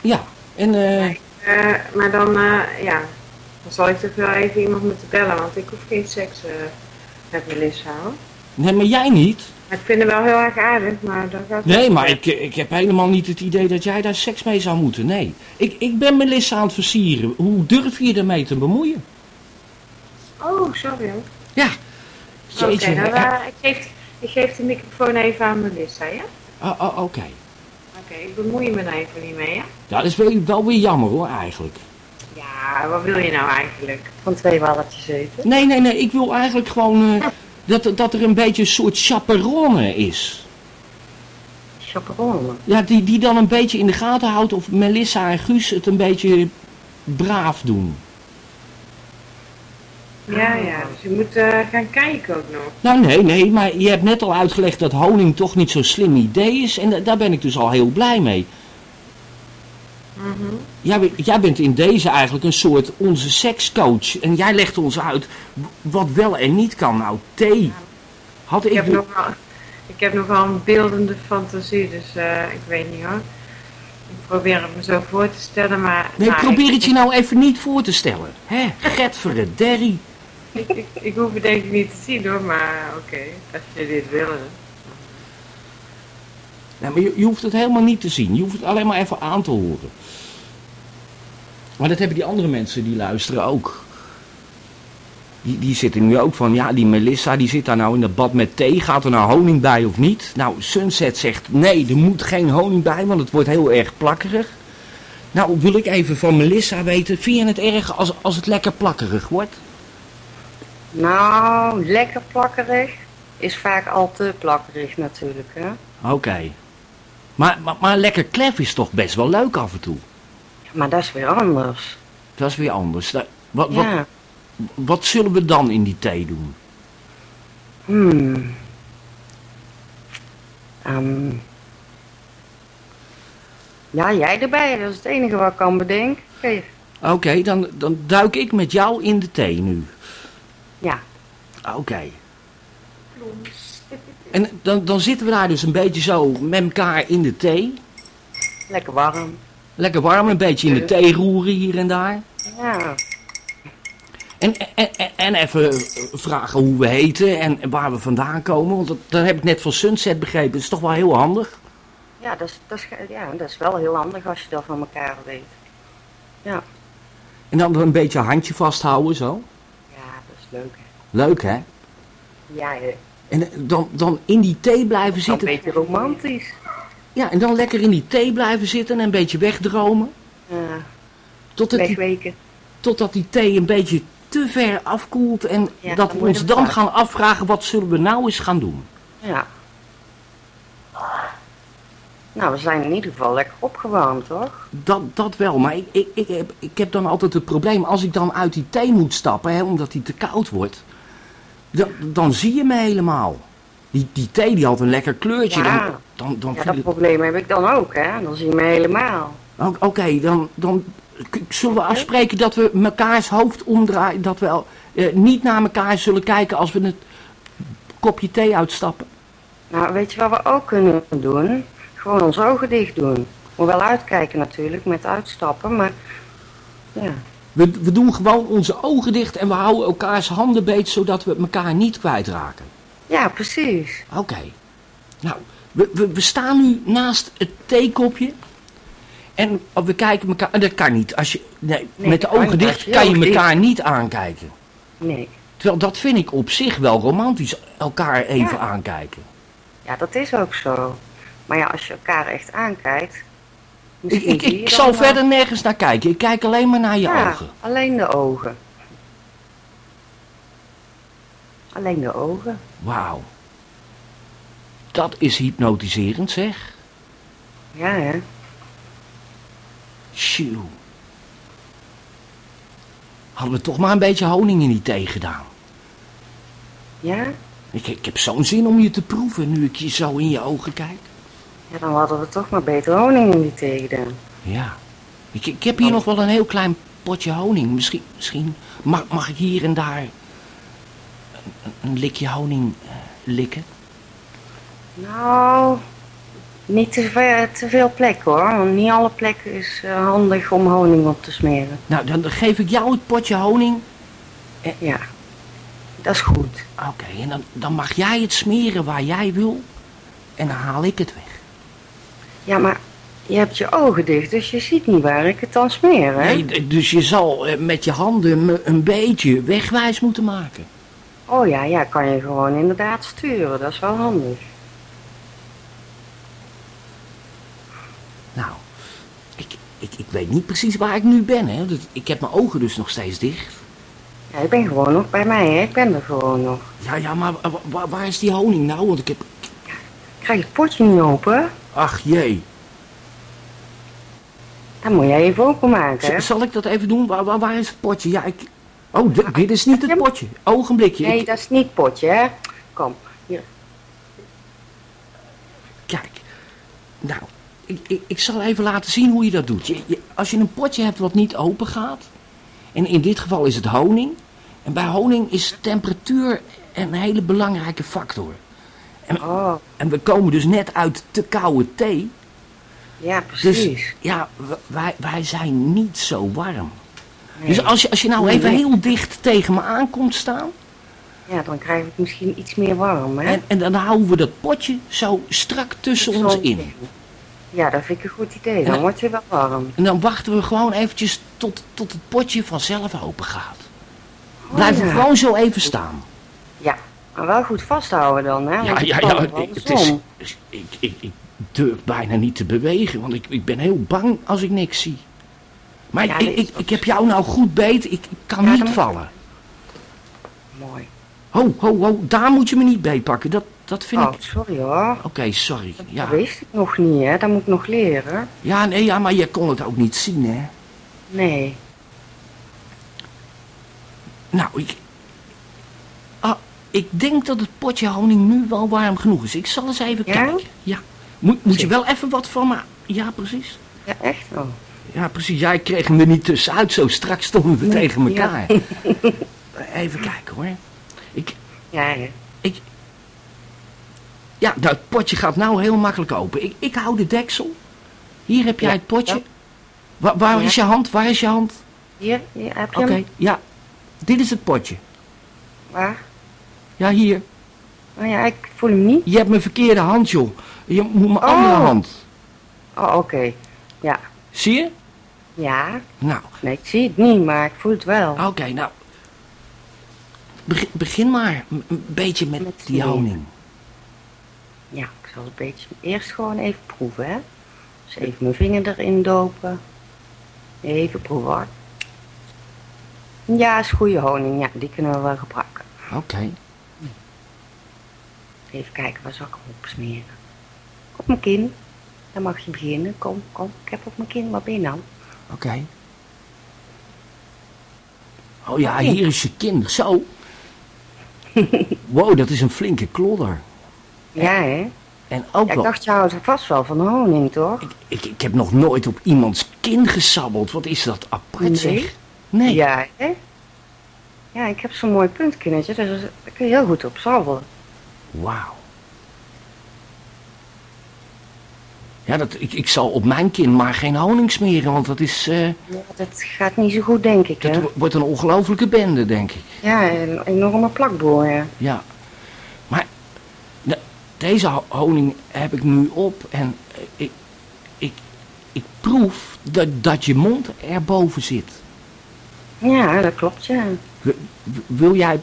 Speaker 1: Ja, en eh,
Speaker 7: Eh, maar dan, eh, ja, dan zal ik toch wel even iemand moeten bellen, want ik hoef geen seks eh, met Melissa hoor.
Speaker 1: nee, maar jij niet.
Speaker 7: Maar ik vind haar wel heel erg aardig, maar dan gaat
Speaker 1: Nee, maar ik, ik heb helemaal niet het idee dat jij daar seks mee zou moeten. Nee, ik, ik ben Melissa aan het versieren. Hoe durf je je ermee te bemoeien?
Speaker 7: Oh, sorry hoor.
Speaker 1: Ja,
Speaker 7: Oké,
Speaker 1: jeetje.
Speaker 7: nou, ik, geef, ik geef de microfoon even aan Melissa, ja?
Speaker 1: oh, oh, Oké.
Speaker 7: Oké, ik bemoei me daar even niet mee, ja?
Speaker 1: Ja, dat is wel, wel weer jammer hoor, eigenlijk.
Speaker 7: Ja, wat wil je nou eigenlijk?
Speaker 8: Van twee walletjes eten.
Speaker 1: Nee, nee, nee, ik wil eigenlijk gewoon eh, dat, dat er een beetje een soort chaperone is.
Speaker 8: Chaperone.
Speaker 1: Ja, die, die dan een beetje in de gaten houdt of Melissa en Guus het een beetje braaf doen.
Speaker 7: Ja, ja, dus je moet eh, gaan kijken ook nog.
Speaker 1: Nou, nee, nee, maar je hebt net al uitgelegd dat honing toch niet zo'n slim idee is. En da- daar ben ik dus al heel blij mee.
Speaker 7: Mhm.
Speaker 1: Jij, bent- jij bent in deze eigenlijk een soort onze sekscoach. En jij legt ons uit wat wel en niet kan. Nou, thee. Had ik...
Speaker 7: Ik heb, nog wel, ik heb nog wel een beeldende fantasie, dus eh, ik weet niet hoor. Ik probeer het me zo voor te stellen, maar...
Speaker 1: Nee,
Speaker 7: nou,
Speaker 1: probeer
Speaker 7: ik-
Speaker 1: het je nou even niet voor te stellen. Hè, Getverderrie.
Speaker 7: Ik, ik, hoef het denk ik niet te zien hoor, maar oké, als je dit willen.
Speaker 1: Nee, maar je, je hoeft het helemaal niet te zien. Je hoeft het alleen maar even aan te horen. Maar dat hebben die andere mensen die luisteren ook. Die, die zitten nu ook van, ja, die Melissa die zit daar nou in dat bad met thee. Gaat er nou honing bij of niet? Nou, Sunset zegt, nee, er moet geen honing bij, want het wordt heel erg plakkerig. Nou, wil ik even van Melissa weten, vind je het erg als, als het lekker plakkerig wordt?
Speaker 8: Nou, lekker plakkerig. Is vaak al te plakkerig natuurlijk, hè?
Speaker 1: Oké. Maar, maar, maar lekker klef is toch best wel leuk af en toe.
Speaker 8: Maar dat is weer anders.
Speaker 1: Dat is weer anders. Wat, wat,
Speaker 8: Ja.
Speaker 1: wat zullen we dan in die thee doen?
Speaker 8: Hmm. Ehm. Ja, jij erbij. Dat is het enige wat ik kan bedenken. Oké.
Speaker 1: Oké, dan, dan duik ik met jou in de thee nu.
Speaker 8: Ja.
Speaker 1: Oké. En dan, dan zitten we daar dus een beetje zo met elkaar in de thee.
Speaker 8: Lekker warm.
Speaker 1: Lekker warm, een beetje in de thee roeren hier en daar.
Speaker 8: Ja.
Speaker 1: En, en, en- en even vragen hoe we heten en waar we vandaan komen. Want dat, dat heb ik net van Sunset begrepen. Dat is toch wel heel handig.
Speaker 8: Ja dat, is, dat, is, ja, dat is wel heel handig als je dat van elkaar weet. Ja.
Speaker 1: En dan een beetje handje vasthouden zo.
Speaker 8: Leuk. hè.
Speaker 1: Leuk hè?
Speaker 8: Ja, hè.
Speaker 1: En dan, dan in die thee blijven
Speaker 8: Een
Speaker 1: zitten.
Speaker 8: beetje romantisch.
Speaker 1: Ja, en dan lekker in die thee blijven zitten en een beetje wegdromen.
Speaker 8: Ja,
Speaker 1: Totdat die, totdat die thee een beetje te ver afkoelt. En
Speaker 8: Ja,
Speaker 1: dat we ons dan gaan afvragen wat zullen we nou eens gaan doen.
Speaker 8: Ja. Nou, we zijn in ieder geval lekker opgewarmd, toch?
Speaker 1: Dat, dat wel, maar ik, ik, ik, heb, ik heb dan altijd het probleem, als ik dan uit die thee moet stappen, hè, omdat die te koud wordt, dan, dan zie je me helemaal. Die, die thee die had een lekker kleurtje.
Speaker 8: Ja.
Speaker 1: Dan, dan, dan
Speaker 8: Ja, dat probleem heb ik dan ook, hè? Dan zie je me helemaal.
Speaker 1: Oké, dan, dan zullen we afspreken dat we mekaars hoofd omdraaien, dat we eh, niet naar elkaar zullen kijken als we het kopje thee uitstappen.
Speaker 8: Nou, weet je wat we ook kunnen doen? Gewoon onze ogen dicht doen. Moet wel uitkijken natuurlijk met uitstappen, maar ja.
Speaker 1: We, we doen gewoon onze ogen dicht en we houden elkaars handen beet, zodat we elkaar niet kwijtraken.
Speaker 8: Ja, precies.
Speaker 1: Oké. Nou, we, we, we staan nu naast het theekopje. En we kijken elkaar... Dat kan niet. Als je, nee,
Speaker 8: Nee,
Speaker 1: met de ogen dicht kan je elkaar niet aankijken.
Speaker 8: Nee.
Speaker 1: Terwijl dat vind ik op zich wel romantisch. Elkaar even
Speaker 8: Ja.
Speaker 1: aankijken.
Speaker 8: Ja, dat is ook zo. Maar ja, als je elkaar echt aankijkt.
Speaker 1: Ik, ik, ik zal verder nergens naar kijken. Ik kijk alleen maar naar je
Speaker 8: ja,
Speaker 1: ogen.
Speaker 8: alleen de ogen. Alleen de ogen.
Speaker 1: Wauw. Dat is hypnotiserend zeg.
Speaker 8: Ja, hè?
Speaker 1: Sjoe. Hadden we toch maar een beetje honing in die thee gedaan.
Speaker 8: Ja?
Speaker 1: Ik, ik heb zo'n zin om je te proeven nu ik je zo in je ogen kijk.
Speaker 8: Ja, dan hadden we toch maar beter honing in die thee gedaan.
Speaker 1: Ja. Ik, ik heb hier nog wel een heel klein potje honing. Misschien, misschien mag, mag ik hier en daar een, likje honing eh, likken?
Speaker 8: Nou, niet te, ver, te veel plek hoor. Want niet alle plekken is eh, handig om honing op te smeren.
Speaker 1: Nou, dan geef ik jou het potje honing.
Speaker 8: Ja, dat is goed.
Speaker 1: Oké, en dan, dan mag jij het smeren waar jij wil. En dan haal ik het weg.
Speaker 8: Ja, maar je hebt je ogen dicht, dus je ziet niet waar ik het dan smeer, hè?
Speaker 1: Nee, dus je zal eh, met je handen een beetje wegwijs moeten maken.
Speaker 8: Oh ja, ja, kan je gewoon inderdaad sturen. Dat is wel handig.
Speaker 1: Nou, ik, ik, ik weet niet precies waar ik nu ben. Hè. Ik heb mijn ogen dus nog steeds dicht.
Speaker 8: Ja, ik ben gewoon nog bij mij, hè? Ik ben er gewoon nog.
Speaker 1: Ja, ja, maar wa- wa- waar is die honing nou? Want ik heb...
Speaker 8: Krijg je het potje niet open?
Speaker 1: Ach jee.
Speaker 8: Dan moet jij even openmaken?
Speaker 1: Z- zal ik dat even doen? Waar, waar, waar is het potje? Ja, ik... Oh, dit is niet het potje. Ogenblikje.
Speaker 8: Nee,
Speaker 1: Ik-
Speaker 8: dat is niet het potje, hè? Kom, hier.
Speaker 1: Kijk. Nou, ik, ik, ik zal even laten zien hoe je dat doet. Je, je- als je een potje hebt wat niet open gaat. En in dit geval is het honing. En bij honing is temperatuur een hele belangrijke factor. En,
Speaker 8: Oh,
Speaker 1: en we komen dus net uit te koude thee.
Speaker 8: ja,
Speaker 1: Dus
Speaker 8: precies.
Speaker 1: ja, wij, wij zijn niet zo warm.
Speaker 8: Nee.
Speaker 1: Dus als je, als je nou
Speaker 8: Nee,
Speaker 1: even
Speaker 8: nee.
Speaker 1: heel dicht tegen me aankomt staan.
Speaker 8: Ja, dan krijg ik misschien iets meer warm, hè?
Speaker 1: En, en dan houden we dat potje zo strak tussen ons in.
Speaker 8: Ja, dat vind ik een goed idee. Dan word je wel warm.
Speaker 1: En dan wachten we gewoon eventjes tot, tot het potje vanzelf open gaat.
Speaker 8: Oh, ja.
Speaker 1: gewoon zo even staan.
Speaker 8: Ja, maar wel goed vasthouden dan, hè?
Speaker 1: Ja,
Speaker 8: Want
Speaker 1: ja, ja.
Speaker 8: wel
Speaker 1: Het is, ik, ik, ik durf bijna niet te bewegen, want ik, ik ben heel bang als ik niks zie. Maar
Speaker 8: Ja,
Speaker 1: ik,
Speaker 8: dat
Speaker 1: ik, ik heb jou nou goed beet, ik, ik kan
Speaker 8: Ja,
Speaker 1: niet
Speaker 8: dan-
Speaker 1: vallen.
Speaker 8: Mooi.
Speaker 1: Ho, ho, ho, daar moet je me niet beetpakken. Dat, dat vind
Speaker 8: Oh,
Speaker 1: ik...
Speaker 8: sorry hoor.
Speaker 1: Oké, sorry. Ja.
Speaker 8: Dat wist ik nog niet, hè? Dat moet ik nog leren.
Speaker 1: ja, nee, ja, maar je kon het ook niet zien, hè.
Speaker 8: Nee.
Speaker 1: Nou, ik... Ik denk dat het potje honing nu wel warm genoeg is. Ik zal eens even
Speaker 8: Ja?
Speaker 1: kijken. Ja. Moet, moet je wel even wat van me... Ja, precies.
Speaker 8: Ja, echt? Oh.
Speaker 1: Ja, precies. Jij kreeg hem er niet tussenuit. Zo straks stonden we
Speaker 8: Nee,
Speaker 1: tegen
Speaker 8: ja.
Speaker 1: elkaar. <laughs> Even kijken hoor. Ik,
Speaker 8: Ja, ja.
Speaker 1: ja, nou, het potje gaat nou heel makkelijk open. Ik, ik hou de deksel. Hier heb jij
Speaker 8: Ja,
Speaker 1: het potje.
Speaker 8: ja.
Speaker 1: Wa- waar
Speaker 8: Ja.
Speaker 1: is je hand? Waar is je hand?
Speaker 8: Hier, hier heb je
Speaker 1: Oké, ja. Dit is het potje.
Speaker 8: Waar?
Speaker 1: Ja, hier.
Speaker 8: Oh ja, ik voel hem niet.
Speaker 1: Je hebt mijn verkeerde hand, joh. Je moet mijn
Speaker 8: Oh.
Speaker 1: andere hand.
Speaker 8: Oh, oké. Ja.
Speaker 1: Zie je?
Speaker 8: Ja.
Speaker 1: Nou,
Speaker 8: Nee, ik zie het niet, maar ik voel het wel.
Speaker 1: oké, nou. Begin, begin maar een beetje met,
Speaker 8: Met
Speaker 1: die honing.
Speaker 8: Ja, ik zal een beetje eerst gewoon even proeven, hè. Dus even mijn vinger erin dopen. Even proeven hoor. Ja, is goede honing. Ja, die kunnen we wel gebruiken.
Speaker 1: Oké.
Speaker 8: Even kijken, waar zal ik hem op smeren? Op mijn kin. Dan mag je beginnen. Kom, kom. Ik heb op mijn kin. Wat ben je nou?
Speaker 1: Oké. Oh ja, hier is je kind. Zo. <laughs> Wow, dat is een flinke klodder.
Speaker 8: Ja, hè?
Speaker 1: En ook
Speaker 8: Ja, ik dacht, je houdt vast wel van honing, toch?
Speaker 1: Ik, ik heb nog nooit op iemands kin gesabbeld. Wat is dat apart,
Speaker 8: Nee?
Speaker 1: zeg. Nee.
Speaker 8: Ja, hè? Ja, ik heb zo'n mooi puntkinnetje, dus daar kun je heel goed op sabbelen.
Speaker 1: Wauw. Ja, dat, ik, ik zal op mijn kin maar geen honing smeren, want dat is...
Speaker 8: Ja, dat gaat niet zo goed, denk ik, hè?
Speaker 1: wo- wordt een ongelofelijke bende, denk ik.
Speaker 8: Ja, een enorme plakboor, ja.
Speaker 1: Ja. Maar de- deze ho- honing heb ik nu op en ik, ik, ik proef dat, dat je mond erboven zit.
Speaker 8: Ja, dat klopt, ja.
Speaker 1: Wil jij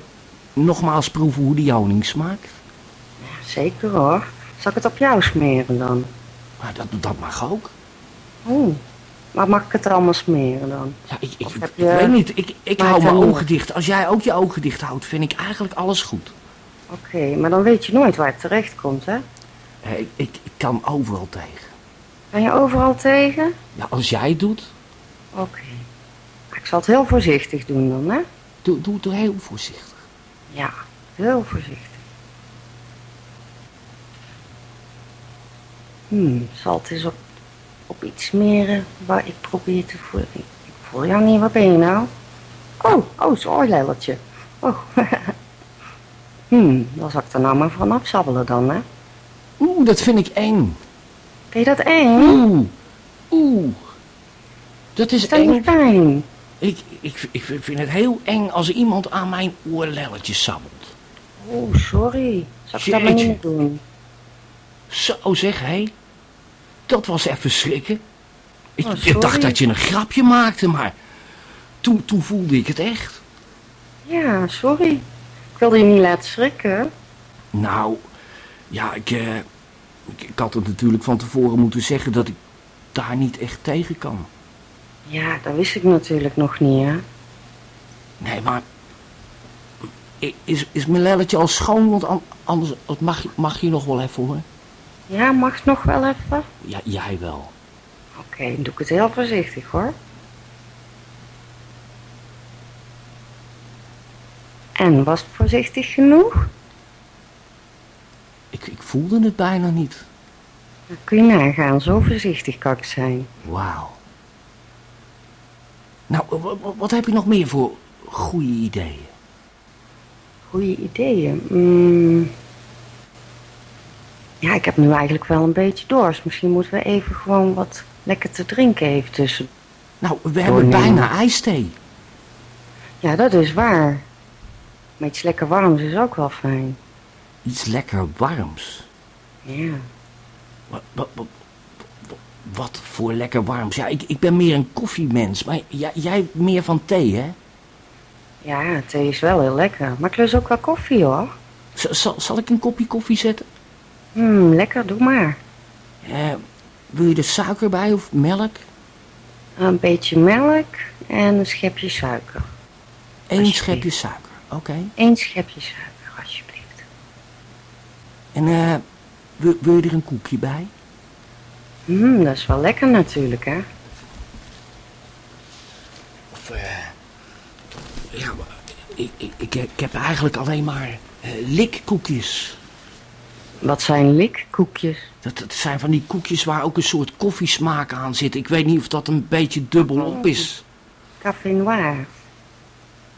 Speaker 1: nogmaals proeven hoe die honing smaakt?
Speaker 8: Zeker hoor. Zal ik het op jou smeren dan?
Speaker 1: Maar dat, dat mag ook.
Speaker 8: Oeh. Maar mag ik het allemaal smeren dan?
Speaker 1: Ja, ik, ik,
Speaker 8: je-
Speaker 1: weet niet, ik, ik hou mijn ogen dicht. Als jij ook je ogen dicht houdt, vind ik eigenlijk alles goed.
Speaker 8: Oké, maar dan weet je nooit waar het terecht komt, hè?
Speaker 1: Ik, ik, ik kan overal tegen.
Speaker 8: Kan je overal tegen?
Speaker 1: Ja, als jij het doet,
Speaker 8: Oké. Ik zal het heel voorzichtig doen dan, hè?
Speaker 1: doe, doe het heel voorzichtig.
Speaker 8: Ja, heel voorzichtig. Hmm, zal het eens op, op iets smeren waar ik probeer te voelen. Ik, ik voel jou niet, waar ben je nou? Oh, oh, zo'n ooilelletje. Oh. <laughs> hmm, dan zal ik er nou maar van afsabbelen dan, hè?
Speaker 1: Oeh, dat vind ik eng.
Speaker 8: Vind je dat eng?
Speaker 1: Oeh, oeh. Dat is
Speaker 8: Is dat niet
Speaker 1: eng.
Speaker 8: fijn?
Speaker 1: Ik, ik, ik vind het heel eng als iemand aan mijn oorlelletjes sabbelt.
Speaker 8: Oh, sorry. Zal ik dat maar niet meer doen?
Speaker 1: Zo zeg, hé. Dat was even schrikken. Ik,
Speaker 8: Oh,
Speaker 1: ik dacht dat je een grapje maakte, maar toen, toen voelde ik het echt.
Speaker 8: Ja, sorry. Ik wilde je niet laten schrikken.
Speaker 1: Nou, ja, ik, eh, ik, ik had het natuurlijk van tevoren moeten zeggen dat ik daar niet echt tegen kan.
Speaker 8: Ja, dat wist ik natuurlijk nog niet, hè?
Speaker 1: Nee, maar is, is mijn lelletje al schoon? Want an- anders mag, je- mag je nog wel even hoor.
Speaker 8: Ja, mag nog wel even?
Speaker 1: Ja, jij wel.
Speaker 8: Oké, dan doe ik het heel voorzichtig hoor. En was het voorzichtig genoeg?
Speaker 1: Ik, ik voelde het bijna niet.
Speaker 8: Dan kun je nagaan, zo voorzichtig kan ik zijn.
Speaker 1: Wauw. Nou, wa- wa- wat heb je nog meer voor goede ideeën?
Speaker 8: Goeie ideeën. Mm. Ja, ik heb nu eigenlijk wel een beetje dorst. Misschien moeten we even gewoon wat lekker te drinken even tussen.
Speaker 1: Nou, we hebben bijna ijsthee.
Speaker 8: Ja, dat is waar. Maar iets lekker warms is ook wel fijn.
Speaker 1: Iets lekker warms.
Speaker 8: Ja.
Speaker 1: Wat, wat, wat, wat voor lekker warms. Ja, ik, ik ben meer een koffiemens, maar jij, jij meer van thee, hè?
Speaker 8: Ja, thee is wel heel lekker. Maar ik lust ook wel koffie hoor.
Speaker 1: Z- zal, zal ik een kopje koffie zetten?
Speaker 8: Hmm, lekker, doe maar.
Speaker 1: Eh, wil je er suiker bij of melk?
Speaker 8: Een beetje melk en een schepje suiker.
Speaker 1: Eén schepje suiker, oké.
Speaker 8: Eén schepje suiker, alsjeblieft.
Speaker 1: En eh, wil, wil je er een koekje bij?
Speaker 8: Hmm, dat is wel lekker natuurlijk, hè?
Speaker 1: Of, eh, ja, ik, ik, ik heb eigenlijk alleen maar eh, likkoekjes.
Speaker 8: Wat zijn likkoekjes?
Speaker 1: Dat, dat zijn van die koekjes waar ook een soort koffiesmaak aan zit. Ik weet niet of dat een beetje dubbelop is.
Speaker 8: Café Noir.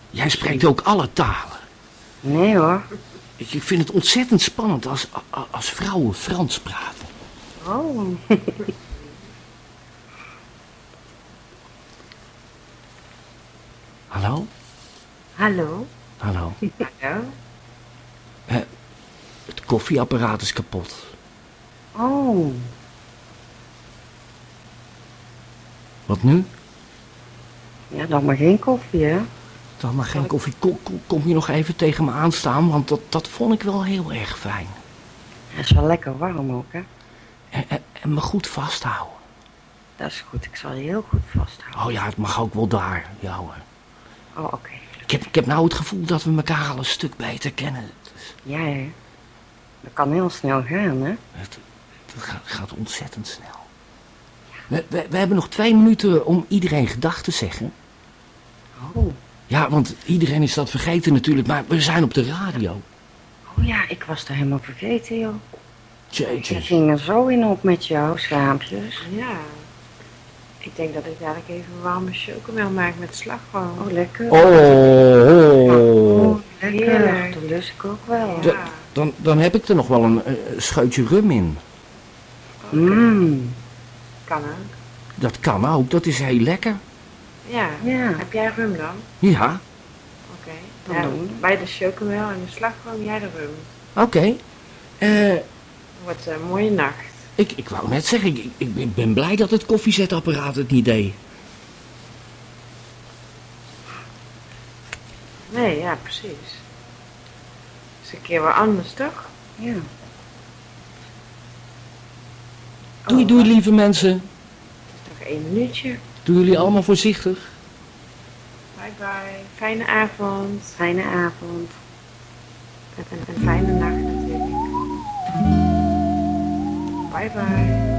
Speaker 1: Jij spreekt ook alle talen.
Speaker 8: Nee hoor.
Speaker 1: Ik, ik vind het ontzettend spannend als, als vrouwen Frans praten.
Speaker 8: Oh.
Speaker 1: Hallo?
Speaker 8: Hallo.
Speaker 1: Hallo?
Speaker 7: Hallo?
Speaker 1: Het koffieapparaat is kapot.
Speaker 8: Oh.
Speaker 1: Wat nu?
Speaker 8: Ja, dan maar geen koffie, hè?
Speaker 1: Dan maar geen koffie. Kom, je nog even tegen me aanstaan? Want dat, dat vond ik wel heel erg fijn.
Speaker 8: Het is wel lekker warm ook, hè?
Speaker 1: En, en, en me goed vasthouden.
Speaker 8: Dat is goed. Ik zal je heel goed vasthouden.
Speaker 1: Oh ja, het mag ook wel daar. Ja hoor.
Speaker 8: Oh, oké.
Speaker 1: Ik heb, ik heb nou het gevoel dat we elkaar al een stuk beter kennen.
Speaker 8: Ja, hè? Dat kan heel snel gaan, hè?
Speaker 1: Het, het gaat, gaat ontzettend snel. We, we, we hebben nog twee minuten om iedereen gedag te zeggen.
Speaker 8: Oh.
Speaker 1: Ja, want iedereen is dat vergeten natuurlijk, maar we zijn op de radio.
Speaker 8: Oh ja, ik was er helemaal vergeten, joh. Je
Speaker 1: Jeetje.
Speaker 8: ging er zo in op met jouw schaampjes.
Speaker 7: Ja. Ik denk dat ik dadelijk even warme chocomel maak met slagroom.
Speaker 8: Oh, lekker.
Speaker 1: Oh, oh, oh.
Speaker 8: Lekker.
Speaker 7: heerlijk.
Speaker 8: Dat lust ik ook wel.
Speaker 1: De- Dan, dan heb ik er nog wel een eh, scheutje rum in.
Speaker 8: Mmm.
Speaker 7: Kan ook.
Speaker 1: Dat kan ook, dat is heel lekker.
Speaker 7: Ja.
Speaker 8: Ja.
Speaker 7: Heb jij rum dan?
Speaker 1: Ja,
Speaker 7: Oké.
Speaker 8: Dan
Speaker 7: Ja,
Speaker 8: doen we.
Speaker 7: bij de chocomel en de slagroom, jij de rum.
Speaker 1: oké. Eh,
Speaker 7: Wordt een mooie nacht.
Speaker 1: ik, ik wou net zeggen, ik, ik ben- ben blij dat het koffiezetapparaat het niet deed.
Speaker 7: Nee, ja, precies. Is een keer wat anders, toch?
Speaker 8: Ja.
Speaker 1: Doei, doei, lieve mensen.
Speaker 7: Het is nog één minuutje.
Speaker 1: Doen jullie allemaal voorzichtig.
Speaker 7: Bye bye. Fijne avond.
Speaker 8: Fijne avond.
Speaker 7: En een fijne nacht natuurlijk. Bye bye.